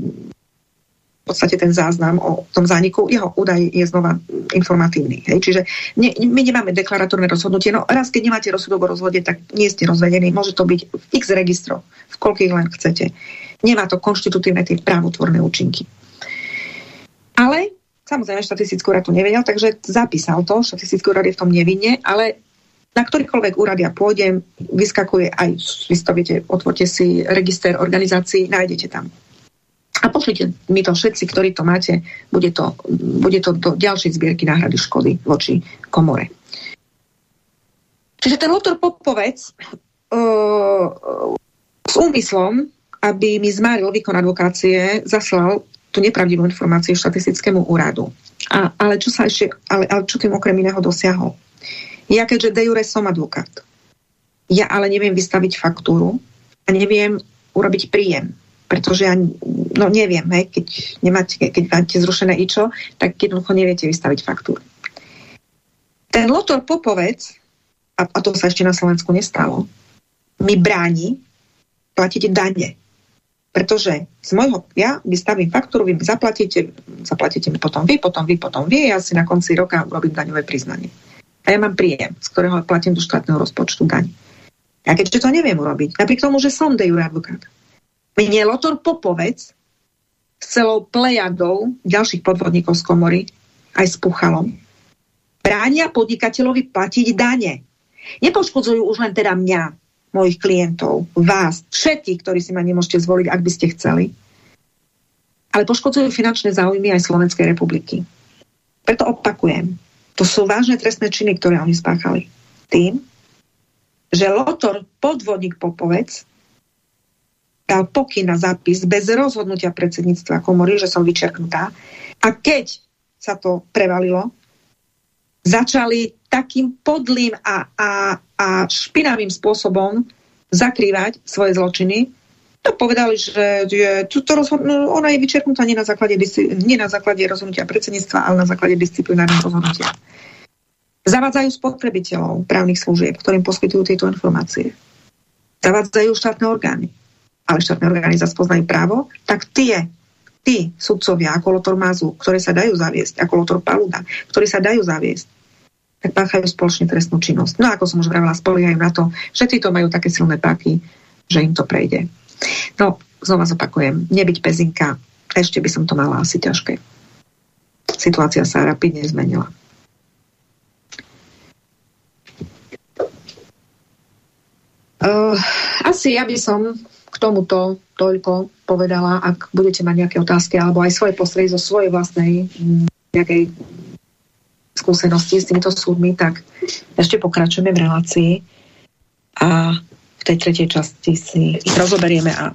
v podstate ten záznam o tom zániku, jeho údaj je znova informatívny. Hej? Čiže ne, my nemáme deklaratórne rozhodnutie. No raz, keď nemáte rozsudok o rozvode, tak nie ste rozvedení. Môže to byť v x registrov, v koľkých len chcete. Nemá to konštitutívne tie právotvorné účinky. Ale Samozrejme, štatistický úrad to nevedel, takže zapísal to, štatistický úrad je v tom nevinne, ale na ktorýkoľvek úrad ja pôjdem, vyskakuje aj, vy to viete, otvorte si register organizácií, nájdete tam. A pošlite mi to všetci, ktorí to máte, bude to, bude to do ďalšej zbierky náhrady škody voči komore. Čiže ten autor Popovec uh, s úmyslom, aby mi zmáril výkon advokácie, zaslal tú nepravdivú informáciu štatistickému úradu. A, ale čo sa ešte, ale, ale čo tým okrem iného dosiahol? Ja keďže de jure som advokát, ja ale neviem vystaviť faktúru a neviem urobiť príjem. Pretože ja no neviem, hej, keď, nemáte, keď máte zrušené ičo, tak jednoducho neviete vystaviť faktúru. Ten Lotor Popovec, a, a to sa ešte na Slovensku nestalo, mi bráni platiť dane pretože z môjho, ja vystavím faktúru, vy zaplatíte, zaplatíte mi potom vy, potom vy, potom vy, ja si na konci roka urobím daňové priznanie. A ja mám príjem, z ktorého platím do štátneho rozpočtu daň. Ja keďže to neviem urobiť, napriek tomu, že som de jure advokát. Mne Lotor Popovec s celou plejadou ďalších podvodníkov z komory, aj s Puchalom, bránia podnikateľovi platiť dane. Nepoškodzujú už len teda mňa, mojich klientov, vás, všetkých, ktorí si ma nemôžete zvoliť, ak by ste chceli. Ale poškodzujú finančné záujmy aj Slovenskej republiky. Preto opakujem, to sú vážne trestné činy, ktoré oni spáchali. Tým, že Lotor, podvodník Popovec, dal pokyn na zápis bez rozhodnutia predsedníctva komory, že som vyčerknutá. A keď sa to prevalilo, začali takým podlým a, a, a špinavým spôsobom zakrývať svoje zločiny, to povedali, že je, to, to rozhod- no, ona je vyčerpnutá nie na, základe, nie na základe rozhodnutia predsedníctva, ale na základe disciplinárneho rozhodnutia. Zavádzajú spotrebiteľov právnych služieb, ktorým poskytujú tieto informácie. Zavádzajú štátne orgány. Ale štátne orgány zase poznajú právo, tak tie, tí sudcovia ako Lotor Mazu, ktoré sa dajú zaviesť, ako Lotor Paluda, ktorí sa dajú zaviesť, tak páchajú spoločne trestnú činnosť. No ako som už vravila, spoliehajú na to, že títo majú také silné páky, že im to prejde. No, znova zopakujem, nebyť pezinka, ešte by som to mala asi ťažké. Situácia sa rapidne zmenila. Uh, asi ja by som k tomuto toľko povedala, ak budete mať nejaké otázky alebo aj svoje postredy zo svojej vlastnej nejakej skúsenosti s týmito súdmi, tak ešte pokračujeme v relácii a v tej tretej časti si ich rozoberieme a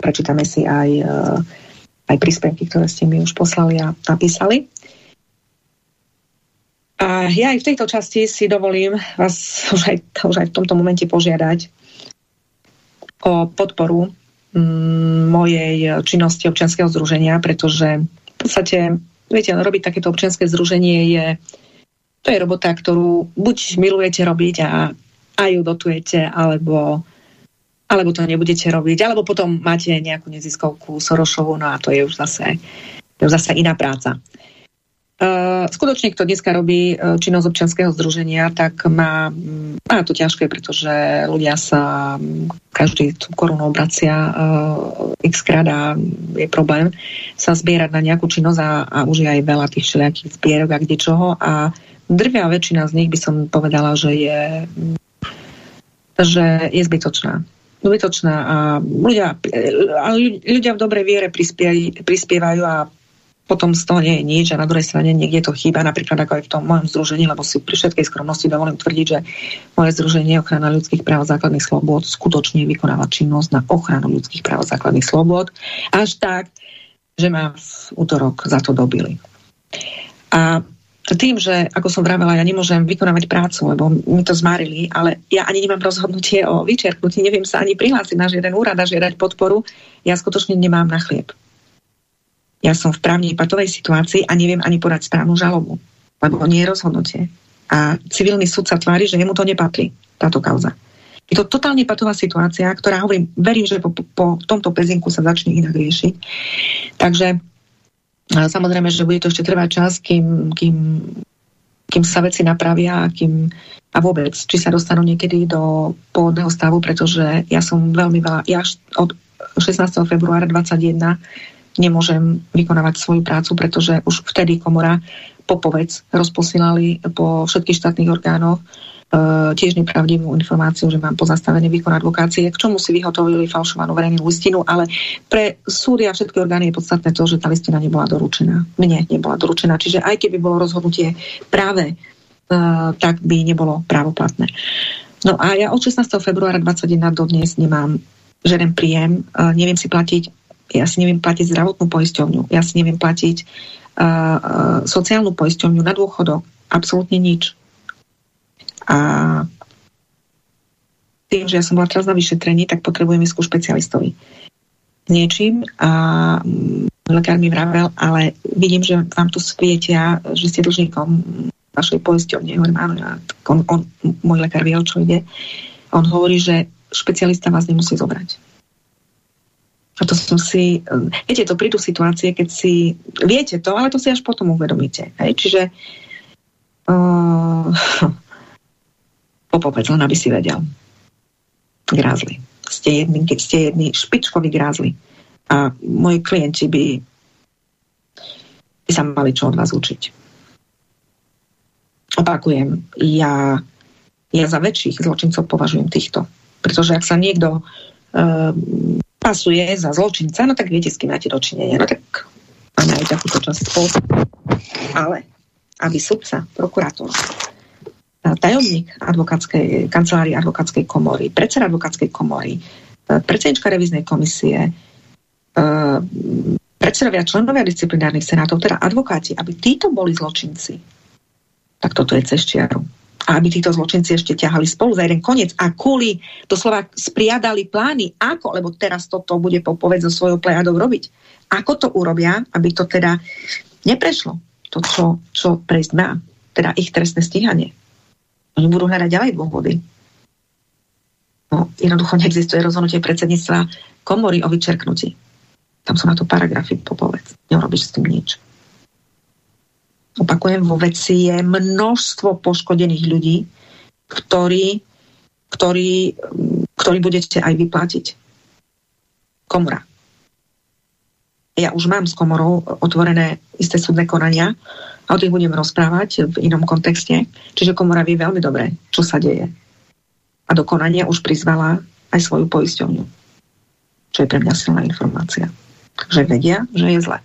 prečítame si aj, eh, aj príspevky, ktoré ste mi už poslali a napísali. A ja aj v tejto časti si dovolím vás už aj, už aj v tomto momente požiadať o podporu mm, mojej činnosti občianskeho združenia, pretože v podstate Viete, robiť takéto občianske združenie je, to je robota, ktorú buď milujete robiť a, a ju dotujete, alebo, alebo to nebudete robiť, alebo potom máte nejakú neziskovku Sorošovú, no a to je už zase, je už zase iná práca. Uh, skutočne, kto dneska robí uh, činnosť občianského združenia, tak má, má to ťažké, pretože ľudia sa každý tú korunu obracia uh, x krát a je problém sa zbierať na nejakú činnosť a, a už je aj veľa tých všelijakých zbierok a kde čoho. A drvia väčšina z nich by som povedala, že je že je zbytočná. Zbytočná a ľudia, a ľudia v dobrej viere prispievajú a potom z toho nie je nič a na druhej strane niekde to chýba, napríklad ako aj v tom mojom združení, lebo si pri všetkej skromnosti dovolím tvrdiť, že moje združenie ochrana ľudských práv a základných slobod skutočne vykonáva činnosť na ochranu ľudských práv a základných slobod, až tak, že ma v útorok za to dobili. A tým, že, ako som vravela, ja nemôžem vykonávať prácu, lebo mi to zmarili, ale ja ani nemám rozhodnutie o vyčerpnutí, neviem sa ani prihlásiť na žiaden úrad a žiadať podporu, ja skutočne nemám na chlieb ja som v právnej patovej situácii a neviem ani podať správnu žalobu, lebo nie je rozhodnutie. A civilný súd sa tvári, že jemu to nepatrí, táto kauza. Je to totálne patová situácia, ktorá, hovorím, verím, že po, po tomto pezinku sa začne inak riešiť. Takže samozrejme, že bude to ešte trvať čas, kým, kým, kým sa veci napravia a kým a vôbec, či sa dostanú niekedy do pôvodného stavu, pretože ja som veľmi veľa, ja od 16. februára 2021 nemôžem vykonávať svoju prácu, pretože už vtedy komora popovec rozposílali po všetkých štátnych orgánoch Uh, tiež nepravdivú informáciu, že mám pozastavený výkon advokácie, k čomu si vyhotovili falšovanú verejnú listinu, ale pre súdy a všetky orgány je podstatné to, že tá listina nebola doručená. Mne nebola doručená. Čiže aj keby bolo rozhodnutie práve, uh, tak by nebolo právoplatné. No a ja od 16. februára 2021 do dnes nemám žiaden príjem, uh, neviem si platiť ja si neviem platiť zdravotnú poisťovňu, ja si neviem platiť uh, uh, sociálnu poisťovňu na dôchodok, absolútne nič. A tým, že ja som bola teraz na vyšetrení, tak potrebujem ísť ku špecialistovi. Niečím a mm, lekár mi vravel, ale vidím, že vám tu svietia, že ste dlžníkom vašej poisťovne. Hovorím, áno, ja, on, on, môj lekár vie, o čo ide. On hovorí, že špecialista vás nemusí zobrať a to som si... Viete, to prídu situácie, keď si... Viete to, ale to si až potom uvedomíte. Hej? Čiže... Uh, *laughs* popoveď, len aby si vedel. Grázli. Ste jedni, keď ste jedni špičkoví grázli. A moji klienti by, by sa mali čo od vás učiť. Opakujem, ja, ja za väčších zločincov považujem týchto. Pretože ak sa niekto uh, pasuje za zločinca, no tak viete, s kým máte dočinenia. No tak máme aj takúto časť spolu. Ale aby sudca, prokurátor, tajomník advokátskej, kancelárie advokátskej komory, predseda advokátskej komory, e, predsednička revíznej komisie, e, predsedovia členovia disciplinárnych senátov, teda advokáti, aby títo boli zločinci, tak toto je cez čiaru a aby títo zločinci ešte ťahali spolu za jeden koniec a kuli doslova spriadali plány, ako, lebo teraz toto bude popoveď so svojou plejadou robiť. Ako to urobia, aby to teda neprešlo, to, čo, čo prejsť má, teda ich trestné stíhanie. Oni budú hľadať ďalej dôvody. No, jednoducho neexistuje rozhodnutie predsedníctva komory o vyčerknutí. Tam sú na to paragrafy, popovedz. Neurobíš s tým nič opakujem, vo veci je množstvo poškodených ľudí, ktorí, ktorí, ktorí budete aj vyplatiť. Komora. Ja už mám s komorou otvorené isté súdne konania a o tých budem rozprávať v inom kontexte. Čiže komora vie veľmi dobre, čo sa deje. A do konania už prizvala aj svoju poisťovňu. Čo je pre mňa silná informácia. Takže vedia, že je zle.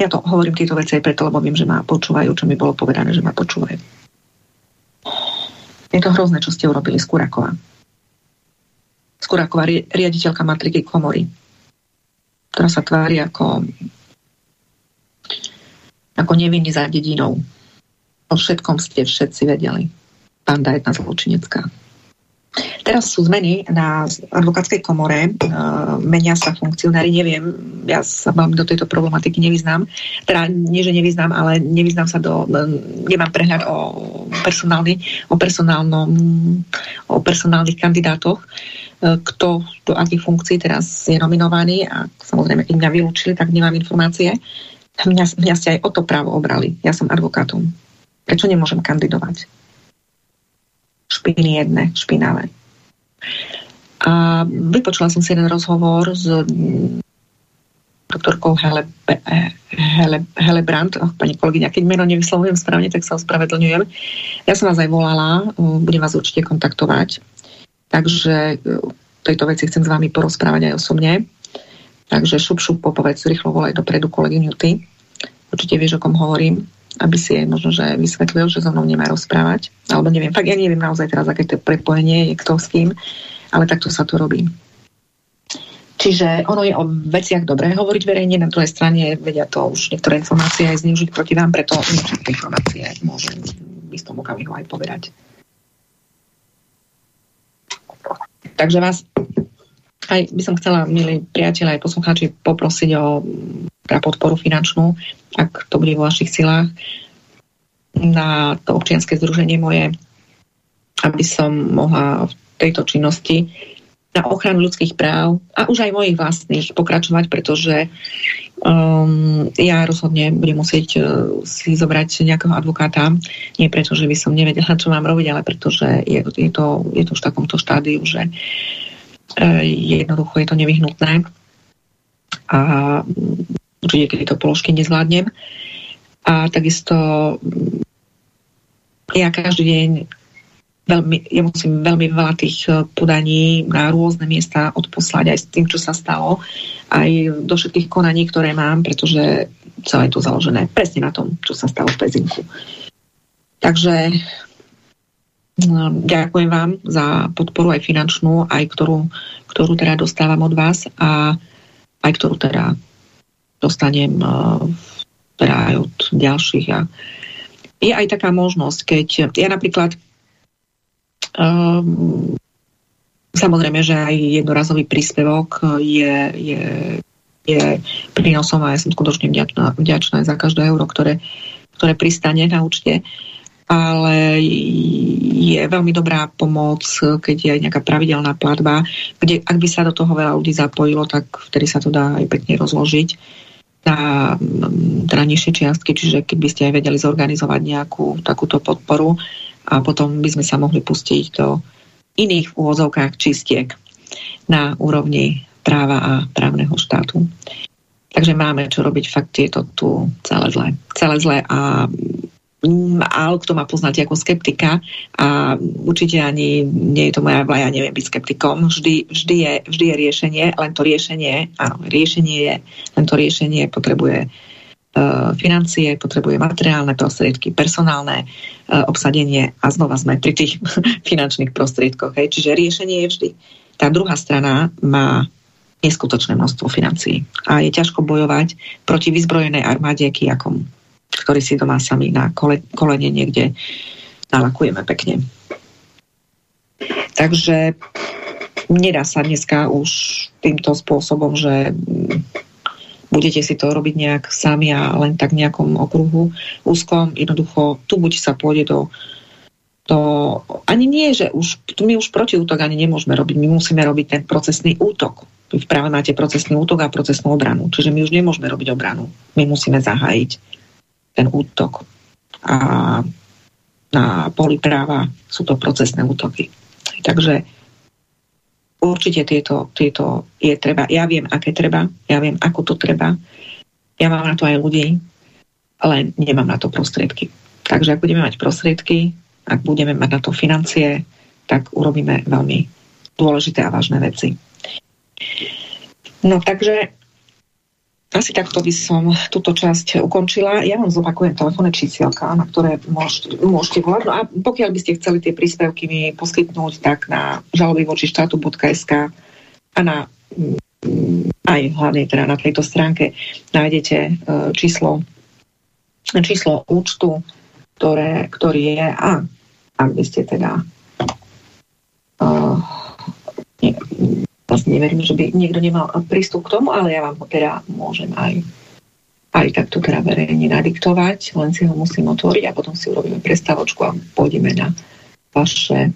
Ja to hovorím tieto veci aj preto, lebo viem, že ma počúvajú, čo mi bolo povedané, že ma počúvajú. Je to hrozné, čo ste urobili z Kurakova. Skuráková riaditeľka matriky komory, ktorá sa tvári ako ako nevinný za dedinou. O všetkom ste všetci vedeli. Panda jedna zločinecká. Teraz sú zmeny na advokátskej komore, uh, menia sa funkcionári, neviem, ja sa vám do tejto problematiky nevyznám. Teda nie, že nevyznám, ale nevyznám sa do, nemám prehľad o, personálny, o, personálnom, o personálnych kandidátoch, uh, kto do akých funkcií teraz je nominovaný a samozrejme, keď mňa vylúčili, tak nemám informácie. Mňa, mňa ste aj o to právo obrali. Ja som advokátom. Prečo nemôžem kandidovať? Špiny jedné, špinavé. A vypočula som si jeden rozhovor s doktorkou Hele, Hele, Hele Brandt, oh, pani kolegyňa, keď meno nevyslovujem správne, tak sa ospravedlňujem. Ja som vás aj volala, budem vás určite kontaktovať. Takže tejto veci chcem s vami porozprávať aj osobne. Takže šup, šup, popovedz, rýchlo volaj dopredu kolegyňu ty. Určite vieš, o kom hovorím, aby si jej možno, že vysvetlil, že so mnou nemá rozprávať. Alebo neviem, fakt ja neviem naozaj teraz, aké to prepojenie je kto s kým, ale takto sa to robí. Čiže ono je o veciach dobré hovoriť verejne, na druhej strane vedia to už niektoré informácie aj zneužiť proti vám, preto všetky informácie môžem v istom okamihu aj povedať. Takže vás aj by som chcela, milí priateľe, aj poslucháči, poprosiť o podporu finančnú, ak to bude vo vašich silách, na to občianske združenie moje, aby som mohla v tejto činnosti na ochranu ľudských práv a už aj mojich vlastných pokračovať, pretože um, ja rozhodne budem musieť uh, si zobrať nejakého advokáta. Nie preto, že by som nevedela, čo mám robiť, ale pretože je, je, to, je to v takomto štádiu, že uh, jednoducho je to nevyhnutné a určite keď to položky nezvládnem. A takisto ja každý deň veľmi, ja musím veľmi veľa tých eh, podaní na rôzne miesta odposlať aj s tým, čo sa stalo, aj do všetkých konaní, ktoré mám, pretože celé je to založené presne na tom, čo sa stalo v Pezinku. Takže ďakujem vám za podporu aj finančnú, aj ktorú, ktorú teda dostávam od vás a aj ktorú teda dostanem eh, teda aj od ďalších. A je aj taká možnosť, keď ja napríklad Um, samozrejme, že aj jednorazový príspevok je, je, je prínosom a ja som skutočne vďačná, vďačná za každé euro, ktoré, ktoré pristane na účte ale je veľmi dobrá pomoc, keď je aj nejaká pravidelná platba, kde ak by sa do toho veľa ľudí zapojilo, tak vtedy sa to dá aj pekne rozložiť na teda nižšie čiastky, čiže keď by ste aj vedeli zorganizovať nejakú takúto podporu, a potom by sme sa mohli pustiť do iných úvodzovkách čistiek na úrovni práva a právneho štátu. Takže máme čo robiť, fakt je to tu celé zlé. Celé zlé a ale kto ma poznáte ako skeptika a určite ani nie je to moja ja neviem byť skeptikom. Vždy, vždy, je, vždy je riešenie, len to riešenie, áno, riešenie je, len to riešenie potrebuje Eh, financie, potrebuje materiálne prostriedky, personálne eh, obsadenie a znova sme pri tých *laughs* finančných prostriedkoch. Hej. Čiže riešenie je vždy. Tá druhá strana má neskutočné množstvo financií a je ťažko bojovať proti vyzbrojenej armáde kijakom, ktorý si doma sami na kole, kolene niekde nalakujeme pekne. Takže nedá sa dneska už týmto spôsobom, že budete si to robiť nejak sami a len tak nejakom okruhu úzkom. Jednoducho, tu buď sa pôjde do to ani nie, že už, my už protiútok ani nemôžeme robiť, my musíme robiť ten procesný útok. Vy v práve máte procesný útok a procesnú obranu, čiže my už nemôžeme robiť obranu. My musíme zahájiť ten útok. A na poli práva sú to procesné útoky. Takže určite tieto, tieto je treba. Ja viem, aké treba, ja viem, ako to treba. Ja mám na to aj ľudí, ale nemám na to prostriedky. Takže ak budeme mať prostriedky, ak budeme mať na to financie, tak urobíme veľmi dôležité a vážne veci. No takže asi takto by som túto časť ukončila. Ja vám zopakujem telefónne čísielka, na ktoré môžete, môžete volať. No a pokiaľ by ste chceli tie príspevky mi poskytnúť, tak na žaloby voči štátu.sk a na mm, aj hlavne teda na tejto stránke nájdete e, číslo, číslo účtu, ktoré, ktorý je a ak by ste teda uh, vlastne neverím, že by niekto nemal prístup k tomu, ale ja vám ho teda môžem aj, aj takto teda verejne nadiktovať, len si ho musím otvoriť a potom si urobíme prestavočku a pôjdeme na vaše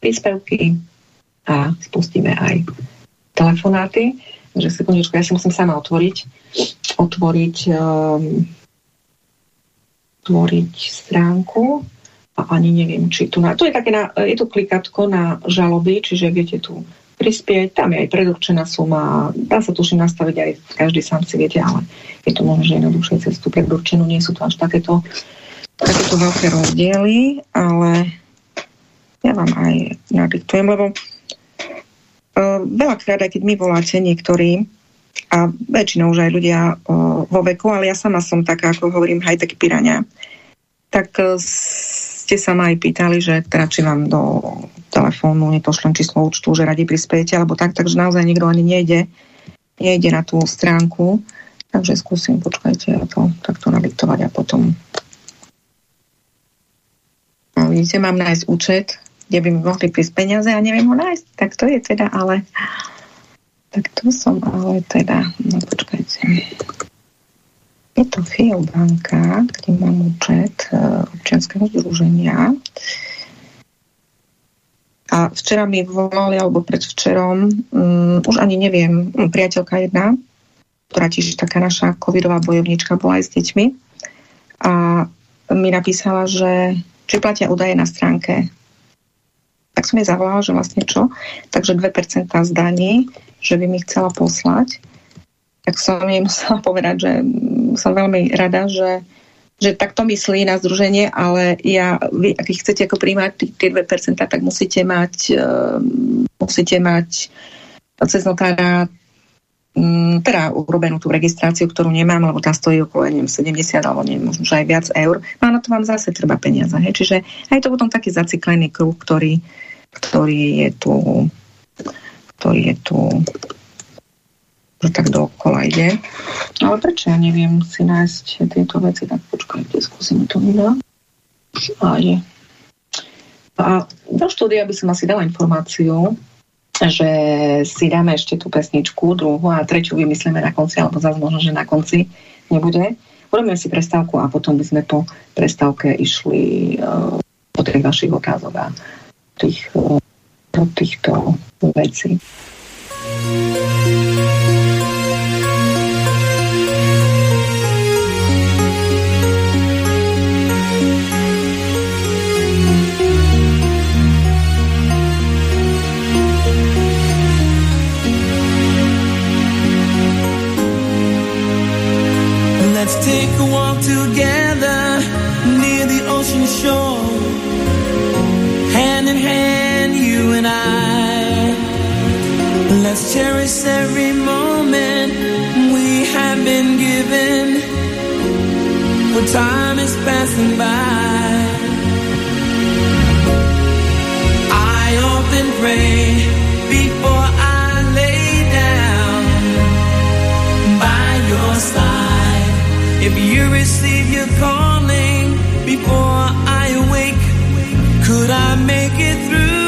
príspevky a spustíme aj telefonáty. že sekundičku, ja si musím sama otvoriť, otvoriť, um, tvoriť stránku a ani neviem, či tu na... To je také na, je to klikatko na žaloby, čiže viete tu prispieť, tam je aj predurčená suma, dá sa tuším nastaviť aj každý sám si viete, ale je to možno, že jednoduchšie cez tú predurčenú, nie sú to až takéto, takéto veľké rozdiely, ale ja vám aj nadiktujem, lebo uh, veľakrát, aj keď mi voláte niektorí, a väčšinou už aj ľudia uh, vo veku, ale ja sama som taká, ako hovorím, high-tech pirania, tak uh, ste sa ma aj pýtali, že teda či vám do telefónu nepošlem číslo účtu, že radi prispiejete, alebo tak, takže naozaj nikto ani nejde, nejde na tú stránku. Takže skúsim, počkajte, ja to takto nadiktovať a potom no, vidíte, mám nájsť účet, kde by mi mohli prísť peniaze a neviem ho nájsť, tak to je teda, ale tak to som ale teda, no počkajte. Je to FIO banka, kde mám účet e, občianského združenia. A včera mi volali, alebo predvčerom, um, už ani neviem, um, priateľka jedna, ktorá tiež taká naša covidová bojovnička bola aj s deťmi. A mi napísala, že či platia údaje na stránke. Tak som jej zavolala, že vlastne čo? Takže 2% zdaní, že by mi chcela poslať tak som jej musela povedať, že som veľmi rada, že, že takto myslí na združenie, ale ja, vy, ak chcete ako príjmať tie 2%, tak musíte mať, uh, musíte mať cez notára um, teda urobenú tú registráciu, ktorú nemám, lebo tá stojí okolo neviem, 70 alebo neviem, možno aj viac eur. No a na to vám zase treba peniaze. Hej? Čiže aj to potom taký zaciklený kruh, ktorý, ktorý je tu ktorý je tu že tak dookola ide. Ale prečo ja neviem si nájsť tieto veci, tak počkajte, skúsim to video. A je. A do štúdia by som asi dala informáciu, že si dáme ešte tú pesničku, druhú a tretiu vymyslíme na konci, alebo zase možno, že na konci nebude. Urobíme si prestávku a potom by sme po prestávke išli uh, po tých vašich otázok a tých, uh, týchto vecí. Let's cherish every moment we have been given. For time is passing by. I often pray before I lay down by your side. If you receive your calling before I awake, could I make it through?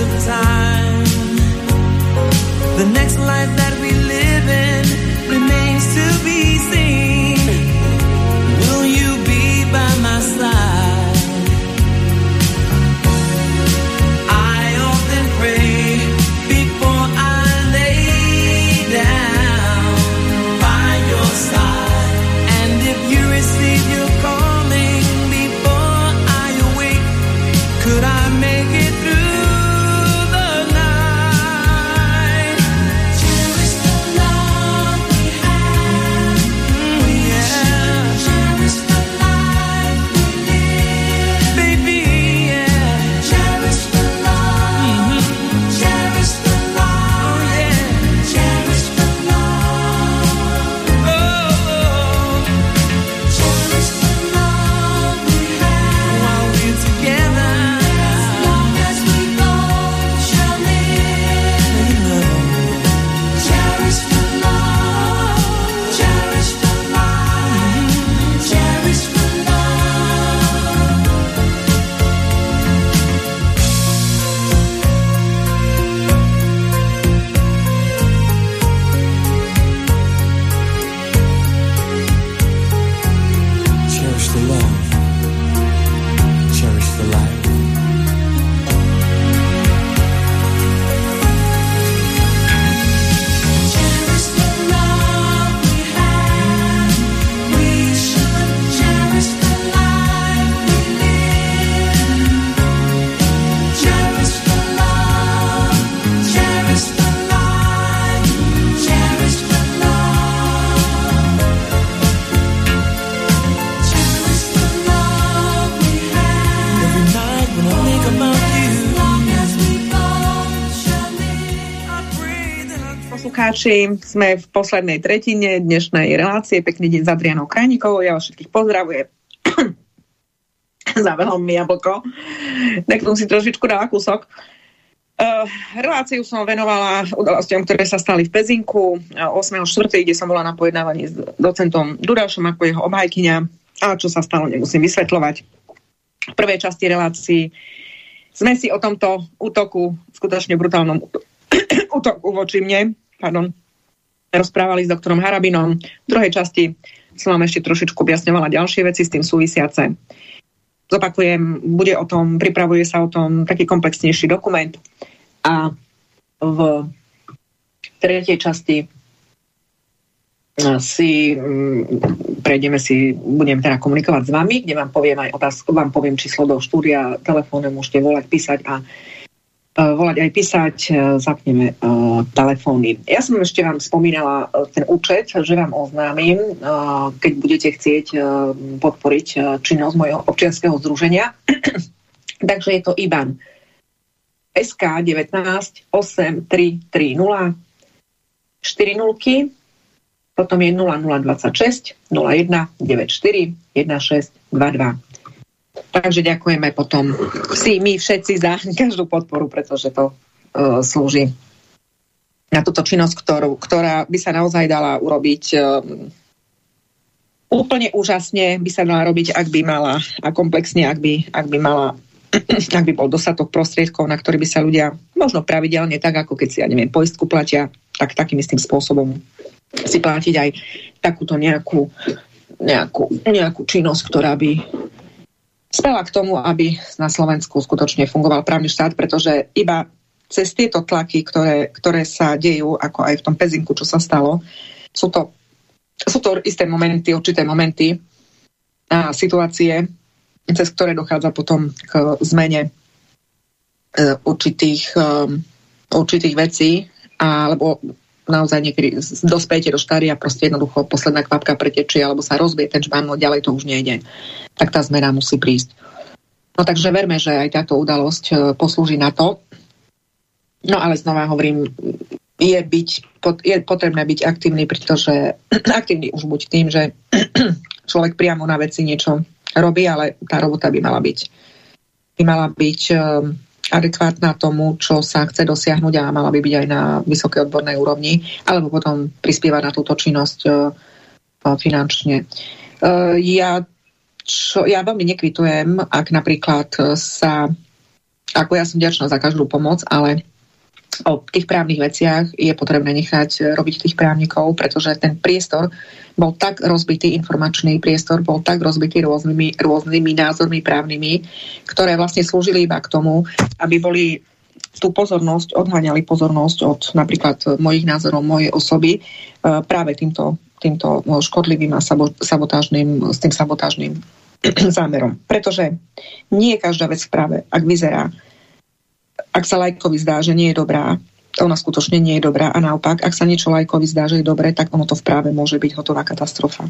sometimes poslucháči, sme v poslednej tretine dnešnej relácie. Pekný deň s Adrianou Krajníkovou. Ja vás všetkých pozdravujem. *clears throat* Zavelom mi jablko. Nechcem si trošičku dala kúsok. Uh, reláciu som venovala udalostiam, ktoré sa stali v Pezinku 8.4., kde som bola na pojednávaní s docentom Durášom ako jeho obhajkyňa. A čo sa stalo, nemusím vysvetľovať. V prvej časti relácii sme si o tomto útoku, skutočne brutálnom *clears throat* útoku voči mne, pardon, rozprávali s doktorom Harabinom. V druhej časti som vám ešte trošičku objasňovala ďalšie veci s tým súvisiace. Zopakujem, bude o tom, pripravuje sa o tom taký komplexnejší dokument a v tretej časti si mm, prejdeme si, budem teda komunikovať s vami, kde vám poviem aj otázku, vám poviem číslo do štúdia, telefónem môžete volať, písať a uh, volať aj písať, uh, zapneme uh, telefóny. Ja som ešte vám spomínala ten účet, že vám oznámim, uh, keď budete chcieť uh, podporiť činnosť mojho občianského združenia. *clears throat* Takže je to IBAN SK 19 8330 4 nulky potom je 0026 01 94 16 22. Takže ďakujeme potom. Si my všetci za každú podporu, pretože to uh, slúži na túto činnosť, ktorú, ktorá by sa naozaj dala urobiť uh, úplne úžasne, by sa dala robiť, ak by mala a komplexne, ak by, ak by mala *clears throat* ak by bol dostatok prostriedkov, na ktorý by sa ľudia možno pravidelne, tak ako keď si, ja neviem, poistku platia, tak takým istým spôsobom si platiť aj takúto nejakú, nejakú, nejakú činnosť, ktorá by spela k tomu, aby na Slovensku skutočne fungoval právny štát, pretože iba cez tieto tlaky, ktoré, ktoré sa dejú, ako aj v tom Pezinku, čo sa stalo, sú to, sú to isté momenty, určité momenty a situácie, cez ktoré dochádza potom k zmene e, určitých, e, určitých vecí, alebo naozaj niekedy dospejete do štáry a proste jednoducho posledná kvapka pretečie alebo sa rozbije ten žbán, no ďalej to už nejde. Tak tá zmena musí prísť. No takže verme, že aj táto udalosť e, poslúži na to. No ale znova hovorím, je, byť, je potrebné byť aktívny, pretože *clears throat* aktívny už buď tým, že *clears throat* človek priamo na veci niečo robí, ale tá robota by mala byť by mala byť um, adekvátna tomu, čo sa chce dosiahnuť a mala by byť aj na vysokej odbornej úrovni, alebo potom prispievať na túto činnosť uh, finančne. Uh, ja, čo, ja veľmi nekvitujem, ak napríklad sa, ako ja som ďačná za každú pomoc, ale o tých právnych veciach je potrebné nechať robiť tých právnikov, pretože ten priestor bol tak rozbitý, informačný priestor bol tak rozbitý rôznymi, rôznymi názormi právnymi, ktoré vlastne slúžili iba k tomu, aby boli tú pozornosť, odháňali pozornosť od napríklad mojich názorov, mojej osoby e, práve týmto, týmto škodlivým a sabotážnym, s tým sabotážnym *clears throat* zámerom. Pretože nie každá vec v práve, ak vyzerá ak sa lajkovi zdá, že nie je dobrá, ona skutočne nie je dobrá a naopak, ak sa niečo lajkovi zdá, že je dobré, tak ono to v práve môže byť hotová katastrofa.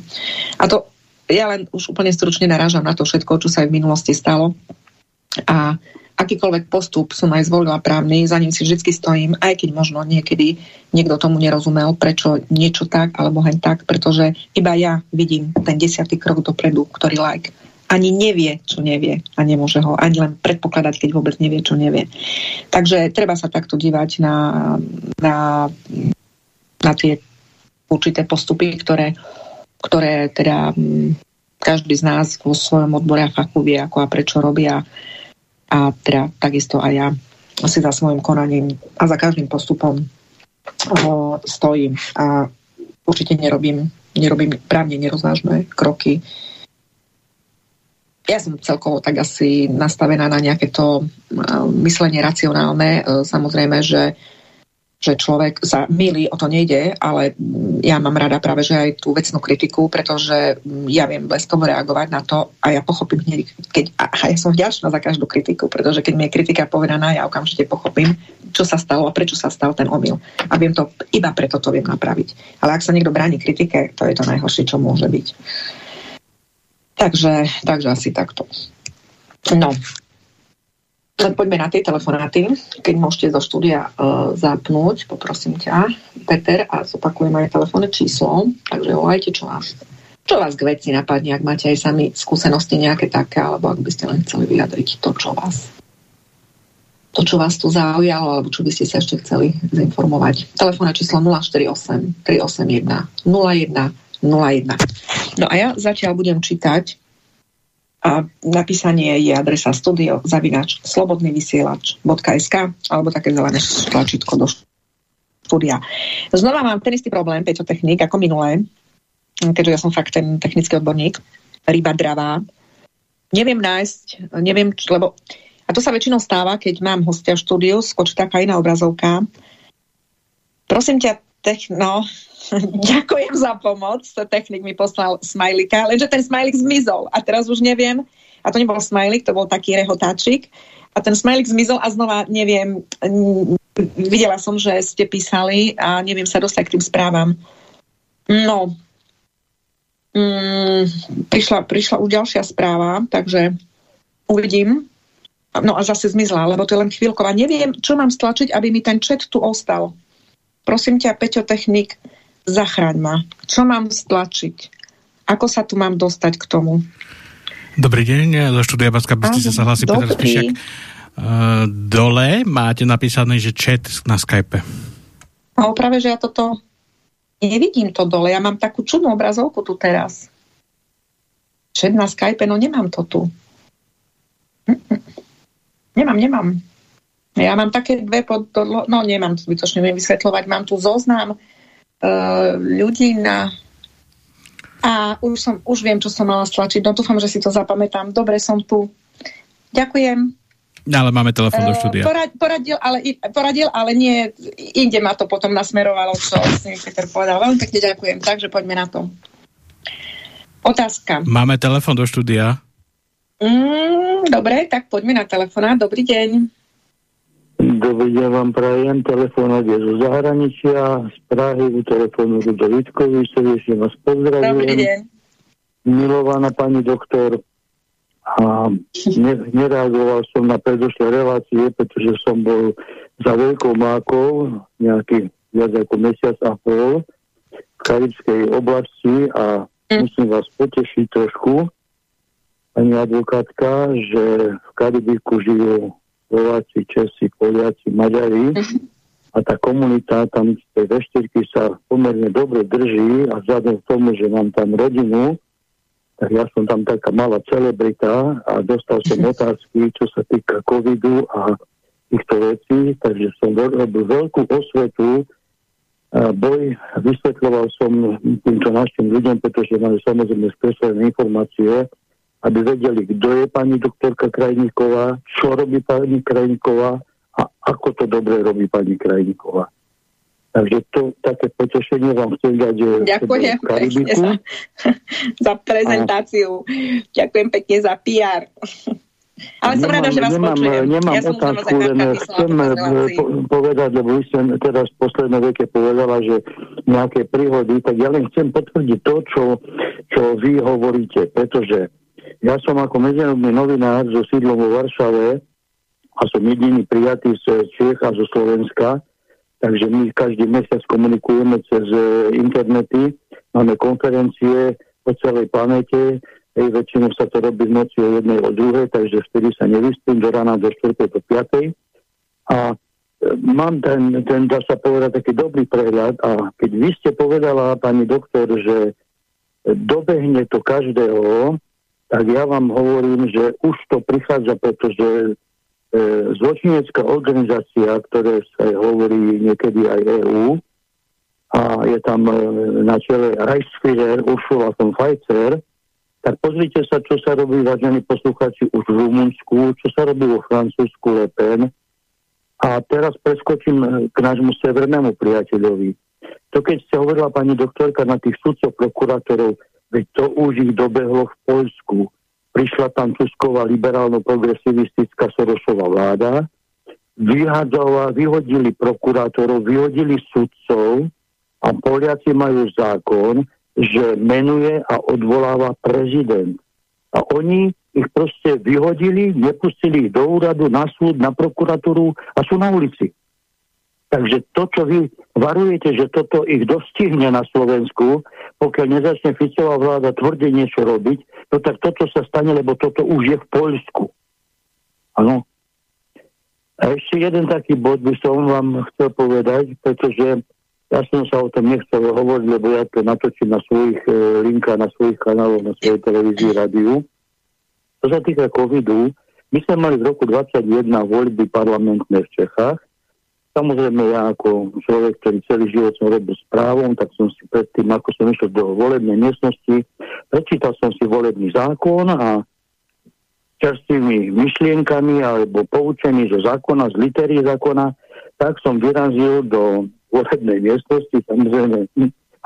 A to ja len už úplne stručne narážam na to všetko, čo sa aj v minulosti stalo a akýkoľvek postup som aj zvolila právny, za ním si vždy stojím, aj keď možno niekedy niekto tomu nerozumel, prečo niečo tak alebo hen tak, pretože iba ja vidím ten desiatý krok dopredu, ktorý like ani nevie, čo nevie a nemôže ho ani len predpokladať, keď vôbec nevie, čo nevie. Takže treba sa takto dívať na, na, na tie určité postupy, ktoré, ktoré teda mm, každý z nás vo svojom odbore a fachu vie, ako a prečo robia. A teda takisto aj ja si za svojim konaním a za každým postupom ho stojím a určite nerobím, nerobím právne nerozvážne kroky, ja som celkovo tak asi nastavená na nejaké to myslenie racionálne. E, samozrejme, že že človek sa milí, o to nejde, ale ja mám rada práve, že aj tú vecnú kritiku, pretože ja viem bleskovo reagovať na to a ja pochopím hneď, keď, a ja som vďačná za každú kritiku, pretože keď mi je kritika povedaná, ja okamžite pochopím, čo sa stalo a prečo sa stal ten omyl. A viem to, iba preto to viem napraviť. Ale ak sa niekto bráni kritike, to je to najhoršie, čo môže byť. Takže, takže asi takto. No. poďme na tie telefonáty. Keď môžete zo štúdia uh, zapnúť, poprosím ťa, Peter, a zopakujem aj telefónne číslo, takže volajte, čo vás, čo vás k veci napadne, ak máte aj sami skúsenosti nejaké také, alebo ak by ste len chceli vyjadriť to, čo vás to, čo vás tu zaujalo, alebo čo by ste sa ešte chceli zinformovať. Telefónne číslo 048 381 01 01. No a ja zatiaľ budem čítať a napísanie je adresa studio zavinač slobodnyvysielač.sk alebo také zelené tlačítko do štúdia. Znova mám ten istý problém, Peťo Technik, ako minulé, keďže ja som fakt ten technický odborník, ryba dravá. Neviem nájsť, neviem, lebo a to sa väčšinou stáva, keď mám hostia štúdiu, skočí taká iná obrazovka. Prosím ťa, techno, *laughs* ďakujem za pomoc. Technik mi poslal smajlika, lenže ten smajlik zmizol a teraz už neviem, a to nebol smajlik, to bol taký rehotáčik a ten smajlik zmizol a znova neviem, videla som, že ste písali a neviem sa dostať k tým správam. No, mm, prišla, prišla už ďalšia správa, takže uvidím, No a zase zmizla, lebo to je len chvíľková. Neviem, čo mám stlačiť, aby mi ten čet tu ostal. Prosím ťa, Peťo Technik, zachraň ma. Čo mám stlačiť? Ako sa tu mám dostať k tomu? Dobrý deň, zo štúdia Banská Bystrica sa hlasí Peter Spišek. Uh, dole máte napísané, že chat na Skype. No práve, že ja toto nevidím to dole. Ja mám takú čudnú obrazovku tu teraz. Chat na Skype, no nemám to tu. Nemám, nemám. Ja mám také dve podlo... No nemám to zbytočne vysvetľovať. Mám tu zoznam ľudí na... A už, som, už viem, čo som mala stlačiť. No dúfam, že si to zapamätám. Dobre, som tu. Ďakujem. Ale máme telefon do štúdia. Porad, poradil, ale, poradil, ale nie, inde ma to potom nasmerovalo, čo si Peter povedal. Veľmi pekne ďakujem, takže poďme na to. Otázka. Máme telefon do štúdia. Mm, dobre, tak poďme na telefonát. Dobrý deň. Dobrý deň vám prajem. Telefonát je zo zahraničia, z Prahy, u telefónu do Vitkovi. Srdečne vás pozdravujem. Dobrý deň. Milovaná pani doktor, a ne, nereagoval som na predošlé relácie, pretože som bol za veľkou mákou nejaký viac ako mesiac a pol v karibskej oblasti a mm. musím vás potešiť trošku pani advokátka, že v Karibiku žijú Slováci, Česi, Poliaci, Maďari. A tá komunita tam z tej vešterky sa pomerne dobre drží a vzhľadom k tomu, že mám tam rodinu, tak ja som tam taká malá celebrita a dostal som *laughs* otázky, čo sa týka covidu a týchto vecí, takže som robil veľkú osvetu boj vysvetľoval som týmto našim ľuďom, pretože máme samozrejme skreslené informácie aby vedeli, kto je pani doktorka Krajníková, čo robí pani Krajníková a ako to dobre robí pani Krajníková. Takže to také potešenie vám chcem dať. *laughs* Ďakujem pekne za, za prezentáciu. A... Ďakujem pekne za PR. Ale som rada, že vás nemám, počujem. Nemám ja otázku, len chcem eh, povedať, lebo vy ste teraz v poslednej veke povedala, že nejaké príhody, tak ja len chcem potvrdiť to, čo, čo vy hovoríte, pretože ja som ako medzinárodný novinár so sídlom vo Varšave a som jediný prijatý z Čech a zo Slovenska, takže my každý mesiac komunikujeme cez e, internety, máme konferencie po celej planete, Ej, väčšinou sa to robí v noci o jednej o druhej, takže vtedy sa nevyspím do rána do 4. do 5. A e, mám ten, ten, dá sa povedať, taký dobrý prehľad a keď vy ste povedala, pani doktor, že dobehne to každého, tak ja vám hovorím, že už to prichádza, pretože e, zločinecká organizácia, ktoré sa hovorí niekedy aj EU, a je tam e, na čele Reichsführer Ursula von Pfizer, tak pozrite sa, čo sa robí, vážení posluchači, už v Rumunsku, čo sa robí vo Francúzsku Le Pen. A teraz preskočím e, k nášmu severnému priateľovi. To keď ste hovorila pani doktorka na tých sudcov prokurátorov, Veď to už ich dobehlo v Poľsku. Prišla tam Tusková liberálno-progresivistická Sorosová vláda, vyhadzala, vyhodili prokurátorov, vyhodili sudcov a Poliaci majú zákon, že menuje a odvoláva prezident. A oni ich proste vyhodili, nepustili ich do úradu, na súd, na prokuratúru a sú na ulici. Takže to, čo vy varujete, že toto ich dostihne na Slovensku, pokiaľ nezačne Ficová vláda tvrde niečo robiť, no tak toto sa stane, lebo toto už je v Poľsku. Áno. A ešte jeden taký bod by som vám chcel povedať, pretože ja som sa o tom nechcel hovoriť, lebo ja to natočím na svojich e, linkách, na svojich kanáloch, na svojej televízii, rádiu. Čo sa týka covidu, my sme mali v roku 2021 voľby parlamentné v Čechách Samozrejme, ja ako človek, ktorý celý život som robil správom, tak som si predtým, ako som išiel do volebnej miestnosti, prečítal som si volebný zákon a čerstvými myšlienkami alebo poučený zo zákona, z litery zákona, tak som vyrazil do volebnej miestnosti, samozrejme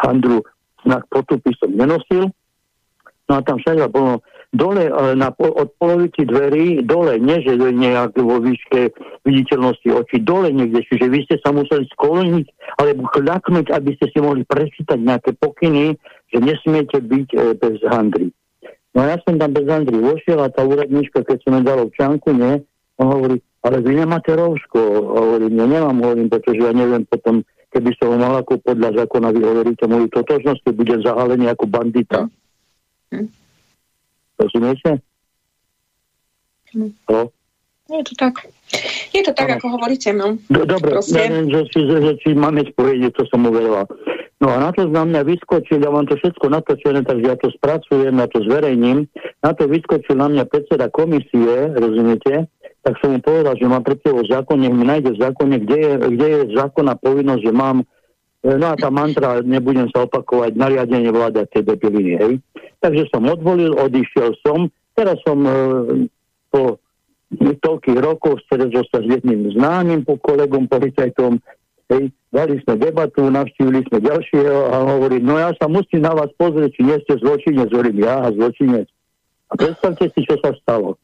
handru znak potupy som nenosil, no a tam však bolo dole na, od polovici dverí, dole, nie že nejak vo výške viditeľnosti očí, dole niekde, čiže vy ste sa museli skolniť alebo chľaknúť, aby ste si mohli prečítať nejaké pokyny, že nesmiete byť e, bez handry. No ja som tam bez handry vošiel a tá úradnička, keď som mi dala občanku, nie, on hovorí, ale vy nemáte rovško. Hovorím, ja nemám, hovorím, pretože ja neviem potom, keby som ho mal ako podľa zákona, vy hovoríte moju totožnosť, budem zahalený ako bandita. Hm. Rozumiete? Hm. No. Je to tak. Je to tak, no. ako hovoríte, no. Dobre, Proste... ja viem, že, či, že, či máme spojenie, to som uverila. No a na to na mňa vyskočil, ja mám to všetko natočené, takže ja to spracujem, ja to zverejním. Na to vyskočil na mňa predseda komisie, rozumiete? Tak som mu povedal, že mám pred sebou zákon, nech mi nájde v zákone, kde je, kde je zákonná povinnosť, že mám No a tá mantra, nebudem sa opakovať, nariadenie vláda tej depiliny, hej. Takže som odvolil, odišiel som. Teraz som e, po toľkých rokov stretol sa s jedným známym po kolegom policajtom, hej, dali sme debatu, navštívili sme ďalšieho a hovorí, no ja sa musím na vás pozrieť, či nie ste zločinec, hovorím ja a zločinec. A predstavte si, čo sa stalo.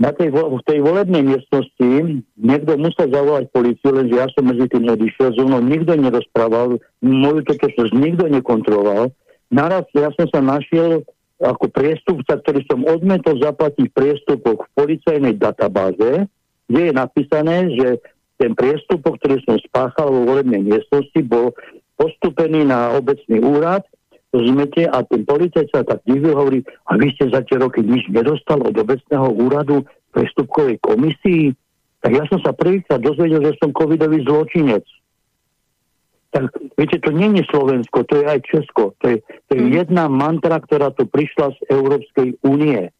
Na tej, v tej volebnej miestnosti niekto musel zavolať policiu, lenže ja som medzi tým odišiel, so mnou nikto nerozprával, moju totočnosť nikto nekontroloval. Naraz ja som sa našiel ako priestupca, ktorý som odmetol zaplatiť priestupok v policajnej databáze, kde je napísané, že ten priestupok, ktorý som spáchal vo volebnej miestnosti, bol postupený na obecný úrad, rozumiete, a ten policajt sa tak divil, hovorí, a vy ste za tie roky nič nedostal od obecného úradu prestupkovej komisii? Tak ja som sa prvýkrát dozvedel, že som covidový zločinec tak viete, to nie je Slovensko, to je aj Česko. To je, to je mm. jedna mantra, ktorá tu prišla z Európskej únie.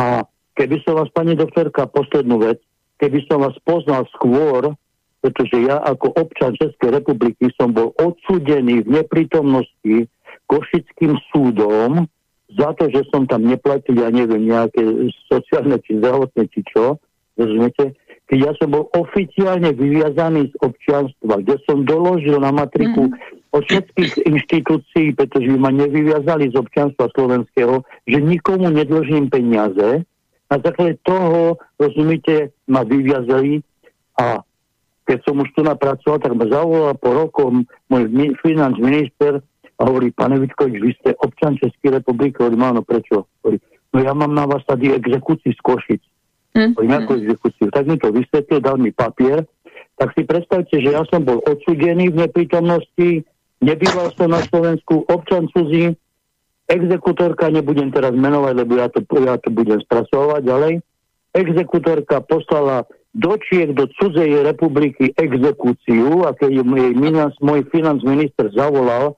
A keby som vás, pani doktorka, poslednú vec, keby som vás poznal skôr, pretože ja ako občan Českej republiky som bol odsúdený v neprítomnosti Košickým súdom za to, že som tam neplatil, ja neviem, nejaké sociálne či zdravotné či čo, rozumiete, keď ja som bol oficiálne vyviazaný z občianstva, kde som doložil na matriku mm. od všetkých inštitúcií, pretože ma nevyviazali z občianstva slovenského, že nikomu nedlžím peniaze. Na základe toho, rozumíte, ma vyviazali a keď som už tu napracoval, tak ma zavolal po rokom môj financ minister a hovorí, pane Vitkovič, vy ste občan Českej republiky. Hovorím, áno, prečo? Hovorí, no ja mám na vás tady exekúcii z Košic. Mm. nejakú exekúciu. Tak mi to vysvetlil, dal mi papier. Tak si predstavte, že ja som bol odsudený v neprítomnosti, nebýval som na Slovensku, občan cudzí, exekutorka, nebudem teraz menovať, lebo ja to, ja to budem spracovať ďalej, exekutorka poslala do Čiek, do cudzej republiky exekúciu a keď jej môj financ minister zavolal,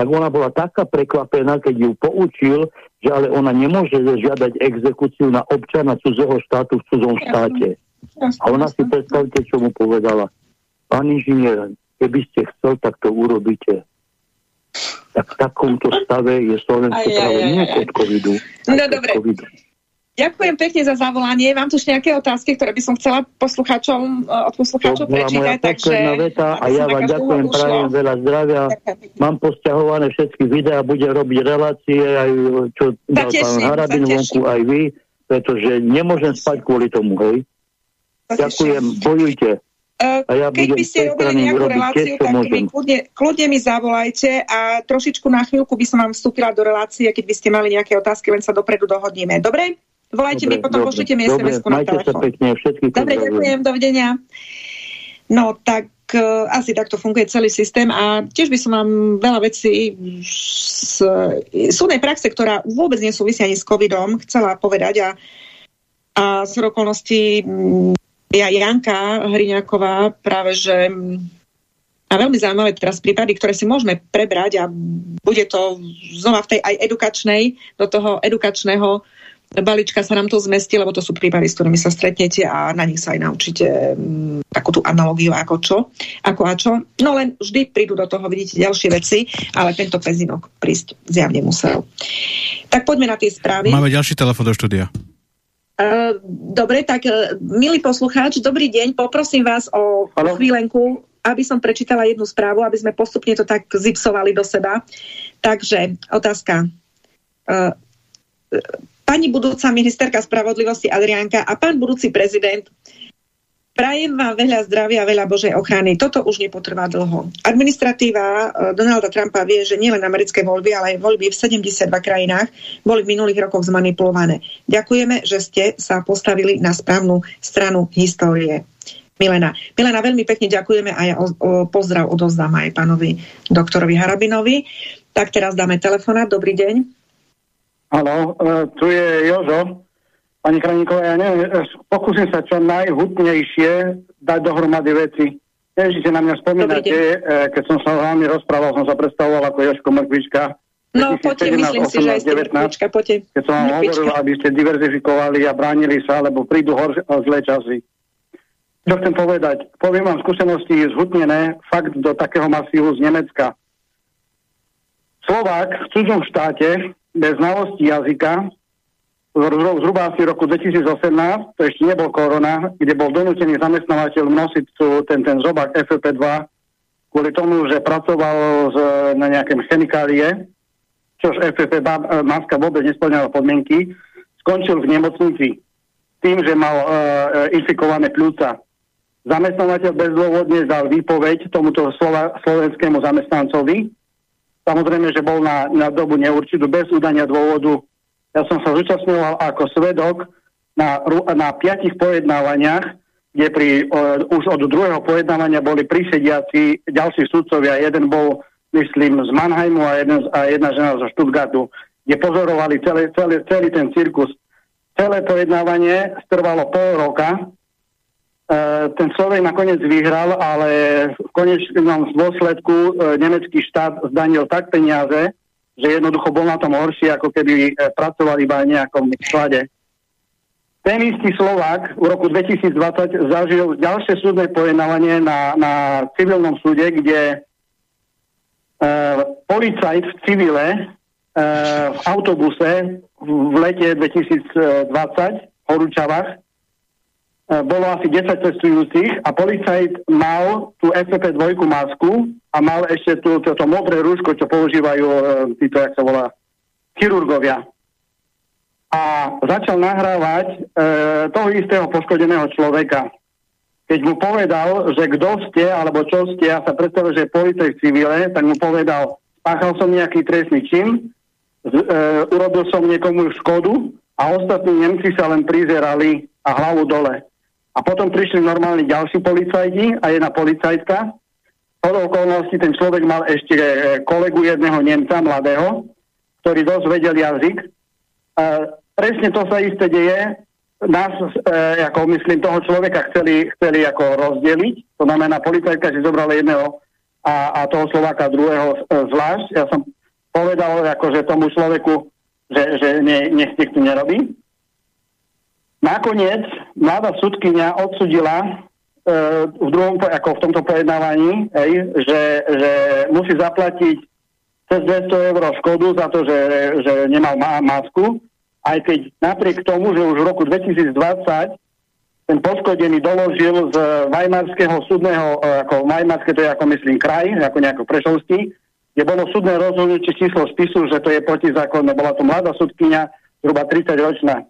tak ona bola taká prekvapená, keď ju poučil, že ale ona nemôže žiadať exekúciu na občana cudzého štátu v cudzom štáte. A ona si predstavte, čo mu povedala. Pán inžinier, keby ste chcel, tak to urobíte. Tak v takomto stave je Slovensko práve nie od covidu. No dobre. COVIDu. Ďakujem pekne za zavolanie. Mám tu ešte nejaké otázky, ktoré by som chcela poslucháčom, eh, od poslucháčov to prečítať. Takže, veta a ja vám ďakujem, prajem veľa zdravia. Mám posťahované všetky videá, budem robiť relácie, aj čo dal pán Harabin vonku, aj vy, pretože nemôžem spať kvôli tomu, hej. Ďakujem, bojujte. Uh, ja keď by ste robili nejakú reláciu, tak mi kľudne, kľudne mi zavolajte a trošičku na chvíľku by som vám vstúpila do relácie, keď by ste mali nejaké otázky, len sa dopredu dohodníme. Dobre? Volajte dobre, mi, potom pošlite mi SMS na telefón. Dobre, ďakujem, dovidenia. No tak uh, asi takto funguje celý systém a tiež by som vám veľa vecí z súdnej praxe, ktorá vôbec nesúvisia ani s covidom, chcela povedať a, a z okolností ja Janka Hriňáková práve, že a veľmi zaujímavé teraz prípady, ktoré si môžeme prebrať a bude to znova v tej aj edukačnej, do toho edukačného balíčka sa nám to zmestí, lebo to sú prípady, s ktorými sa stretnete a na nich sa aj naučíte um, takú tú analogiu ako čo, ako a čo. No len vždy prídu do toho, vidíte ďalšie veci, ale tento pezinok prísť zjavne musel. Tak poďme na tie správy. Máme ďalší telefon do štúdia. Eh, dobre, tak uh, milý poslucháč, dobrý deň, poprosím vás o Halo. chvílenku, aby som prečítala jednu správu, aby sme postupne to tak zipsovali do seba. Takže, otázka. Uh, pani budúca ministerka spravodlivosti Adrianka a pán budúci prezident Prajem vám veľa zdravia a veľa Božej ochrany. Toto už nepotrvá dlho. Administratíva e, Donalda Trumpa vie, že nielen americké voľby, ale aj voľby v 72 krajinách boli v minulých rokoch zmanipulované. Ďakujeme, že ste sa postavili na správnu stranu histórie. Milena. Milena, veľmi pekne ďakujeme a ja o, o pozdrav odozdám aj pánovi doktorovi Harabinovi. Tak teraz dáme telefonát. Dobrý deň. Áno, uh, tu je Jožo. Pani Kraníková, ja neviem, pokúsim sa čo najhutnejšie dať dohromady veci. Ježite na mňa spomínate, e, keď som sa s vami rozprával, som sa predstavoval ako Joško Mrkvička. No, poďte, myslím si, že aj ste Mrkvička, poďte. Keď som vám hovoril, aby ste diverzifikovali a bránili sa, lebo prídu hor- zlé časy. Čo chcem povedať? Poviem vám skúsenosti zhutnené fakt do takého masívu z Nemecka. Slovák v cudzom štáte bez znalosti jazyka zhruba asi roku 2018, to ešte nebol korona, kde bol donútený zamestnávateľ nosiť ten, ten zobak FFP2 kvôli tomu, že pracoval z, na nejakém chemikálie, čož FFP2 e, maska vôbec nesplňala podmienky, skončil v nemocnici tým, že mal uh, infikované pľúca. Zamestnávateľ bezdôvodne dal výpoveď tomuto slova, slovenskému zamestnancovi. Samozrejme, že bol na, na dobu neurčitú bez udania dôvodu ja som sa zúčastňoval ako svedok na, na piatich pojednávaniach, kde pri, uh, už od druhého pojednávania boli prisediaci ďalší sudcovia. Jeden bol, myslím, z Mannheimu a, jeden, a jedna žena zo Stuttgartu, kde pozorovali celý, celý, celý ten cirkus. Celé pojednávanie trvalo pol roka. Uh, ten človek nakoniec vyhral, ale v konečnom dôsledku uh, nemecký štát zdanil tak peniaze, že jednoducho bol na tom horší, ako keby e, pracoval iba v nejakom sklade. Ten istý Slovák v roku 2020 zažil ďalšie súdne pojednávanie na, na civilnom súde, kde e, policajt v civile e, v autobuse v lete 2020 v Horúčavách E, bolo asi 10 cestujúcich a policajt mal tú FP2 masku a mal ešte tú, to, to modré rúško, čo používajú e, títo, jak sa volá, chirurgovia. A začal nahrávať e, toho istého poškodeného človeka. Keď mu povedal, že kto ste, alebo čo ste, ja sa predstavil, že je policaj v civile, tak mu povedal, spáchal som nejaký trestný čin, e, urobil som niekomu škodu a ostatní Nemci sa len prizerali a hlavu dole. A potom prišli normálni ďalší policajti a jedna policajtka. Pod okolností ten človek mal ešte e, kolegu jedného Nemca, mladého, ktorý dosť vedel jazyk. E, presne to sa isté deje. Nás, e, ako myslím, toho človeka chceli, chceli ako rozdeliť. To znamená, policajtka si zobrala jedného a, a toho Slováka druhého e, zvlášť. Ja som povedal akože tomu človeku, že, že ne, nech to nerobí. Nakoniec mladá sudkynia odsudila e, v druhom, ako v tomto pojednávaní, ej, že, že musí zaplatiť cez 200 eur škodu za to, že, že nemal má, masku, aj keď napriek tomu, že už v roku 2020 ten poškodený doložil z Weimarského súdneho, e, ako Weimarské to je ako myslím kraj, ako nejako Prešovský, kde bolo súdne rozhodnutie číslo spisu, že to je protizákonné. Bola to mladá sudkynia, zhruba 30 ročná.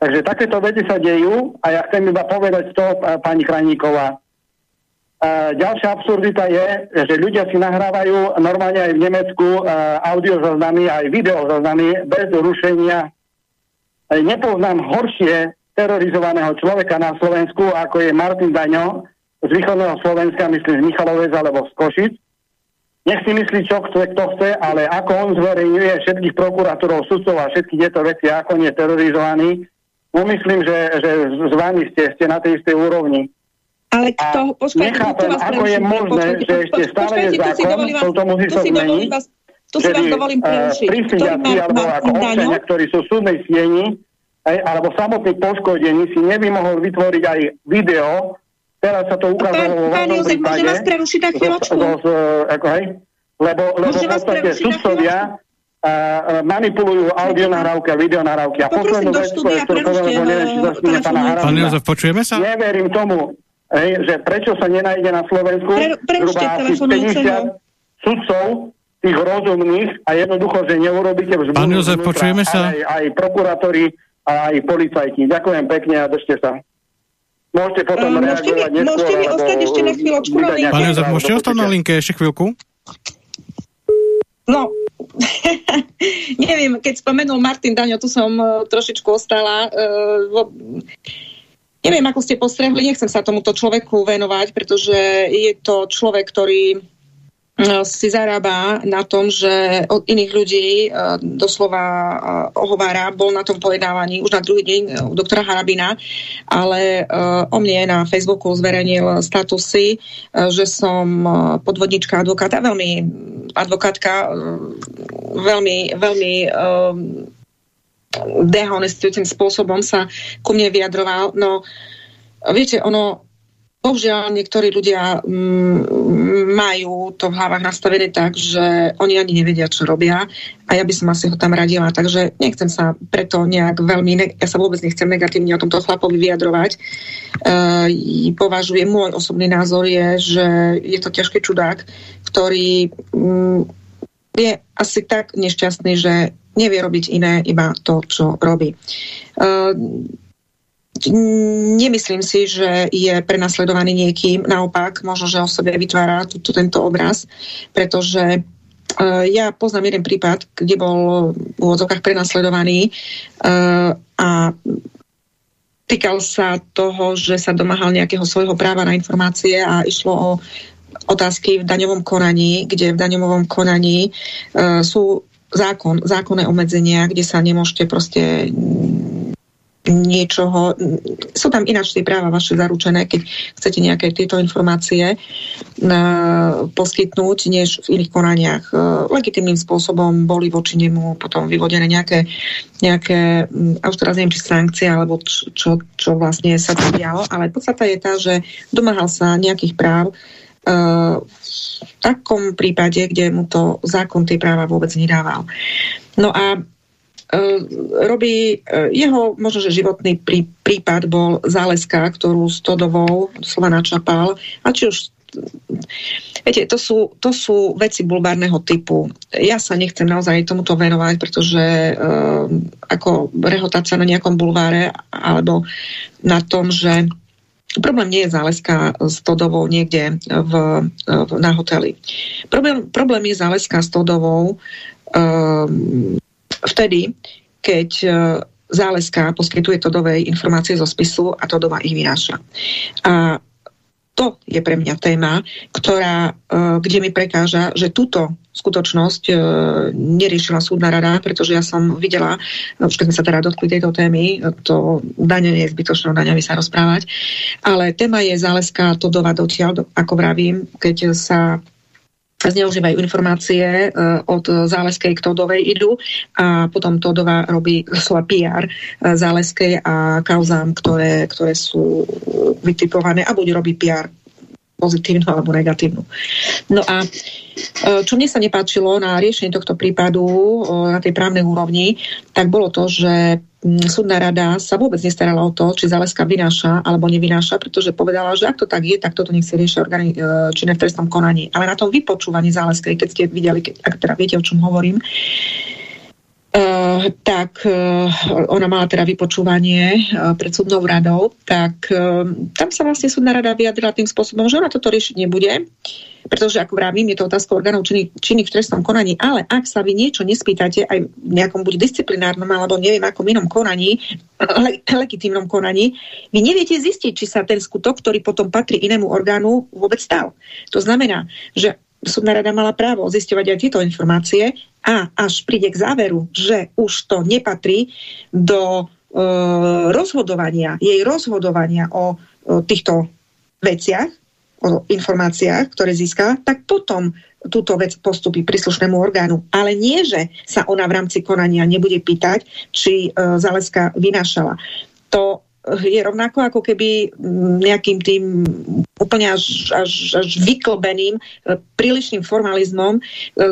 Takže takéto veci sa dejú a ja chcem iba povedať to, pani Chraníková, Uh, ďalšia absurdita je, že ľudia si nahrávajú normálne aj v Nemecku uh, audio záznamy, aj video záznamy bez rušenia. Uh, nepoznám horšie terorizovaného človeka na Slovensku, ako je Martin Daňo z východného Slovenska, myslím z Michalovec alebo z Košic. Nech si myslí, čo chce, kto chce, ale ako on zverejňuje všetkých prokurátorov, sudcov a všetky tieto veci, ako on je terorizovaný, no myslím, že, že s vami ste, ste na tej istej úrovni. Ale kto, počkajte, nechápem, to vás ako je možné, počkajte, že ešte stále je zákon, to, to musí sa zmeniť, tu si vás dovolím eh, prerušiť. Prísidiaci alebo ako občania, ktorí sú v súdnej sieni, aj, alebo samotný poškodený si nevymohol vytvoriť aj video, teraz sa to ukázalo vo Pán Jozef, môžem vás prerušiť na chvíľočku? Ako, hej? Lebo, lebo v podstate sudcovia a, manipulujú audio nahrávky a video nahrávky. A poslednú vec, ktorú poviem, lebo neviem, či zase pána Pán Jozef, počujeme sa? Neverím tomu, Hej, že prečo sa nenájde na Slovensku Pre, zhruba asi 50 sudcov tých rozumných a jednoducho, že neurobíte vzbudnú Pán Jozef, počujeme sa? Aj, aj prokurátori a aj policajti. Ďakujem pekne a držte sa. Môžete potom uh, reagovať neskôr. Môžete mi ostať ešte na chvíľočku na linke. Pán Jozef, môžete ostať na linke ešte chvíľku? No, *laughs* neviem, keď spomenul Martin Daňo, tu som uh, trošičku ostala. Uh, Neviem, ako ste postrehli, nechcem sa tomuto človeku venovať, pretože je to človek, ktorý e, si zarába na tom, že od iných ľudí e, doslova e, ohovára, bol na tom pojednávaní už na druhý deň u doktora Harabina, ale o mne na Facebooku zverejnil statusy, že som podvodnička advokáta, veľmi advokátka, veľmi, veľmi dehonestujúcim spôsobom sa ku mne vyjadroval. No, viete, ono, bohužiaľ niektorí ľudia mm, majú to v hlavách nastavené tak, že oni ani nevedia, čo robia a ja by som asi ho tam radila, takže nechcem sa preto nejak veľmi, ja sa vôbec nechcem negatívne o tomto chlapovi vyjadrovať. Uh, považujem, môj osobný názor je, že je to ťažký čudák, ktorý um, je asi tak nešťastný, že nevie robiť iné, iba to, čo robí. Uh, nemyslím si, že je prenasledovaný niekým, naopak, možno, že o sebe vytvára túto, tento obraz, pretože uh, ja poznám jeden prípad, kde bol v úvodzovkách prenasledovaný uh, a týkal sa toho, že sa domáhal nejakého svojho práva na informácie a išlo o otázky v daňovom konaní, kde v daňovom konaní uh, sú zákon, zákonné obmedzenia, kde sa nemôžete proste niečoho, sú tam ináč tie práva vaše zaručené, keď chcete nejaké tieto informácie uh, poskytnúť, než v iných konaniach. Uh, legitimným spôsobom boli voči nemu potom vyvodené nejaké, nejaké um, už teraz neviem, či sankcie, alebo čo, čo, vlastne sa to dialo, ale podstata je tá, že domáhal sa nejakých práv, uh, v takom prípade, kde mu to zákon tie práva vôbec nedával. No a robí, uh, jeho možno, že životný prí, prípad bol záleska, ktorú s Todovou slova načapal. A či už Viete, to sú, to sú veci bulvárneho typu. Ja sa nechcem naozaj tomuto venovať, pretože uh, ako rehotať sa na nejakom bulváre alebo na tom, že Problém nie je záleska s Todovou niekde v, v, na hoteli. Problém, problém je záleska s Todovou um, vtedy, keď uh, záleska poskytuje Todovej informácie zo spisu a Todova ich vynáša. A to je pre mňa téma, ktorá, uh, kde mi prekáža, že túto skutočnosť e, neriešila súdna rada, pretože ja som videla, už keď sme sa teda dotkli tejto témy, to nie je zbytočné o daňovi sa rozprávať, ale téma je záleska Todova dotiaľ, ako vravím, keď sa zneužívajú informácie uh, od Záleskej k Todovej idú a potom Todova robí slova PR uh, Záleskej a kauzám, ktoré, ktoré sú vytipované a buď robí PR pozitívnu alebo negatívnu. No a e, čo mne sa nepáčilo na riešenie tohto prípadu na tej právnej úrovni, tak bolo to, že súdna rada sa vôbec nestarala o to, či záleska vynáša alebo nevynáša, pretože povedala, že ak to tak je, tak toto nech si riešia orgány e, činné v trestnom konaní. Ale na tom vypočúvaní záleskej, keď ste videli, ak teda viete, o čom hovorím, Uh, tak uh, ona mala teda vypočúvanie uh, pred súdnou radou, tak tam sa vlastne súdna rada vyjadrila tým spôsobom, že ona toto riešiť nebude, pretože ako vravím, je to otázka orgánov činných, činných v trestnom konaní, ale ak sa vy niečo nespýtate aj v nejakom buď disciplinárnom alebo neviem akom inom konaní, le, legitímnom konaní, vy neviete zistiť, či sa ten skutok, ktorý potom patrí inému orgánu, vôbec stal. To znamená, že súdna rada mala právo zisťovať aj tieto informácie a až príde k záveru, že už to nepatrí do e, rozhodovania, jej rozhodovania o, o týchto veciach, o informáciách, ktoré získa, tak potom túto vec postupí príslušnému orgánu. Ale nie, že sa ona v rámci konania nebude pýtať, či e, Zaleska vynášala. To je rovnako ako keby nejakým tým úplne až, až, až vyklbeným, e, prílišným formalizmom, e,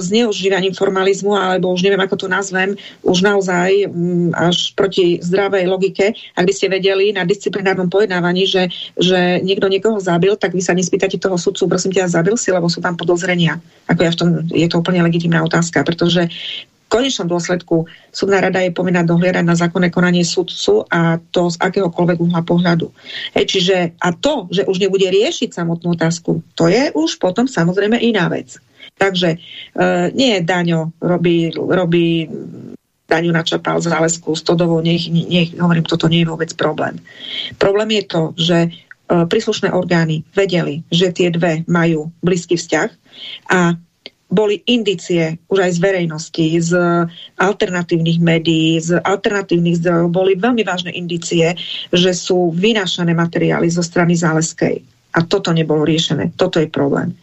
zneužívaním formalizmu, alebo už neviem, ako to nazvem, už naozaj až proti zdravej logike. Ak by ste vedeli na disciplinárnom pojednávaní, že, že niekto niekoho zabil, tak vy sa nespýtate toho sudcu, prosím ťa, zabil si, lebo sú tam podozrenia. Ako ja v tom, je to úplne legitimná otázka, pretože konečnom dôsledku súdna rada je povinná dohliadať na zákonné konanie sudcu a to z akéhokoľvek uhla pohľadu. Hej, čiže a to, že už nebude riešiť samotnú otázku, to je už potom samozrejme iná vec. Takže e, nie Daňo, robí, robí Daňu načapal z zálesku s Todovou, nech, nech, hovorím, toto nie je vôbec problém. Problém je to, že e, príslušné orgány vedeli, že tie dve majú blízky vzťah a boli indicie už aj z verejnosti, z alternatívnych médií, z alternatívnych zdrojov, boli veľmi vážne indicie, že sú vynášané materiály zo strany Záleskej. A toto nebolo riešené. Toto je problém.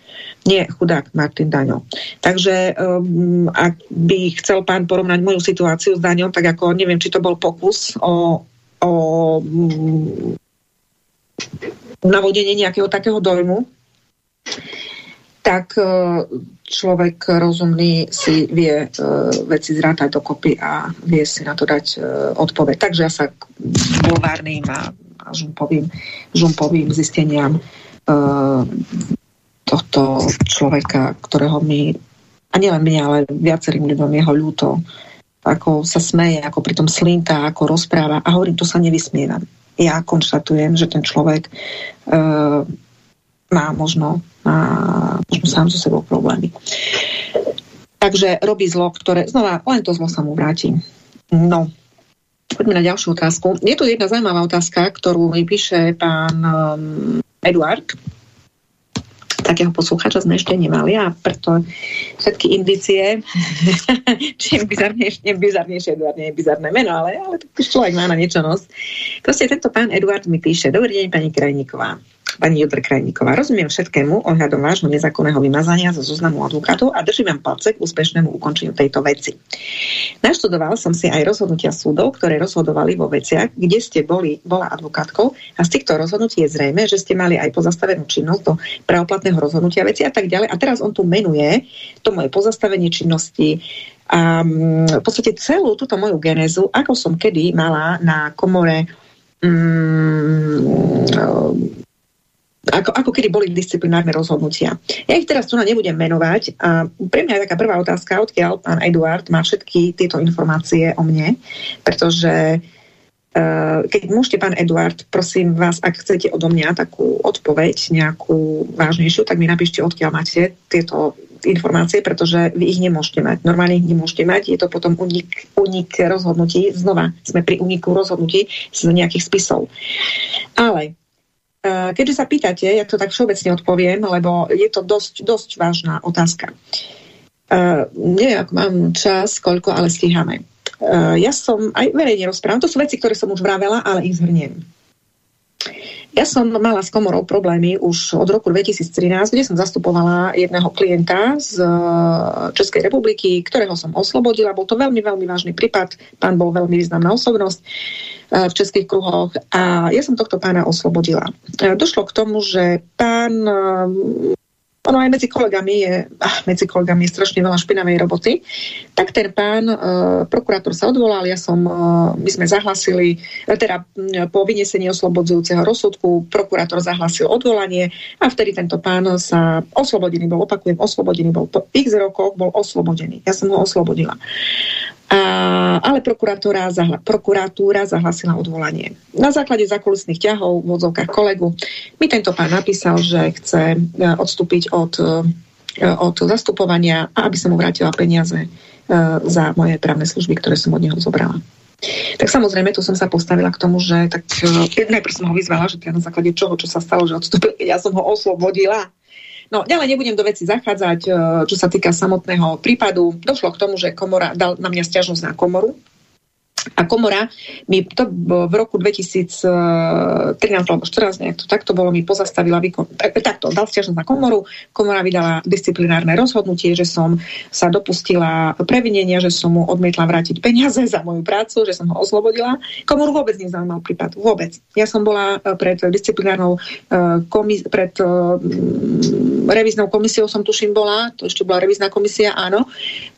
Nie chudák Martin Daňo. Takže um, ak by chcel pán porovnať moju situáciu s Daňom, tak ako neviem, či to bol pokus o, o um, navodenie nejakého takého dojmu, tak e, človek rozumný si vie e, veci zrátať dokopy a vie si na to dať e, odpoveď. Takže ja sa k bulvárnym a, žumpovým, žumpovým zisteniam tohto človeka, ktorého my, a nielen mne, ale viacerým ľuďom jeho ľúto, ako sa smeje, ako pritom slinta, ako rozpráva a hovorím, to sa nevysmievam. Ja konštatujem, že ten človek uh, má možno, možno sám so sebou problémy. Takže robí zlo, ktoré, znova, len to zlo sa mu vráti. No, poďme na ďalšiu otázku. Je tu jedna zaujímavá otázka, ktorú mi píše pán um, Eduard. Takého poslucháča sme ešte nemali a preto všetky indície, *laughs* čím bizarnejšie, bizarnejšie Eduard nie je bizarné meno, ale, ale človek má na niečo nos. Proste tento pán Eduard mi píše, dobrý deň pani Krajníková. Pani Jodr Krajníková, rozumiem všetkému ohľadom vášho nezákonného vymazania zo zoznamu advokátov a držím vám palce k úspešnému ukončeniu tejto veci. Naštudoval som si aj rozhodnutia súdov, ktoré rozhodovali vo veciach, kde ste boli, bola advokátkou a z týchto rozhodnutí je zrejme, že ste mali aj pozastavenú činnosť do pravoplatného rozhodnutia veci a tak ďalej. A teraz on tu menuje to moje pozastavenie činnosti, a mm, v podstate celú túto moju genézu, ako som kedy mala na komore mm, ako, ako kedy boli disciplinárne rozhodnutia. Ja ich teraz tu nebudem menovať a pre mňa je taká prvá otázka, odkiaľ pán Eduard má všetky tieto informácie o mne, pretože uh, keď môžete, pán Eduard, prosím vás, ak chcete odo mňa takú odpoveď, nejakú vážnejšiu, tak mi napíšte, odkiaľ máte tieto informácie, pretože vy ich nemôžete mať. Normálne ich nemôžete mať, je to potom unik, unik rozhodnutí. Znova sme pri uniku rozhodnutí z nejakých spisov. Ale keďže sa pýtate, ja to tak všeobecne odpoviem, lebo je to dosť, dosť vážna otázka. Uh, neviem, ak mám čas, koľko, ale stíhame. Uh, ja som aj verejne rozprávam, to sú veci, ktoré som už vravela, ale ich zhrniem. Ja som mala s komorou problémy už od roku 2013, kde som zastupovala jedného klienta z Českej republiky, ktorého som oslobodila. Bol to veľmi, veľmi vážny prípad. Pán bol veľmi významná osobnosť. E, v českých kruhoch a ja som tohto pána oslobodila. E, došlo k tomu, že pán e, ono aj medzi kolegami je, ah, medzi kolegami je strašne veľa špinavej roboty, tak ten pán, e, prokurátor sa odvolal, ja som, e, my sme zahlasili, e, teda po vynesení oslobodzujúceho rozsudku, prokurátor zahlasil odvolanie a vtedy tento pán sa oslobodený bol, opakujem, oslobodený bol po x rokoch, bol oslobodený. Ja som ho oslobodila. Ale prokuratúra, zahla, prokuratúra zahlasila odvolanie. Na základe zakulisných ťahov v odzovkách kolegu mi tento pán napísal, že chce e, odstúpiť od, e, od zastupovania a aby som mu vrátila peniaze e, za moje právne služby, ktoré som od neho zobrala. Tak samozrejme, tu som sa postavila k tomu, že tak najprv som ho vyzvala, že teda na základe čoho, čo sa stalo, že odstúpil, ja som ho oslobodila No, ďalej nebudem do veci zachádzať, e, čo sa týka samotného prípadu. Došlo k tomu, že komora dal na mňa stiažnosť na komoru, a komora mi to v roku 2013 alebo 14, nejak to takto bolo, mi pozastavila výkon, takto, dal stiažnosť na komoru, komora vydala disciplinárne rozhodnutie, že som sa dopustila previnenia, že som mu odmietla vrátiť peniaze za moju prácu, že som ho oslobodila. Komoru vôbec nezaujímal prípad, vôbec. Ja som bola e, pred disciplinárnou komis- pred uh, revíznou komisiou som tuším bola, to ešte bola revízna komisia, áno.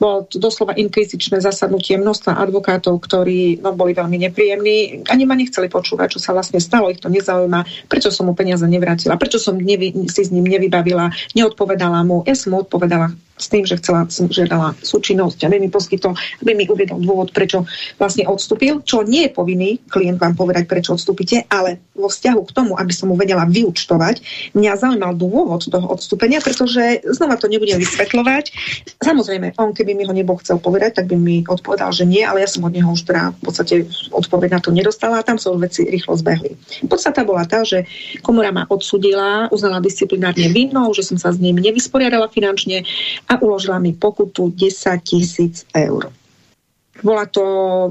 Bolo to doslova inkvizičné zasadnutie množstva advokátov, ktorí no, boli veľmi nepríjemní. Ani ma nechceli počúvať, čo sa vlastne stalo, ich to nezaujíma, prečo som mu peniaze nevrátila, prečo som nevy, si s ním nevybavila, neodpovedala mu. Ja som mu odpovedala s tým, že chcela, som žiadala súčinnosť, aby mi poskytol, aby mi uviedol dôvod, prečo vlastne odstúpil, čo nie je povinný klient vám povedať, prečo odstúpite, ale vo vzťahu k tomu, aby som mu vedela vyučtovať, mňa zaujímal dôvod toho odstúpenia, pretože znova to nebudem vysvetľovať. Samozrejme, on keby mi ho nebol chcel povedať, tak by mi odpovedal, že nie, ale ja som od neho už teda v podstate odpoveď na to nedostala a tam sa veci rýchlo zbehli. Podstata bola tá, že komora ma odsudila, uznala disciplinárne vinnou, že som sa s ním nevysporiadala finančne a uložila mi pokutu 10 tisíc eur. Bola to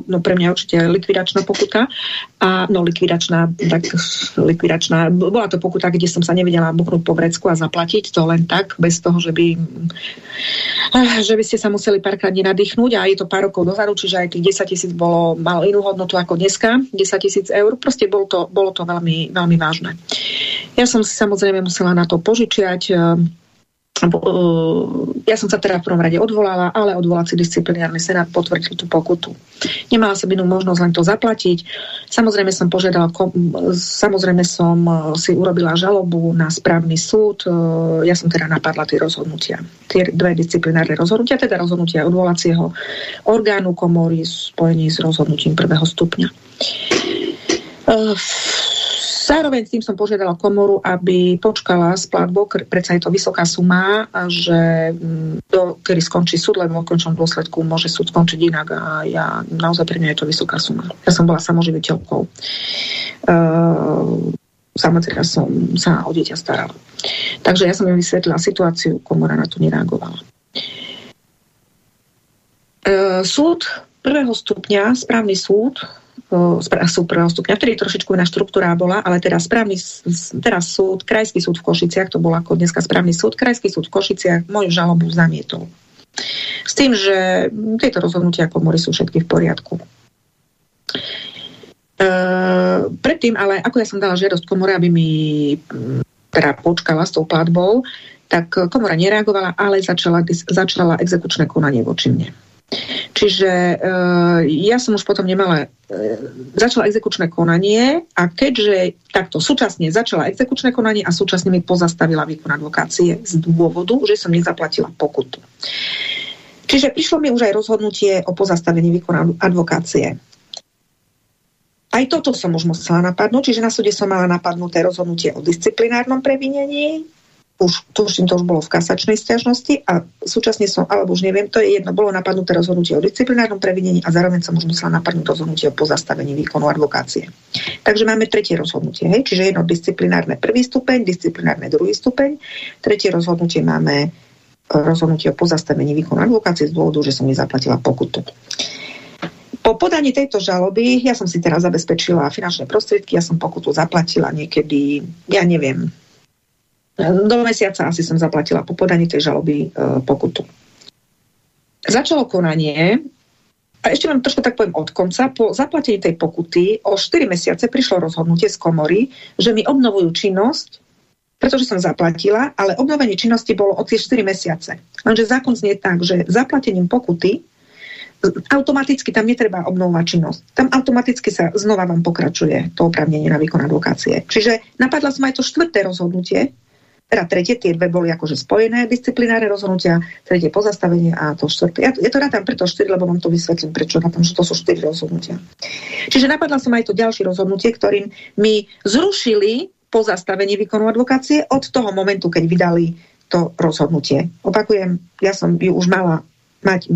no, pre mňa určite likvidačná pokuta. A, no likvidačná, tak likvidačná. Bola to pokuta, kde som sa nevedela buchnúť po vrecku a zaplatiť to len tak, bez toho, že by, eh, že by ste sa museli párkrát nenadýchnúť a je to pár rokov dozadu, čiže aj tých 10 tisíc bolo, malo inú hodnotu ako dneska, 10 tisíc eur. Proste bolo to, bolo to veľmi, veľmi vážne. Ja som si samozrejme musela na to požičiať eh, ja som sa teda v prvom rade odvolala, ale odvolací disciplinárny senát potvrdil tú pokutu. Nemala som inú možnosť len to zaplatiť. Samozrejme som požiadala, samozrejme som e, si urobila žalobu na správny súd. E, ja som teda napadla tie rozhodnutia. Tie dve disciplinárne rozhodnutia, teda rozhodnutia odvolacieho orgánu komory spojení s rozhodnutím prvého stupňa. Zároveň s tým som požiadala komoru, aby počkala s platbou, predsa je to vysoká suma, že mm, do, kedy skončí súd, lebo v končnom dôsledku môže súd skončiť inak a ja naozaj pre mňa je to vysoká suma. Ja som bola samoživiteľkou. Uh, teda som sa o dieťa starala. Takže ja som im vysvetlila situáciu, komora na to nereagovala. Uh, súd prvého stupňa, správny súd, súd prvého stupňa, vtedy trošičku iná štruktúra bola, ale teraz správny, teraz súd, krajský súd v Košiciach, to bol ako dneska správny súd, krajský súd v Košiciach moju žalobu zamietol. S tým, že tieto rozhodnutia komory sú všetky v poriadku. E, predtým, ale ako ja som dala žiadosť komory, aby mi teda počkala s tou platbou, tak komora nereagovala, ale začala, začala exekučné konanie voči mne. Čiže e, ja som už potom nemala, e, začala exekučné konanie a keďže takto súčasne začala exekučné konanie a súčasne mi pozastavila výkon advokácie z dôvodu, že som nezaplatila pokutu. Čiže prišlo mi už aj rozhodnutie o pozastavení výkonu advokácie. Aj toto som už musela napadnúť, čiže na súde som mala napadnuté rozhodnutie o disciplinárnom previnení, už tuším, to už bolo v kasačnej stiažnosti a súčasne som, alebo už neviem, to je jedno, bolo napadnuté rozhodnutie o disciplinárnom previnení a zároveň som už musela napadnúť rozhodnutie o pozastavení výkonu advokácie. Takže máme tretie rozhodnutie, hej? čiže jedno disciplinárne prvý stupeň, disciplinárne druhý stupeň, tretie rozhodnutie máme e, rozhodnutie o pozastavení výkonu advokácie z dôvodu, že som nezaplatila pokutu. Po podaní tejto žaloby ja som si teraz zabezpečila finančné prostriedky, ja som pokutu zaplatila niekedy, ja neviem, do mesiaca asi som zaplatila po podaní tej žaloby e, pokutu. Začalo konanie a ešte vám trošku tak poviem od konca. Po zaplatení tej pokuty o 4 mesiace prišlo rozhodnutie z komory, že mi obnovujú činnosť, pretože som zaplatila, ale obnovenie činnosti bolo o tie 4 mesiace. Lenže zákon znie tak, že zaplatením pokuty automaticky tam netreba obnovovať činnosť. Tam automaticky sa znova vám pokračuje to oprávnenie na výkon advokácie. Čiže napadla som aj to štvrté rozhodnutie, teda tretie, tie dve boli akože spojené disciplinárne rozhodnutia, tretie pozastavenie a to štvrté. Ja, ja to rátam preto štyri, lebo vám to vysvetlím, prečo rátam, že to sú štyri rozhodnutia. Čiže napadla som aj to ďalšie rozhodnutie, ktorým mi zrušili pozastavenie výkonu advokácie od toho momentu, keď vydali to rozhodnutie. Opakujem, ja som ju už mala mať,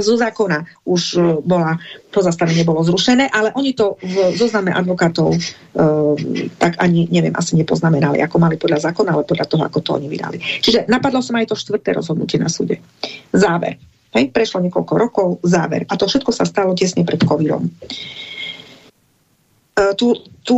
zo zákona už e, bola, pozastavenie bolo zrušené, ale oni to v zozname advokátov uh, tak ani, neviem, asi nepoznamenali, ako mali podľa zákona, ale podľa toho, ako to oni vydali. Čiže napadlo som aj to štvrté rozhodnutie na súde. Záver. Hej, prešlo niekoľko rokov, záver. A to všetko sa stalo tesne pred covidom. Uh, tu, tu,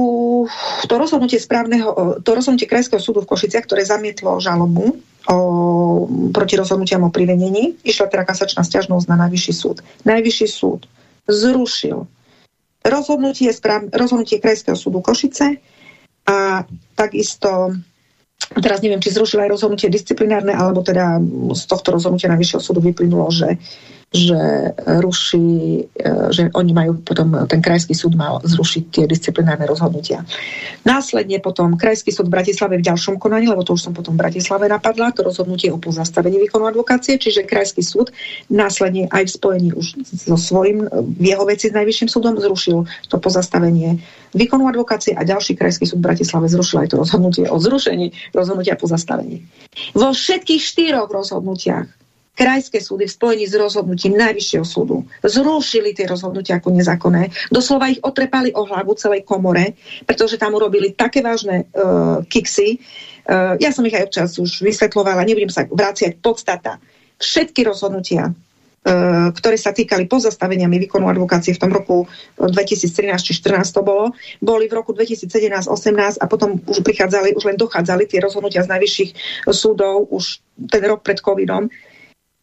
to rozhodnutie správneho, to rozhodnutie Krajského súdu v Košiciach, ktoré zamietlo žalobu o, proti rozhodnutiam o privenení. Išla teda kasačná stiažnosť na Najvyšší súd. Najvyšší súd zrušil rozhodnutie, správ, rozhodnutie Krajského súdu Košice a takisto teraz neviem, či zrušil aj rozhodnutie disciplinárne, alebo teda z tohto rozhodnutia Najvyššieho súdu vyplynulo, že že ruší, e, že oni majú potom, ten krajský súd mal zrušiť tie disciplinárne rozhodnutia. Následne potom krajský súd v Bratislave v ďalšom konaní, lebo to už som potom v Bratislave napadla, to rozhodnutie o pozastavení výkonu advokácie, čiže krajský súd následne aj v spojení už so svojím, v jeho veci s najvyšším súdom zrušil to pozastavenie výkonu advokácie a ďalší krajský súd v Bratislave zrušil aj to rozhodnutie o zrušení rozhodnutia pozastavení. Vo všetkých štyroch rozhodnutiach krajské súdy v spojení s rozhodnutím Najvyššieho súdu zrušili tie rozhodnutia ako nezákonné. Doslova ich otrepali o hlavu celej komore, pretože tam urobili také vážne uh, kiksy. Uh, ja som ich aj občas už vysvetlovala, nebudem sa vráciať. Podstata. Všetky rozhodnutia, uh, ktoré sa týkali pozastaveniami výkonu advokácie v tom roku 2013 či 2014 to bolo, boli v roku 2017-18 a potom už prichádzali, už len dochádzali tie rozhodnutia z najvyšších súdov už ten rok pred covidom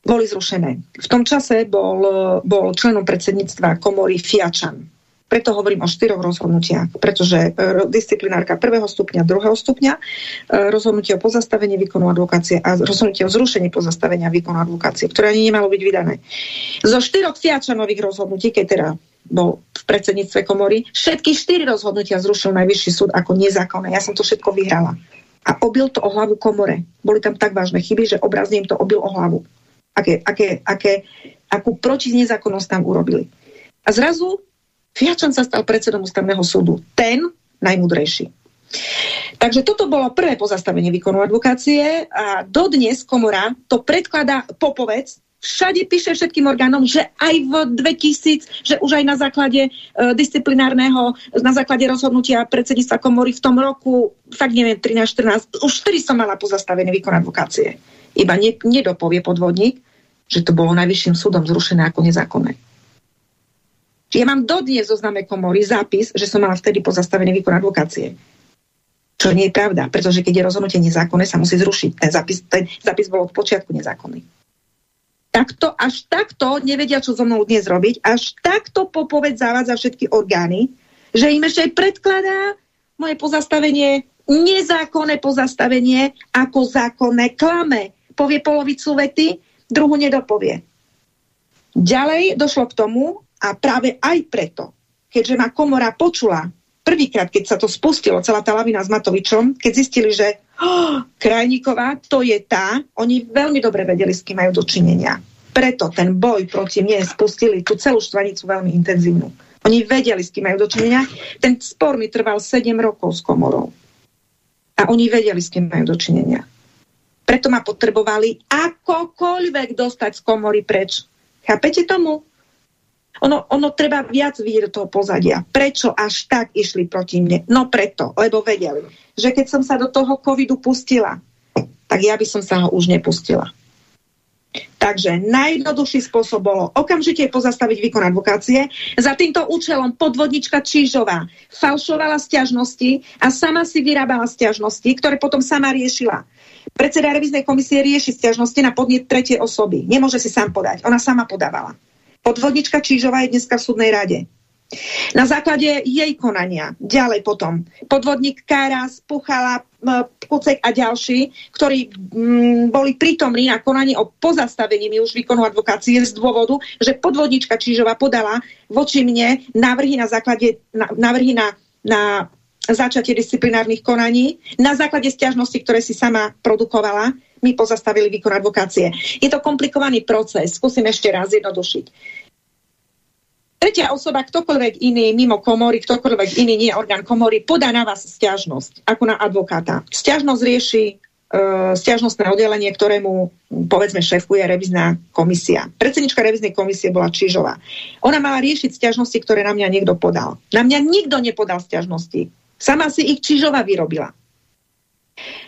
boli zrušené. V tom čase bol, bol členom predsedníctva komory Fiačan. Preto hovorím o štyroch rozhodnutiach, pretože e, disciplinárka prvého stupňa, druhého stupňa, e, rozhodnutie o pozastavení výkonu advokácie a rozhodnutie o zrušení pozastavenia výkonu advokácie, ktoré ani nemalo byť vydané. Zo štyroch Fiačanových rozhodnutí, keď teda bol v predsedníctve komory, všetky štyri rozhodnutia zrušil Najvyšší súd ako nezákonné. Ja som to všetko vyhrala. A obil to o hlavu komore. Boli tam tak vážne chyby, že obrazne im to obil o hlavu aké, aké, aké, akú proti tam urobili. A zrazu Fiačan sa stal predsedom ústavného súdu. Ten najmudrejší. Takže toto bolo prvé pozastavenie výkonu advokácie a dodnes komora to predkladá Popovec, všade píše všetkým orgánom, že aj v 2000, že už aj na základe e, disciplinárneho, na základe rozhodnutia predsedníctva komory v tom roku, fakt neviem, 13-14, už vtedy som mala pozastavený výkon advokácie. Iba ne, nedopovie podvodník, že to bolo najvyšším súdom zrušené ako nezákonné. Ja mám dodnes zo známe komory zápis, že som mala vtedy pozastavený výkon advokácie. Čo nie je pravda, pretože keď je rozhodnutie nezákonné, sa musí zrušiť. Ten zápis, ten zápis bol od počiatku nezákonný. Takto, až takto nevedia, čo so mnou dnes robiť, až takto popoveď zavádza všetky orgány, že im ešte aj predkladá moje pozastavenie, nezákonné pozastavenie ako zákonné klame povie polovicu vety, druhú nedopovie. Ďalej došlo k tomu, a práve aj preto, keďže ma komora počula prvýkrát, keď sa to spustilo, celá tá lavina s Matovičom, keď zistili, že oh, Krajníková, to je tá, oni veľmi dobre vedeli, s kým majú dočinenia. Preto ten boj proti mne spustili tú celú štvanicu veľmi intenzívnu. Oni vedeli, s kým majú dočinenia. Ten spor mi trval 7 rokov s komorou. A oni vedeli, s kým majú dočinenia. Preto ma potrebovali akokoľvek dostať z komory preč. Chápete tomu? Ono, ono treba viac vidieť do toho pozadia. Prečo až tak išli proti mne? No preto, lebo vedeli, že keď som sa do toho covidu pustila, tak ja by som sa ho už nepustila. Takže najjednoduchší spôsob bolo okamžite pozastaviť výkon advokácie. Za týmto účelom podvodnička Čížová falšovala stiažnosti a sama si vyrábala stiažnosti, ktoré potom sama riešila. Predseda reviznej komisie rieši stiažnosti na podnet tretej osoby. Nemôže si sám podať. Ona sama podávala. Podvodnička Čížová je dneska v súdnej rade. Na základe jej konania, ďalej potom, podvodník Karas, Puchala, Kucek a ďalší, ktorí m, boli prítomní na konaní o pozastavení mi už výkonu advokácie z dôvodu, že podvodnička Čížová podala voči mne návrhy na základe, na, návrhy na, na začatie disciplinárnych konaní. Na základe stiažnosti, ktoré si sama produkovala, mi pozastavili výkon advokácie. Je to komplikovaný proces, skúsim ešte raz jednodušiť. Tretia osoba, ktokoľvek iný mimo komory, ktokoľvek iný nie orgán komory, podá na vás stiažnosť, ako na advokáta. Stiažnosť rieši e, stiažnostné oddelenie, ktorému povedzme šéfuje revizná komisia. Predsednička reviznej komisie bola Čižová. Ona mala riešiť stiažnosti, ktoré na mňa niekto podal. Na mňa nikto nepodal stiažnosti. Sama si ich Čižová vyrobila.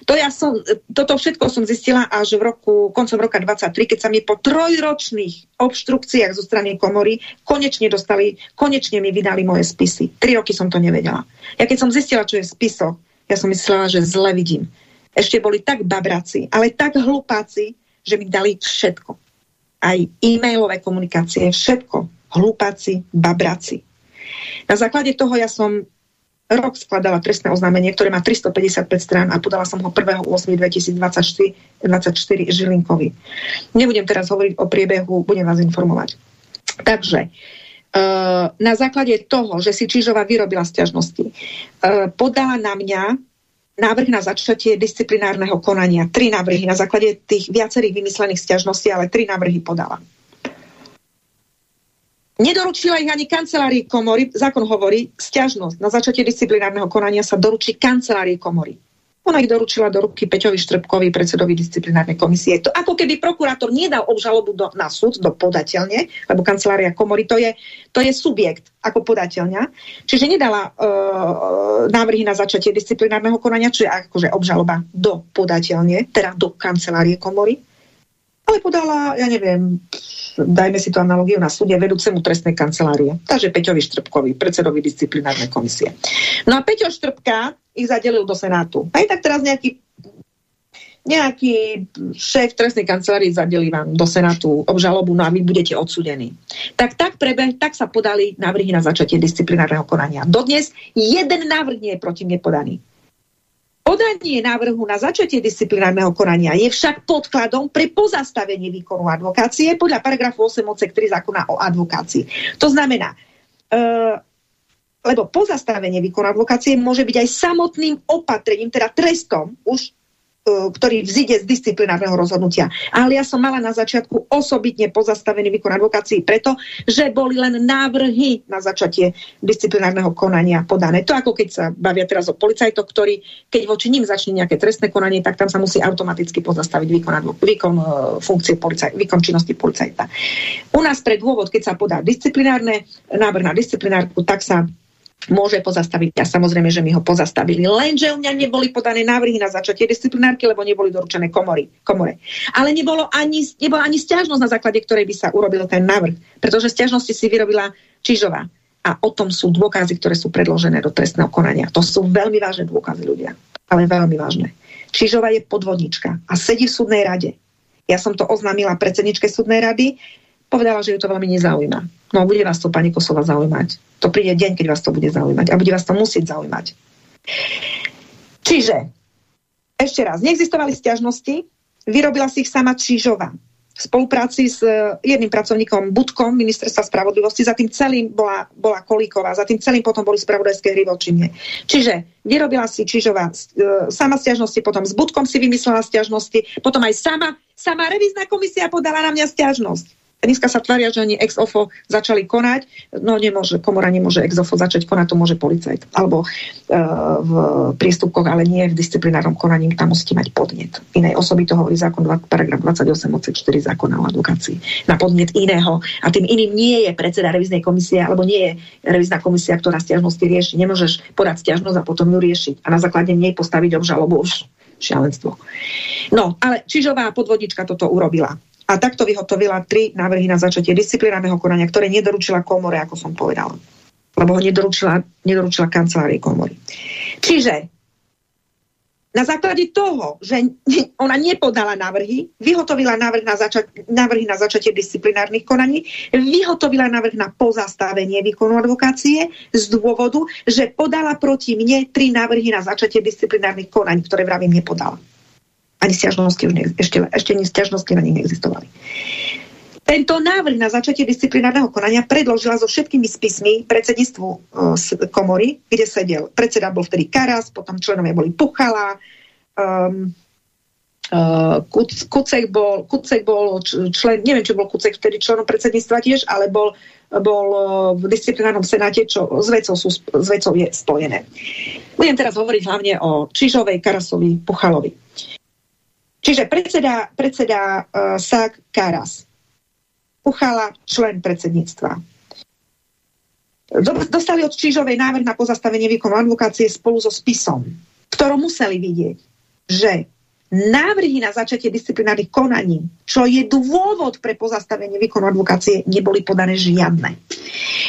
To ja som, toto všetko som zistila až v roku, koncom roka 23, keď sa mi po trojročných obštrukciách zo strany komory konečne dostali, konečne mi vydali moje spisy. Tri roky som to nevedela. Ja keď som zistila, čo je spiso, ja som myslela, že zle vidím. Ešte boli tak babraci, ale tak hlupáci, že mi dali všetko. Aj e-mailové komunikácie, všetko. Hlupáci, babraci. Na základe toho ja som rok skladala trestné oznámenie, ktoré má 355 strán a podala som ho 1.8.2024 Žilinkovi. Nebudem teraz hovoriť o priebehu, budem vás informovať. Takže uh, na základe toho, že si Čižová vyrobila stiažnosti, uh, podala na mňa návrh na začatie disciplinárneho konania. Tri návrhy na základe tých viacerých vymyslených stiažností, ale tri návrhy podala. Nedoručila ich ani kancelárii komory. Zákon hovorí, stiažnosť na začatie disciplinárneho konania sa doručí kancelárii komory. Ona ich doručila do ruky Peťovi Štrbkovi, predsedovi disciplinárnej komisie. To ako keby prokurátor nedal obžalobu do, na súd, do podateľne, lebo kancelária komory to je, to je subjekt ako podateľňa. Čiže nedala uh, návrhy na začatie disciplinárneho konania, čiže akože obžaloba do podateľne, teda do kancelárie komory ale podala, ja neviem, dajme si to analogiu na súde, vedúcemu trestnej kancelárie. Takže Peťovi Štrbkovi, predsedovi disciplinárnej komisie. No a Peťo Štrbka ich zadelil do Senátu. Aj tak teraz nejaký nejaký šéf trestnej kancelárie zadelí vám do Senátu obžalobu, no a vy budete odsudení. Tak, tak, prebe, tak sa podali návrhy na začatie disciplinárneho konania. Dodnes jeden návrh nie je proti mne podaný. Podanie návrhu na začatie disciplinárneho konania je však podkladom pre pozastavenie výkonu advokácie podľa paragrafu 8 odsek 3 zákona o advokácii. To znamená, uh, lebo pozastavenie výkonu advokácie môže byť aj samotným opatrením, teda trestom už ktorý vzíde z disciplinárneho rozhodnutia. Ale ja som mala na začiatku osobitne pozastavený výkon advokácií preto, že boli len návrhy na začatie disciplinárneho konania podané. To ako keď sa bavia teraz o policajtoch, ktorí, keď voči ním začne nejaké trestné konanie, tak tam sa musí automaticky pozastaviť výkon, výkon uh, funkcie policaj, výkon činnosti policajta. U nás pre dôvod, keď sa podá disciplinárne, návrh na disciplinárku, tak sa môže pozastaviť a samozrejme, že mi ho pozastavili. Lenže u mňa neboli podané návrhy na začatie disciplinárky, lebo neboli doručené komory, komore. Ale nebolo ani, nebola ani stiažnosť, na základe ktorej by sa urobil ten návrh, pretože stiažnosti si vyrobila Čižová. A o tom sú dôkazy, ktoré sú predložené do trestného konania. To sú veľmi vážne dôkazy ľudia, ale veľmi vážne. Čižová je podvodnička a sedí v súdnej rade. Ja som to oznámila predsedničke súdnej rady, povedala, že ju to veľmi nezaujíma. No bude vás to, pani Kosova, zaujímať. To príde deň, keď vás to bude zaujímať. A bude vás to musieť zaujímať. Čiže, ešte raz, neexistovali stiažnosti, vyrobila si ich sama Čížová v spolupráci s e, jedným pracovníkom Budkom ministerstva spravodlivosti, za tým celým bola, bola Kolíková, za tým celým potom boli spravodajské hry voči Čiže vyrobila si Čižová e, sama stiažnosti, potom s Budkom si vymyslela stiažnosti, potom aj sama, sama revizná komisia podala na mňa stiažnosť. Dneska sa tvária, že ani ex ofo začali konať. No nemôže, komora nemôže ex ofo začať konať, to môže policajt. Alebo e, v prístupkoch, ale nie v disciplinárnom konaní, tam musíte mať podnet. Inej osoby to hovorí zákon 2, paragraf 28 odsek 4 zákona o advokácii. Na podnet iného. A tým iným nie je predseda reviznej komisie, alebo nie je revizná komisia, ktorá stiažnosti rieši. Nemôžeš podať stiažnosť a potom ju riešiť. A na základe nej postaviť obžalobu už šialenstvo. No, ale Čižová podvodička toto urobila a takto vyhotovila tri návrhy na začatie disciplinárneho konania, ktoré nedoručila komore, ako som povedala. Lebo ho nedoručila, nedoručila kancelárii komory. Čiže na základe toho, že *laughs* ona nepodala návrhy, vyhotovila návrh na zača- návrhy na začatie disciplinárnych konaní, vyhotovila návrh na pozastavenie výkonu advokácie z dôvodu, že podala proti mne tri návrhy na začatie disciplinárnych konaní, ktoré vravím nepodala. Ani stiažnosti už ešte, ešte ani stiažnosti na nich neexistovali. Tento návrh na začatie disciplinárneho konania predložila so všetkými spismi predsedníctvu komory, kde sedel. Predseda bol vtedy Karas, potom členovia boli Puchala, um, uh, Kucek, bol, Kucek bol člen, neviem, či bol Kucek vtedy členom predsedníctva tiež, ale bol, bol v disciplinárnom senáte, čo s vecou, sú, s vecou je spojené. Budem teraz hovoriť hlavne o Čižovej, Karasovi, Puchalovi. Čiže predseda, predseda uh, SAK Karas Puchala, člen predsedníctva. Dostali od Čížovej návrh na pozastavenie výkonu advokácie spolu so spisom, ktorom museli vidieť, že návrhy na začatie disciplinárnych konaní, čo je dôvod pre pozastavenie výkonu advokácie, neboli podané žiadne.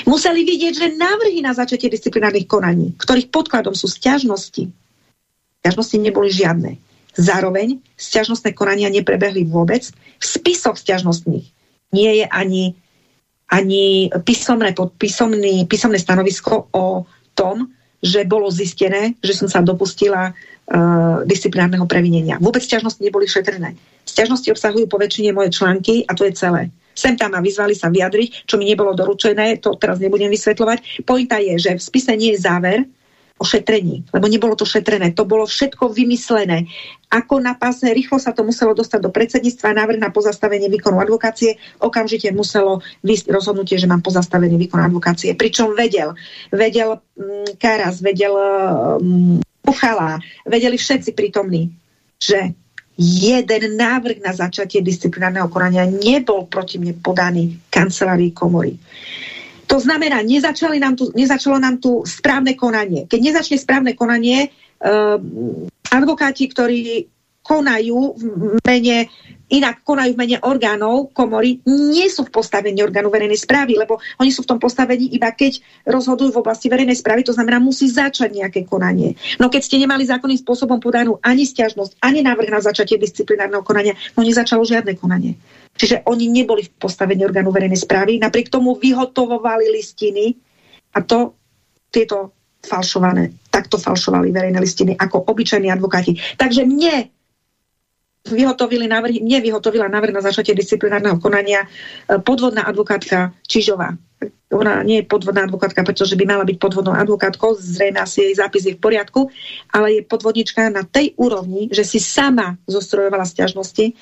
Museli vidieť, že návrhy na začatie disciplinárnych konaní, ktorých podkladom sú stiažnosti, stiažnosti neboli žiadne. Zároveň stiažnostné konania neprebehli vôbec. V spisoch stiažnostných nie je ani, ani písomné, písomný, písomné stanovisko o tom, že bolo zistené, že som sa dopustila uh, disciplinárneho previnenia. Vôbec stiažnosti neboli šetrené. Stiažnosti obsahujú po väčšine moje články a to je celé. Sem tam ma vyzvali sa vyjadriť, čo mi nebolo doručené, to teraz nebudem vysvetľovať. Pointa je, že v spise nie je záver, o šetrení, lebo nebolo to šetrené, to bolo všetko vymyslené. Ako na rýchlo sa to muselo dostať do predsedníctva, návrh na pozastavenie výkonu advokácie, okamžite muselo vysť rozhodnutie, že mám pozastavenie výkonu advokácie. Pričom vedel, vedel mm, Karas, vedel mm, vedeli všetci prítomní, že jeden návrh na začatie disciplinárneho konania nebol proti mne podaný kancelárii komory. To znamená, nezačali nám tu, nezačalo nám tu správne konanie. Keď nezačne správne konanie, uh, advokáti, ktorí konajú v mene, inak konajú v mene orgánov komory, nie sú v postavení orgánu verejnej správy, lebo oni sú v tom postavení iba keď rozhodujú v oblasti verejnej správy, to znamená, musí začať nejaké konanie. No keď ste nemali zákonným spôsobom podanú ani stiažnosť, ani návrh na začatie disciplinárneho konania, no nezačalo žiadne konanie. Čiže oni neboli v postavení orgánu verejnej správy, napriek tomu vyhotovovali listiny a to tieto falšované, takto falšovali verejné listiny ako obyčajní advokáti. Takže mne vyhotovili návrh, mne vyhotovila návrh na začatie disciplinárneho konania e, podvodná advokátka Čižová. Ona nie je podvodná advokátka, pretože by mala byť podvodnou advokátkou, zrejme asi jej zápis je v poriadku, ale je podvodnička na tej úrovni, že si sama zostrojovala stiažnosti,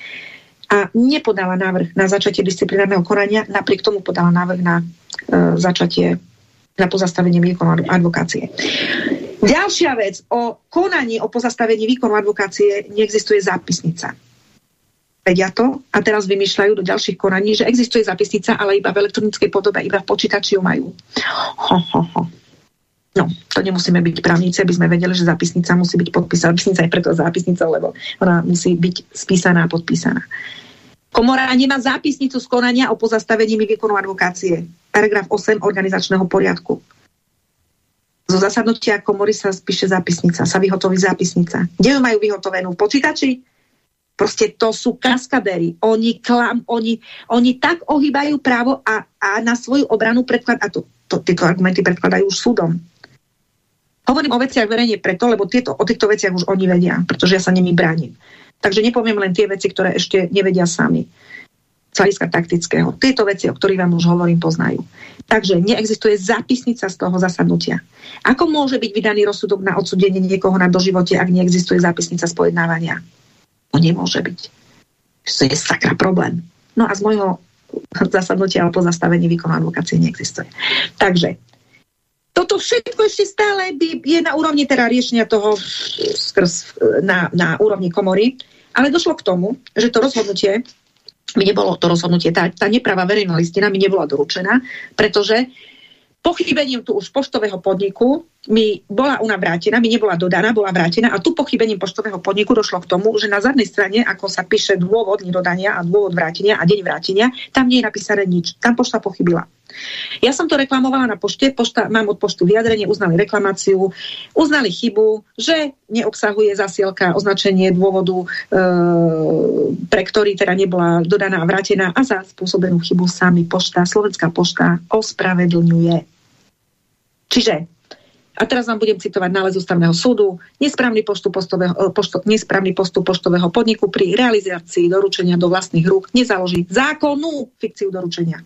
a nepodala návrh na začatie disciplinárneho konania, napriek tomu podala návrh na e, začatie, na pozastavenie výkonu advokácie. Ďalšia vec, o konaní o pozastavení výkonu advokácie neexistuje zápisnica. Vedia to a teraz vymýšľajú do ďalších konaní, že existuje zápisnica, ale iba v elektronickej podobe, iba v počítači ju majú. Ho, ho, ho. No, to nemusíme byť právnici, aby sme vedeli, že zápisnica musí byť podpísaná. Zápisnica je preto zápisnica, lebo ona musí byť spísaná a podpísaná. Komora nemá zápisnicu skonania o pozastavení výkonu advokácie. Paragraf 8 organizačného poriadku. Zo zasadnutia komory sa spíše zápisnica, sa vyhotoví zápisnica. Kde ju majú vyhotovenú? V počítači? Proste to sú kaskadery. Oni, klam, oni, oni tak ohýbajú právo a, a na svoju obranu predklad, a to, to, tieto argumenty predkladajú už súdom. Hovorím o veciach verejne preto, lebo tieto, o týchto veciach už oni vedia, pretože ja sa nimi bránim. Takže nepoviem len tie veci, ktoré ešte nevedia sami z hľadiska taktického. Tieto veci, o ktorých vám už hovorím, poznajú. Takže neexistuje zápisnica z toho zasadnutia. Ako môže byť vydaný rozsudok na odsudenie niekoho na doživote, ak neexistuje zápisnica z pojednávania? To nemôže byť. To je sakra problém. No a z môjho zasadnutia o pozastavení výkonu advokácie neexistuje. Takže toto všetko ešte stále by, je na úrovni teda riešenia toho skrz, na, na úrovni komory, ale došlo k tomu, že to rozhodnutie mi nebolo to rozhodnutie, tá, tá nepravá verejná listina mi nebola doručená, pretože pochybením tu už poštového podniku mi bola ona vrátená, mi nebola dodaná, bola vrátená a tu pochybením poštového podniku došlo k tomu, že na zadnej strane, ako sa píše dôvod nedodania a dôvod vrátenia a deň vrátenia, tam nie je napísané nič. Tam pošta pochybila. Ja som to reklamovala na pošte, pošta, mám od poštu vyjadrenie, uznali reklamáciu, uznali chybu, že neobsahuje zasielka označenie dôvodu, e, pre ktorý teda nebola dodaná a vrátená a za spôsobenú chybu sami pošta, Slovenská pošta ospravedlňuje. Čiže a teraz vám budem citovať nález ústavného súdu, nesprávny postup, postového, e, pošto, nesprávny postup poštového podniku pri realizácii doručenia do vlastných rúk nezaloží zákonnú fikciu doručenia.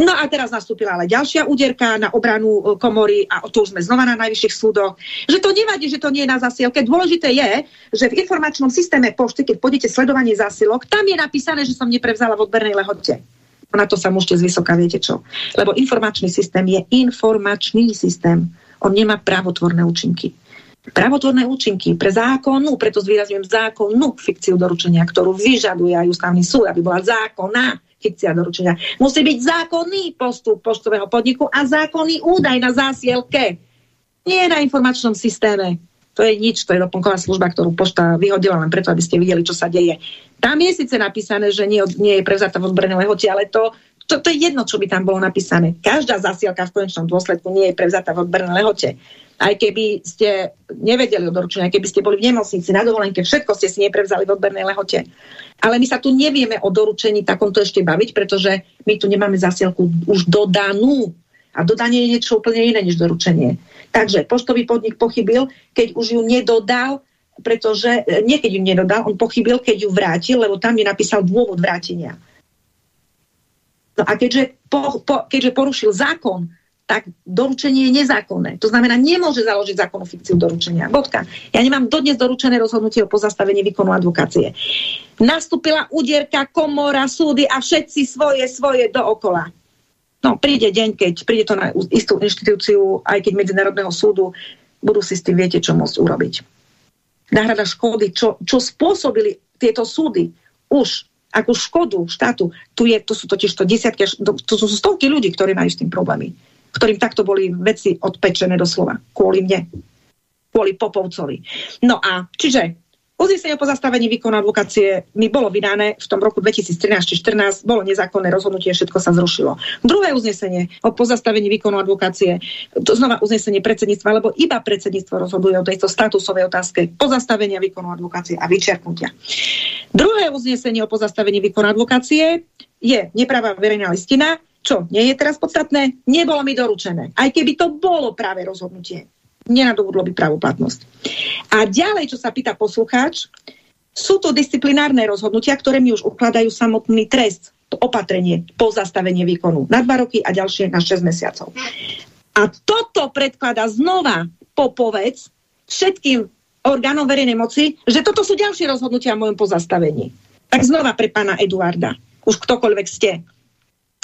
No a teraz nastúpila ale ďalšia úderka na obranu e, komory a tu už sme znova na najvyšších súdoch, že to nevadí, že to nie je na zasielke. Dôležité je, že v informačnom systéme pošty, keď pôjdete sledovanie zásilok, tam je napísané, že som neprevzala v odbernej lehote. Na to sa môžete zvysoka, viete čo. Lebo informačný systém je informačný systém. On nemá právotvorné účinky. Právotvorné účinky pre zákonnú, preto zvýrazňujem zákonnú fikciu doručenia, ktorú vyžaduje aj ústavný súd, aby bola zákonná fikcia doručenia. Musí byť zákonný postup poštového podniku a zákonný údaj na zásielke. Nie na informačnom systéme. To je nič, to je doplnková služba, ktorú pošta vyhodila len preto, aby ste videli, čo sa deje. Tam je síce napísané, že nie, nie je prevzatá v odbornej lehote, ale to, to, to je jedno, čo by tam bolo napísané. Každá zasielka v konečnom dôsledku nie je prevzatá v odbornej lehote. Aj keby ste nevedeli o doručení, aj keby ste boli v nemocnici, na dovolenke, všetko ste si neprevzali v odbernej lehote. Ale my sa tu nevieme o doručení takomto ešte baviť, pretože my tu nemáme zasielku už dodanú. A dodanie je niečo úplne iné než doručenie. Takže poštový podnik pochybil, keď už ju nedodal pretože nie keď ju nedodal, on pochybil, keď ju vrátil, lebo tam je napísal dôvod vrátenia. No a keďže, po, po, keďže porušil zákon, tak doručenie je nezákonné. To znamená, nemôže založiť zákonnú fikciu doručenia. Bodka. Ja nemám dodnes doručené rozhodnutie o pozastavení výkonu advokácie. Nastúpila údierka, komora, súdy a všetci svoje, svoje dookola. No, príde deň, keď príde to na istú inštitúciu, aj keď Medzinárodného súdu, budú si s tým viete, čo môcť urobiť náhrada škody, čo, čo spôsobili tieto súdy už ako škodu štátu. Tu, je, tu sú totiž to desiatky, tu sú stovky ľudí, ktorí majú s tým problémy. Ktorým takto boli veci odpečené doslova. Kvôli mne. Kvôli Popovcovi. No a čiže Uznesenie o pozastavení výkonu advokácie mi bolo vydané v tom roku 2013 či 2014, bolo nezákonné rozhodnutie, všetko sa zrušilo. Druhé uznesenie o pozastavení výkonu advokácie, to znova uznesenie predsedníctva, lebo iba predsedníctvo rozhoduje o tejto statusovej otázke pozastavenia výkonu advokácie a vyčerknutia. Druhé uznesenie o pozastavení výkonu advokácie je nepravá verejná listina, čo nie je teraz podstatné, nebolo mi doručené. Aj keby to bolo práve rozhodnutie nenadobudlo by pravoplatnosť. A ďalej, čo sa pýta poslucháč, sú to disciplinárne rozhodnutia, ktoré mi už ukladajú samotný trest, to opatrenie, pozastavenie výkonu na dva roky a ďalšie na 6 mesiacov. A toto predkladá znova popovec všetkým orgánom verejnej moci, že toto sú ďalšie rozhodnutia o mojom pozastavení. Tak znova pre pána Eduarda, už ktokoľvek ste,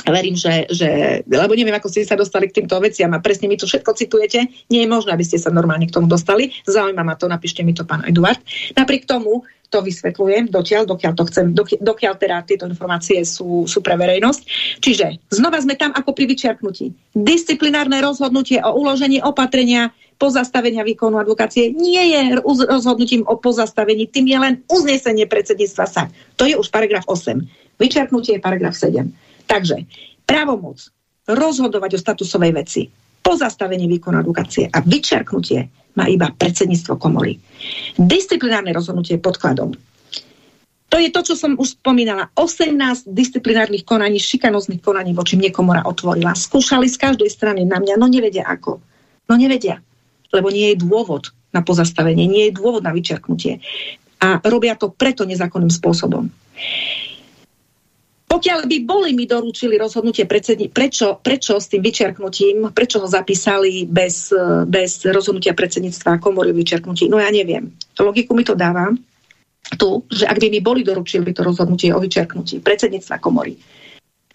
verím, že, že, lebo neviem, ako ste sa dostali k týmto veciam a presne mi to všetko citujete, nie je možné, aby ste sa normálne k tomu dostali. Zaujíma ma to, napíšte mi to, pán Eduard. Napriek tomu to vysvetľujem dotiaľ, dokiaľ to chcem, dokiaľ, teda tieto informácie sú, sú pre verejnosť. Čiže znova sme tam ako pri vyčiarknutí. Disciplinárne rozhodnutie o uložení opatrenia pozastavenia výkonu advokácie nie je rozhodnutím o pozastavení, tým je len uznesenie predsedníctva sa. To je už paragraf 8. Vyčiarknutie je paragraf 7. Takže právomoc rozhodovať o statusovej veci, pozastavenie výkonu edukácie a vyčerknutie má iba predsedníctvo komory. Disciplinárne rozhodnutie podkladom. To je to, čo som už spomínala. 18 disciplinárnych konaní, šikanozných konaní voči mne komora otvorila. Skúšali z každej strany na mňa, no nevedia ako. No nevedia, lebo nie je dôvod na pozastavenie, nie je dôvod na vyčerknutie. A robia to preto nezákonným spôsobom. Pokiaľ by boli mi doručili rozhodnutie predsední, prečo, prečo s tým vyčerknutím, prečo ho zapísali bez, bez rozhodnutia predsedníctva komory vyčerknutí, no ja neviem. Logiku mi to dáva tu, že ak by mi boli doručili to rozhodnutie o vyčerknutí predsedníctva komory,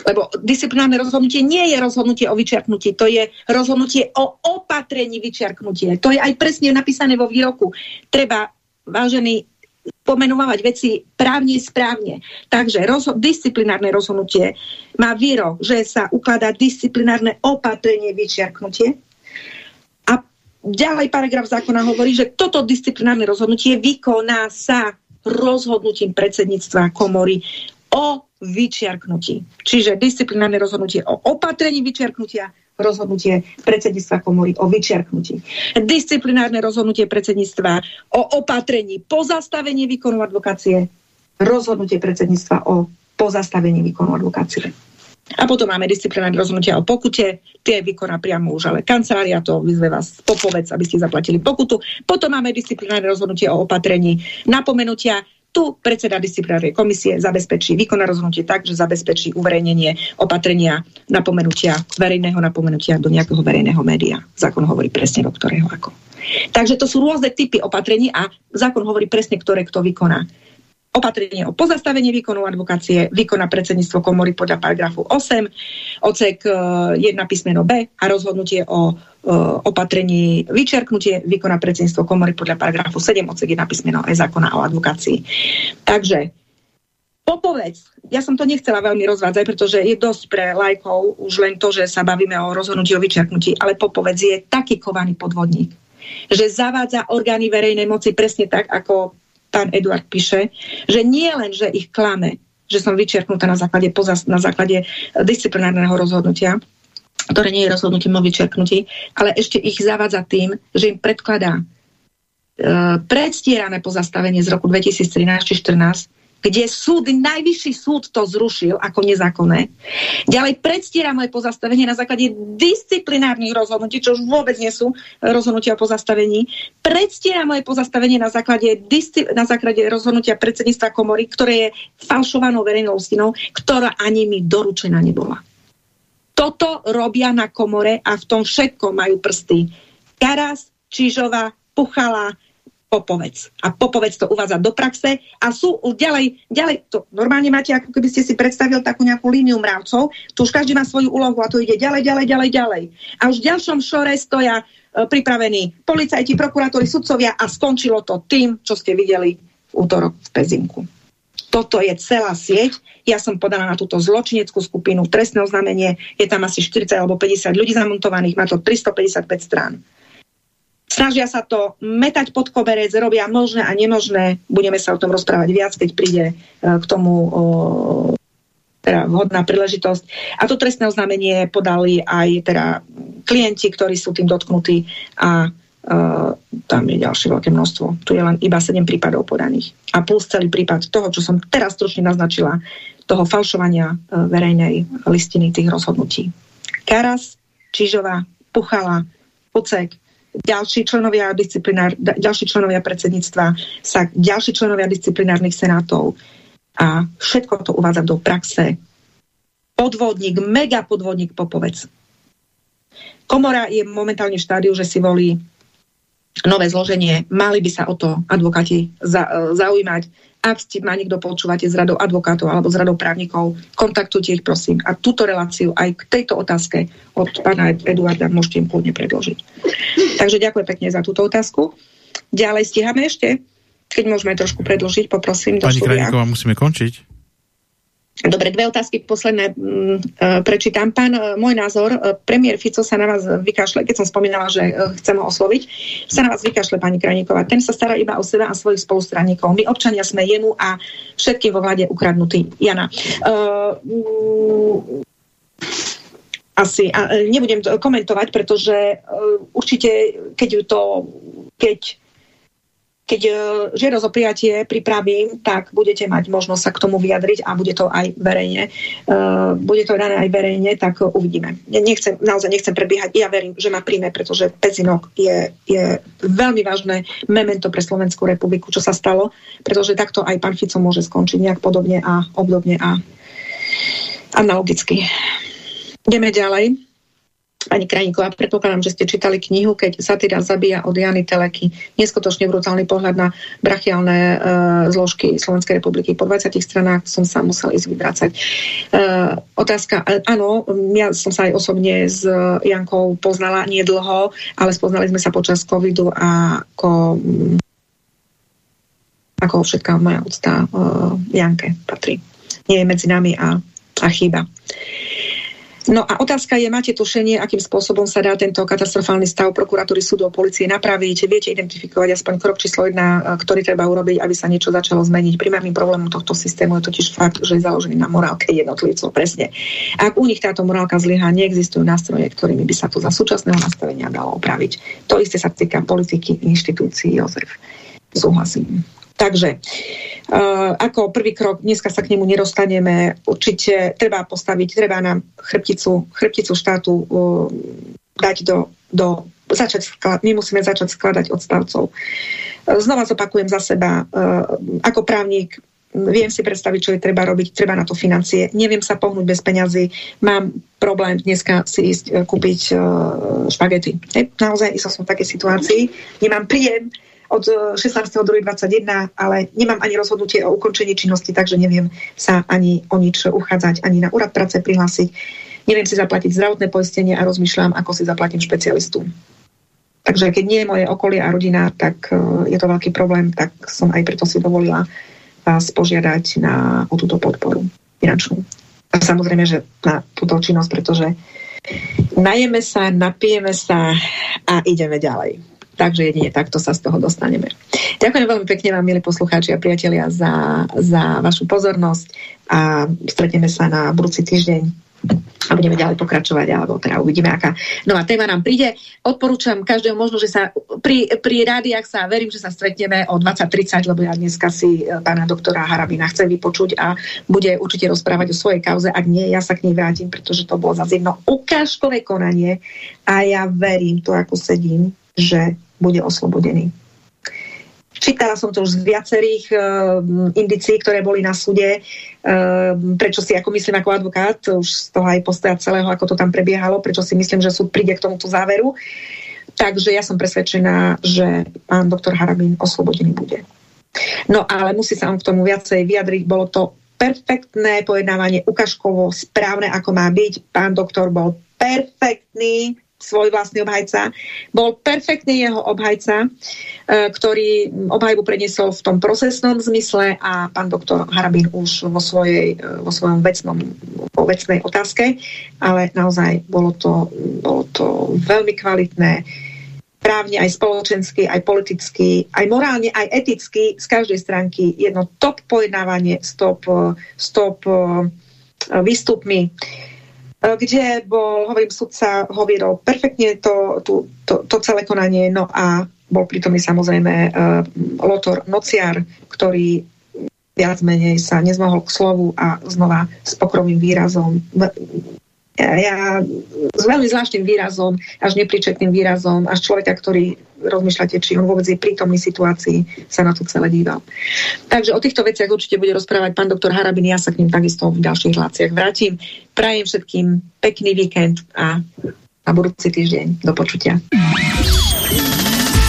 lebo disciplinárne rozhodnutie nie je rozhodnutie o vyčerknutí, to je rozhodnutie o opatrení vyčerknutie. To je aj presne napísané vo výroku. Treba, vážený pomenovať veci právne správne. Takže rozho- disciplinárne rozhodnutie má výrok, že sa ukladá disciplinárne opatrenie vyčiarknutie. A ďalej paragraf zákona hovorí, že toto disciplinárne rozhodnutie vykoná sa rozhodnutím predsedníctva komory o vyčiarknutí. Čiže disciplinárne rozhodnutie o opatrení vyčiarknutia rozhodnutie predsedníctva komory o vyčiarknutí. Disciplinárne rozhodnutie predsedníctva o opatrení pozastavení výkonu advokácie. Rozhodnutie predsedníctva o pozastavení výkonu advokácie. A potom máme disciplinárne rozhodnutia o pokute, tie vykoná priamo už ale kancelária, to vyzve vás popovec, aby ste zaplatili pokutu. Potom máme disciplinárne rozhodnutie o opatrení napomenutia, tu predseda disciplinárnej komisie zabezpečí, výkona rozhodnutie tak, že zabezpečí uverejnenie opatrenia napomenutia, verejného napomenutia do nejakého verejného média. Zákon hovorí presne do ktorého ako. Takže to sú rôzne typy opatrení a zákon hovorí presne, ktoré kto vykoná opatrenie o pozastavenie výkonu advokácie vykoná predsedníctvo komory podľa paragrafu 8, ocek 1 e, písmeno B a rozhodnutie o e, opatrení vyčerknutie vykoná predsedníctvo komory podľa paragrafu 7, ocek 1 písmeno E zákona o advokácii. Takže Popovec, ja som to nechcela veľmi rozvádzať, pretože je dosť pre lajkov už len to, že sa bavíme o rozhodnutí o vyčerknutí, ale Popovec je taký kovaný podvodník, že zavádza orgány verejnej moci presne tak, ako pán Eduard píše, že nie len, že ich klame, že som vyčerknutá na základe, na základe disciplinárneho rozhodnutia, ktoré nie je rozhodnutím o vyčerknutí, ale ešte ich zavádza tým, že im predkladá e, predstierané pozastavenie z roku 2013 či 2014 kde súd, najvyšší súd to zrušil ako nezákonné. Ďalej predstiera moje pozastavenie na základe disciplinárnych rozhodnutí, čo už vôbec nie sú rozhodnutia o pozastavení. Predstiera moje pozastavenie na základe, na základe rozhodnutia predsedníctva komory, ktoré je falšovanou verejnou listinou, ktorá ani mi doručená nebola. Toto robia na komore a v tom všetko majú prsty. Karas, Čižova, Puchala, Popovec. A Popovec to uvádza do praxe a sú ďalej, ďalej, to normálne máte, ako keby ste si predstavil takú nejakú líniu mravcov, tu už každý má svoju úlohu a to ide ďalej, ďalej, ďalej, ďalej. A už v ďalšom šore stoja e, pripravení policajti, prokurátori, sudcovia a skončilo to tým, čo ste videli v útorok v Pezinku. Toto je celá sieť. Ja som podala na túto zločineckú skupinu trestné oznámenie. Je tam asi 40 alebo 50 ľudí zamontovaných, má to 355 strán. Snažia sa to metať pod koberec, robia možné a nemožné. Budeme sa o tom rozprávať viac, keď príde e, k tomu teda vhodná príležitosť. A to trestné oznámenie podali aj teda klienti, ktorí sú tým dotknutí a Uh, tam je ďalšie veľké množstvo. Tu je len iba 7 prípadov podaných. A plus celý prípad toho, čo som teraz stručne naznačila, toho falšovania uh, verejnej listiny tých rozhodnutí. Karas, Čižová, Puchala, Pucek, ďalší členovia, disciplinár, ďalší členovia predsedníctva, sa ďalší členovia disciplinárnych senátov a všetko to uvádza do praxe. Podvodník, mega podvodník Popovec. Komora je momentálne v štádiu, že si volí nové zloženie. Mali by sa o to advokáti za, zaujímať ak ste ma niekto počúvate z radou advokátov alebo z radou právnikov, kontaktujte ich prosím. A túto reláciu aj k tejto otázke od pána Eduarda môžete im kľudne predložiť. Takže ďakujem pekne za túto otázku. Ďalej stíhame ešte? Keď môžeme trošku predložiť, poprosím. Pani Krajníková, musíme končiť. Dobre, dve otázky posledné mm, e, prečítam. Pán, e, môj názor, e, premiér Fico sa na vás vykašle, keď som spomínala, že chcem ho osloviť, sa na vás vykašle, pani Kraníková. Ten sa stará iba o seba a svojich spolustranníkov. My občania sme jemu a všetkým vo vláde ukradnutí. Jana. Uh, asi a nebudem to komentovať, pretože určite, keď to, keď keď uh, žiadosť o prijatie pripravím, tak budete mať možnosť sa k tomu vyjadriť a bude to aj verejne. Uh, bude to dané aj verejne, tak uvidíme. Nechcem, naozaj nechcem prebiehať. Ja verím, že ma príjme, pretože Pezinok je, je veľmi vážne memento pre Slovenskú republiku, čo sa stalo, pretože takto aj pán Fico môže skončiť nejak podobne a obdobne a analogicky. Ideme ďalej. Pani Krajníková, predpokladám, že ste čítali knihu, keď satyra zabíja od Jany Teleky. Neskutočne brutálny pohľad na brachiálne e, zložky Slovenskej republiky. Po 20 stranách som sa musel ísť vybracať. E, otázka, e, áno, ja som sa aj osobne s Jankou poznala nedlho, ale spoznali sme sa počas covidu a ako ako všetká moja úcta uh, Janke patrí. Nie je medzi nami a, a chýba. No a otázka je, máte tušenie, akým spôsobom sa dá tento katastrofálny stav prokuratúry súdov policie napraviť? Viete identifikovať aspoň krok číslo jedna, ktorý treba urobiť, aby sa niečo začalo zmeniť? Primárnym problémom tohto systému je totiž fakt, že je založený na morálke jednotlivcov. Presne. Ak u nich táto morálka zlyhá, neexistujú nástroje, ktorými by sa to za súčasného nastavenia dalo opraviť. To isté sa týka politiky, inštitúcií, Jozef. Súhlasím. Takže Uh, ako prvý krok, dneska sa k nemu nedostaneme, určite treba postaviť, treba nám chrbticu, chrbticu štátu uh, dať do, do začať my musíme začať skladať odstavcov. Znova zopakujem za seba, ako právnik viem si predstaviť, čo je treba robiť, treba na to financie, neviem sa pohnúť bez peňazí, mám problém dneska si ísť kúpiť špagety. Naozaj som v takej situácii, nemám príjem, od 16.2.21, e, ale nemám ani rozhodnutie o ukončení činnosti, takže neviem sa ani o nič uchádzať, ani na úrad práce prihlásiť. Neviem si zaplatiť zdravotné poistenie a rozmýšľam, ako si zaplatím špecialistu. Takže keď nie je moje okolie a rodina, tak e, je to veľký problém, tak som aj preto si dovolila vás požiadať na, o túto podporu finančnú. A samozrejme, že na túto činnosť, pretože najeme sa, napijeme sa a ideme ďalej. Takže jedine takto sa z toho dostaneme. Ďakujem veľmi pekne vám, milí poslucháči a priatelia, za, za vašu pozornosť a stretneme sa na budúci týždeň a budeme ďalej pokračovať, alebo teda uvidíme, aká nová téma nám príde. Odporúčam každého možno, že sa pri, pri rádiách sa verím, že sa stretneme o 20.30, lebo ja dneska si e, pána doktora Harabina chcem vypočuť a bude určite rozprávať o svojej kauze. Ak nie, ja sa k nej vrátim, pretože to bolo zase jedno ukážkové konanie a ja verím to, ako sedím, že bude oslobodený. Čítala som to už z viacerých uh, indicií, ktoré boli na súde, uh, prečo si, ako myslím ako advokát, už z toho aj postoja celého, ako to tam prebiehalo, prečo si myslím, že súd príde k tomuto záveru. Takže ja som presvedčená, že pán doktor Harabín oslobodený bude. No ale musí sa on k tomu viacej vyjadriť. Bolo to perfektné pojednávanie, ukažkovo správne, ako má byť. Pán doktor bol perfektný, svoj vlastný obhajca. Bol perfektný jeho obhajca, e, ktorý obhajbu preniesol v tom procesnom zmysle a pán doktor Harabín už vo, svojej, e, vo svojom vecnom, vo vecnej otázke, ale naozaj bolo to, bolo to veľmi kvalitné právne, aj spoločensky, aj politicky, aj morálne, aj eticky, z každej stránky jedno top pojednávanie, stop, stop výstupmi. E, kde bol, hovorím, sudca ho viedol perfektne to, to, to, to celé konanie, no a bol prítomný samozrejme uh, Lotor Nociar, ktorý viac menej sa nezmohol k slovu a znova s pokrovým výrazom ja s veľmi zvláštnym výrazom, až nepríčetným výrazom, až človeka, ktorý rozmýšľate, či on vôbec je prítomný situácii, sa na to celé díval. Takže o týchto veciach určite bude rozprávať pán doktor Harabin, ja sa k ním takisto v ďalších reláciách vrátim. Prajem všetkým pekný víkend a na budúci týždeň. Do počutia.